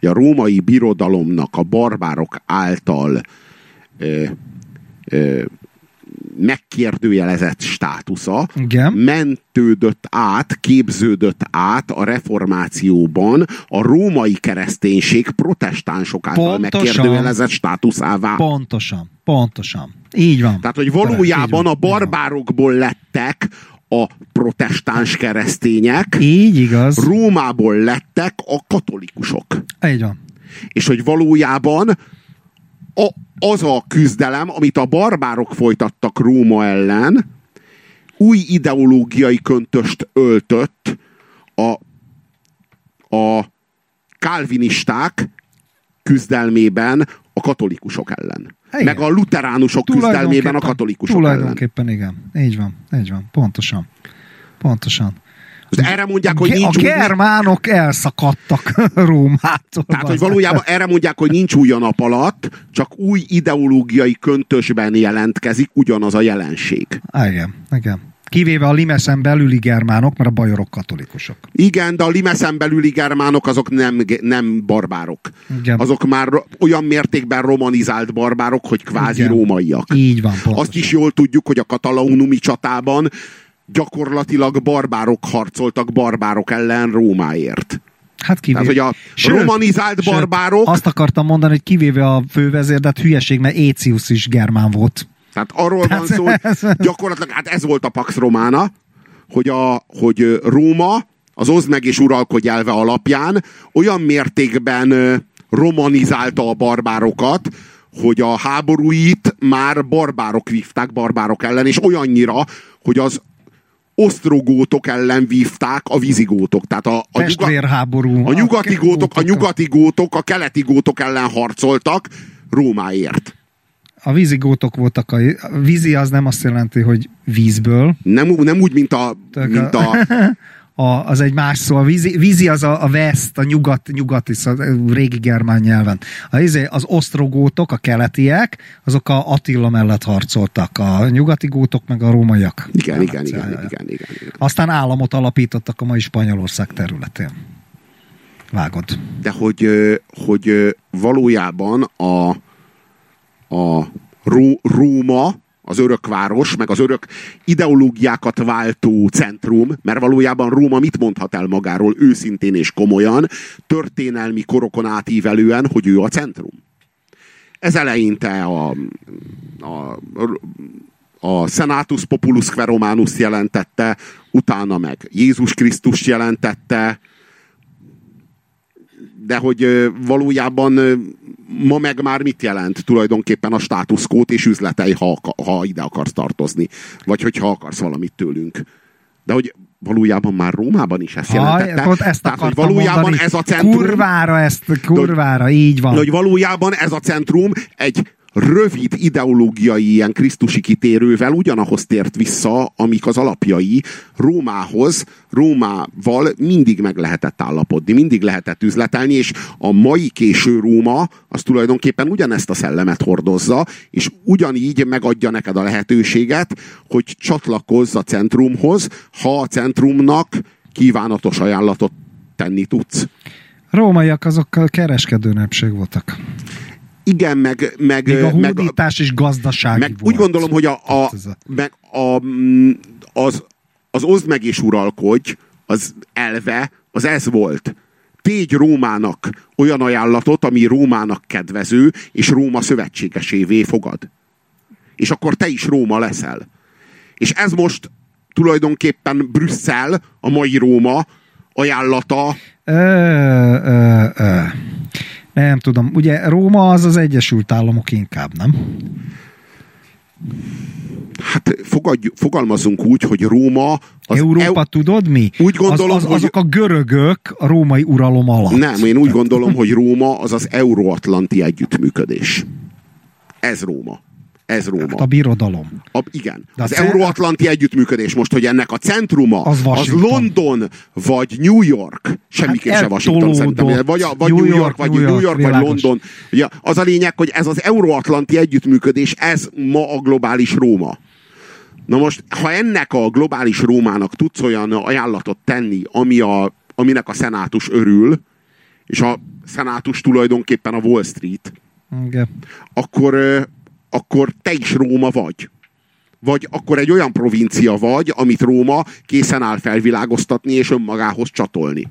hogy a római birodalomnak a barbárok által ö, ö, megkérdőjelezett státusza Igen. mentődött át, képződött át a reformációban a római kereszténység protestánsok által Pontosan. megkérdőjelezett státuszává. Pontosan, pontosan. Így van. Tehát, hogy valójában van, a barbárokból lettek a protestáns keresztények, Így igaz. Rómából lettek a katolikusok. Így van. És hogy valójában a, az a küzdelem, amit a barbárok folytattak Róma ellen, új ideológiai köntöst öltött a, a kálvinisták küzdelmében a katolikusok ellen. Igen. Meg a luteránusok küzdelmében a Tulajdonképpen- katolikusok ellen. Tulajdonképpen igen. Így van. Így van. Pontosan. Pontosan. Most erre mondják, hogy nincs a új... germánok elszakadtak Rómától. Tehát, hogy valójában erre mondják, hogy nincs új a nap alatt, csak új ideológiai köntösben jelentkezik ugyanaz a jelenség. Igen, igen. Kivéve a limeszen belüli germánok, mert a bajorok katolikusok. Igen, de a limeszen belüli germánok azok nem, nem barbárok. Igen. Azok már olyan mértékben romanizált barbárok, hogy kvázi Igen. rómaiak. Így van, pontosan. Azt is jól tudjuk, hogy a katalaunumi csatában gyakorlatilag barbárok harcoltak barbárok ellen Rómáért. Hát kivéve. Tehát, hogy a romanizált barbárok- Azt akartam mondani, hogy kivéve a fővezér, de hát hülyeség, mert Écius is germán volt. Tehát arról van szó, hogy ez- gyakorlatilag, hát ez volt a Pax Romana, hogy, a, hogy Róma az oszd meg és uralkodj elve alapján olyan mértékben romanizálta a barbárokat, hogy a háborúit már barbárok vívták barbárok ellen, és olyannyira, hogy az osztrogótok ellen vívták a vizigótok. Tehát a, a, nyuga, a nyugati gótok, a nyugati gótok a keleti gótok ellen harcoltak Rómáért. A vízigótok voltak a... a vízi az nem azt jelenti, hogy vízből. Nem, nem úgy, mint a, mint a- a A, az egy más szó. A vízi, vízi az a, a west, a nyugat, nyugati, szó, a régi germán nyelven. A, izé, az osztrogótok, a keletiek, azok a Attila mellett harcoltak. A nyugati gótok, meg a rómaiak. Igen, igen, igen, ja. igen, igen, igen. Aztán államot alapítottak a mai Spanyolország területén. Vágod. De hogy, hogy valójában a, a Ró, Róma, az örökváros, meg az örök ideológiákat váltó centrum, mert valójában Róma mit mondhat el magáról őszintén és komolyan, történelmi korokon átívelően, hogy ő a centrum. Ez eleinte a, a, a Senatus Populus Romanus jelentette, utána meg Jézus Krisztus jelentette, de hogy valójában ma meg már mit jelent tulajdonképpen a státuszkót és üzletei, ha, ha ide akarsz tartozni, vagy hogyha akarsz valamit tőlünk. De hogy valójában már Rómában is ezt jelentette. pont ezt Tehát, hogy valójában mondani. ez a centrum, Kurvára ezt, kurvára, így van. de hogy valójában ez a centrum egy rövid ideológiai ilyen krisztusi kitérővel ugyanahoz tért vissza, amik az alapjai Rómához, Rómával mindig meg lehetett állapodni, mindig lehetett üzletelni, és a mai késő Róma az tulajdonképpen ugyanezt a szellemet hordozza, és ugyanígy megadja neked a lehetőséget, hogy csatlakozz a centrumhoz, ha a centrumnak kívánatos ajánlatot tenni tudsz. Rómaiak azok a kereskedő népség voltak. Igen, meg, meg, Még a meg, hódítás is gazdasági meg volt. úgy gondolom, hogy a, a- meg a, mm, az, az oszd meg és uralkodj, az elve, az ez volt. Tégy Rómának olyan ajánlatot, ami Rómának kedvező, és Róma szövetségesévé fogad. És akkor te is Róma leszel. És ez most tulajdonképpen Brüsszel, a mai Róma ajánlata, Ö, ö, ö. Nem tudom. Ugye Róma az az Egyesült Államok inkább, nem? hát fogadj, fogalmazunk úgy, hogy Róma az Európa Eu- tudod mi? Úgy gondolom, az, az, hogy- azok a görögök a római uralom alatt. Nem, én úgy gondolom, hogy Róma az az euróatlanti együttműködés. Ez Róma. Ez Róma. Hát a birodalom. A, igen. De az a cen- euróatlanti együttműködés most, hogy ennek a centruma Az az. London vagy New York, semmiképp Hát se Washington szerintem, vagy, a, vagy New New York, York, vagy New New York, York, vagy. London. Ugye, az a lényeg, hogy ez az euróatlanti együttműködés, ez ma a globális Róma. Na most, ha ennek a globális Rómának tudsz olyan ajánlatot tenni, ami a, aminek a szenátus örül, és a szenátus tulajdonképpen a Wall Street, Igen. akkor, akkor te is Róma vagy. Vagy akkor egy olyan provincia vagy, amit Róma készen áll felvilágoztatni és önmagához csatolni.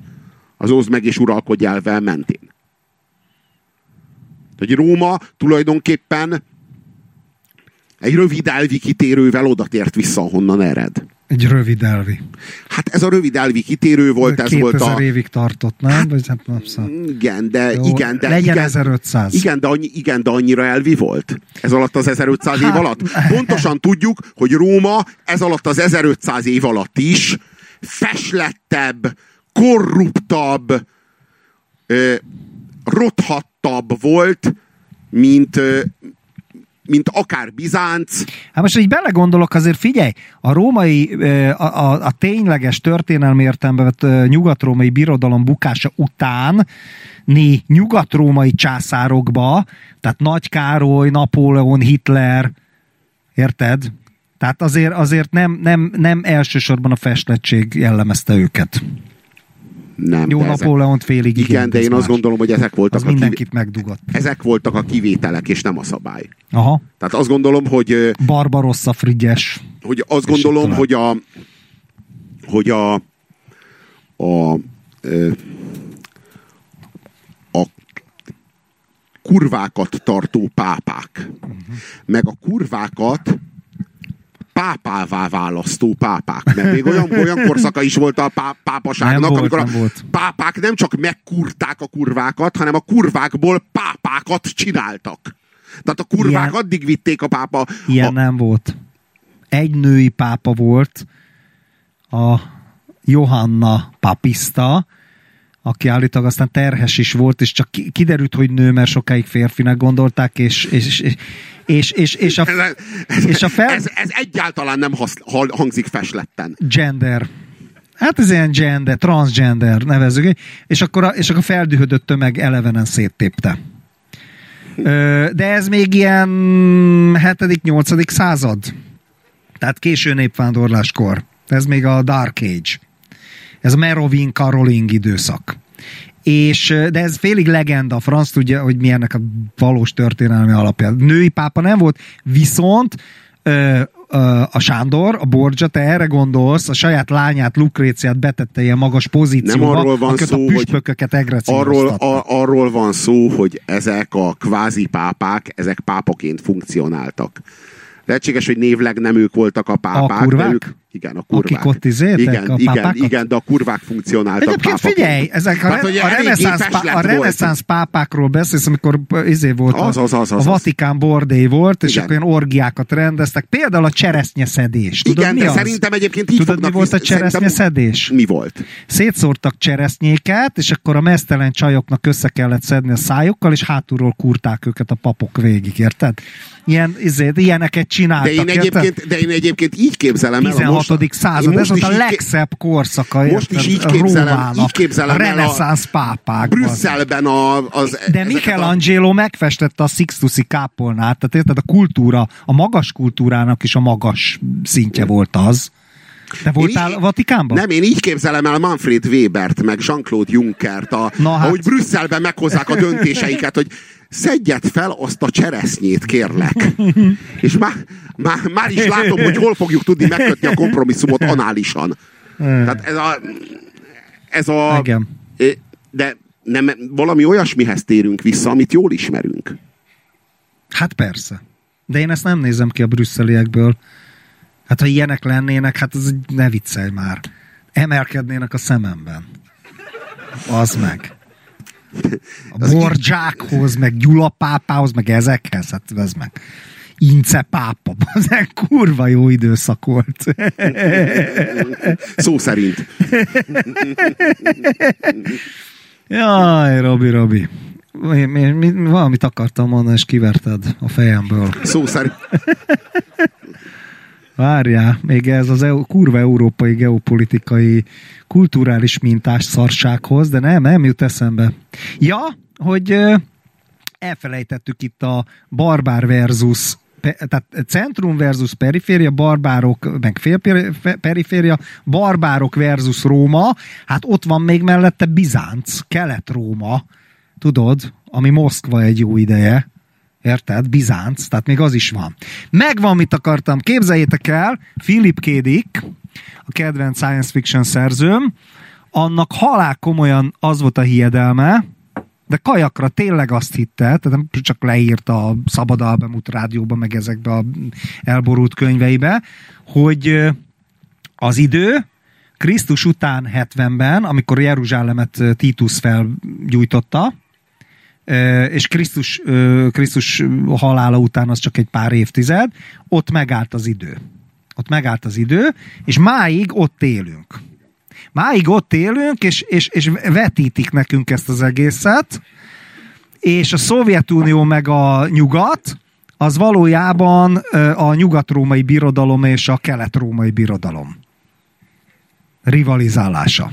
Az oszd meg és uralkodj elvel mentén. Hogy Róma tulajdonképpen egy rövid elvi kitérővel oda tért vissza, ahonnan ered. Egy rövid elvi. Hát ez a rövid elvi kitérő volt, ez 2000 volt a... évig tartott, nem? Vagy hát nem. Igen, de, Jó, igen, de, legyen igen, 1500. Igen de, annyi, igen, de annyira elvi volt. Ez alatt az 1500 év Hát- alatt. Pontosan tudjuk, hogy Róma ez alatt az 1500 év alatt is feslettebb, korruptabb, ö, rothattabb volt, mint, mint akár Bizánc. Hát most így belegondolok, azért figyelj, a római, a, a, a tényleges történelmi értelemben vett nyugat-római birodalom bukása után né nyugat-római császárokba, tehát Nagy Károly, Napóleon, Hitler, érted? Tehát azért, azért nem, nem, nem elsősorban a festlettség jellemezte őket. Nem, Jó Napóleont ezek, félig Igen, de én azt gondolom, hogy ezek voltak az a mindenkit kivé... megdugott. Ezek voltak a kivételek, és nem a szabály. Aha. Tehát azt gondolom, hogy... Barbarossa, Frigyes. Hogy azt gondolom, hogy a... Hogy a... A... A kurvákat tartó pápák, uh-huh. meg a kurvákat pápává választó pápák. Mert még olyan, olyan korszaka is volt a pá, pápaságnak, nem volt, amikor nem a volt. pápák nem csak megkurták a kurvákat, hanem a kurvákból pápákat csináltak. Tehát a kurvák ilyen, addig vitték a pápa. Ilyen a... nem volt. Egy női pápa volt, a Johanna papista, aki állítólag aztán terhes is volt, és csak kiderült, hogy nő, mert sokáig férfinak gondolták, és, és, és, és, és, és, a, ez, ez, és a fel... ez, ez egyáltalán nem hasz, hangzik fesletten. Gender. Hát ez ilyen gender, transgender nevezzük, és akkor a, és akkor a feldühödött tömeg elevenen széttépte. De ez még ilyen 7.-8. század. Tehát késő népvándorláskor. Ez még a Dark Age. Ez a Meroving Caroling időszak. És, de ez félig legenda, a franc tudja, hogy milyennek a valós történelmi alapja. Női pápa nem volt, viszont ö, a Sándor, a Borgia, te erre gondolsz, a saját lányát, Lukréciát betette ilyen magas pozícióba, nem arról van szó, a püspököket arról, a, arról van szó, hogy ezek a kvázi pápák, ezek pápaként funkcionáltak. Lehetséges, hogy névleg nem ők voltak a pápák, a kurvák? de ők, igen, a kurvák. Akik ott izéltek, igen, a igen, igen, de a kurvák funkcionáltak Egyébként pápaként. figyelj, ezek a, Tehát, re- a, reneszánsz, pá- a reneszánsz pápákról beszélsz, amikor izé volt az, az, az, az, a Vatikán bordé volt, és igen. akkor olyan orgiákat rendeztek. Például a cseresznyeszedés. Tudod, igen, mi de az? szerintem egyébként így Tudod, mi volt a cseresznyeszedés? Mi volt? Szétszórtak cseresznyéket, és akkor a mesztelen csajoknak össze kellett szedni a szájukkal, és hátulról kurták őket a papok végig, érted? Ilyen, izé, ilyeneket csináltak, de én, egyébként, de én egyébként így képzelem el 16. A most, század, ez volt a legszebb korszaka. Most is így képzelem, Rómának, így képzelem a reneszánsz pápák. Brüsszelben a, az... De Michelangelo a... megfestette a Sixtusi kápolnát, tehát érted, a kultúra, a magas kultúrának is a magas szintje volt az. Te voltál így, a Vatikánban? Nem, én így képzelem el Manfred Webert, meg Jean-Claude Junckert, a, Na hát. ahogy Brüsszelben meghozzák a döntéseiket, hogy szedjed fel azt a cseresznyét, kérlek. És már, már, már is látom, hogy hol fogjuk tudni megkötni a kompromisszumot análisan. Tehát ez a... Ez a Igen. De nem, valami olyasmihez térünk vissza, amit jól ismerünk. Hát persze. De én ezt nem nézem ki a brüsszeliekből. Hát ha ilyenek lennének, hát ez ne viccelj már. Emelkednének a szememben. Az meg. A Bordzsákhoz, meg Gyula pápához, meg ezekhez, hát ez meg. Ince pápa, az egy kurva jó időszak volt. Szó szerint. Jaj, Robi, Robi. Én, én, én, valamit akartam mondani, és kiverted a fejemből. Szó szerint. Várjál, még ez az EU, kurva európai geopolitikai kulturális mintás szarsághoz, de nem, nem jut eszembe. Ja, hogy elfelejtettük itt a barbár versus tehát centrum versus periféria, barbárok, meg periféria, barbárok versus Róma, hát ott van még mellette Bizánc, Kelet-Róma, tudod, ami Moszkva egy jó ideje, Érted? Bizánc, tehát még az is van. Megvan, mit akartam. Képzeljétek el, Philip K. A kedvenc science fiction szerzőm, annak halál komolyan az volt a hiedelme, de kajakra tényleg azt hitte, tehát nem csak leírta a Szabad Albemut rádióba, meg ezekbe a elborult könyveibe, hogy az idő Krisztus után 70-ben, amikor Jeruzsálemet Titus felgyújtotta, és Krisztus, Krisztus halála után az csak egy pár évtized, ott megállt az idő. Ott megállt az idő, és máig ott élünk. Máig ott élünk, és, és, és vetítik nekünk ezt az egészet, és a Szovjetunió meg a nyugat, az valójában a nyugat-római birodalom és a kelet-római birodalom rivalizálása.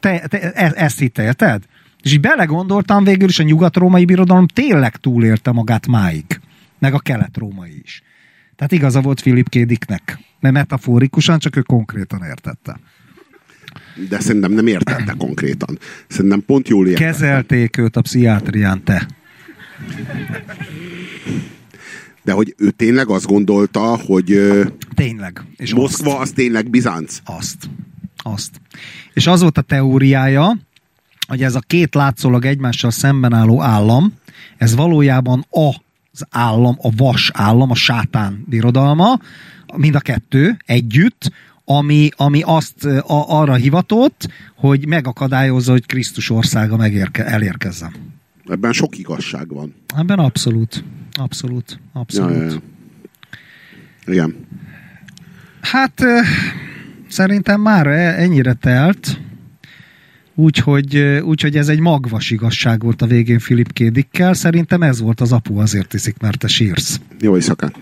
Te, te e, ezt hitte, érted? És így belegondoltam végül is a nyugat-római birodalom tényleg túlélte magát máig. Meg a kelet-római is. Tehát igaza volt Philip Kédiknek. Mert metaforikusan, csak ő konkrétan értette. De szerintem nem értette konkrétan. Szerintem pont jól értette. Kezelték őt a pszichiátrián, te. De hogy ő tényleg azt gondolta, hogy tényleg. És Moszkva azt, az tényleg Bizánc? Azt. Azt. És az volt a teóriája, hogy ez a két látszólag egymással szemben álló állam, ez valójában az állam, a vas állam, a sátán birodalma, mind a kettő együtt, ami, ami azt a, arra hivatott, hogy megakadályozza, hogy Krisztus országa megérke, elérkezzen. Ebben sok igazság van. Ebben abszolút. Abszolút. Abszolút. Ja, ja, ja. Igen. Hát szerintem már e, ennyire telt. Úgyhogy, úgyhogy ez egy magvas igazság volt a végén Filip Kédikkel. Szerintem ez volt az apu azért iszik, mert te sírsz. Jó éjszakát!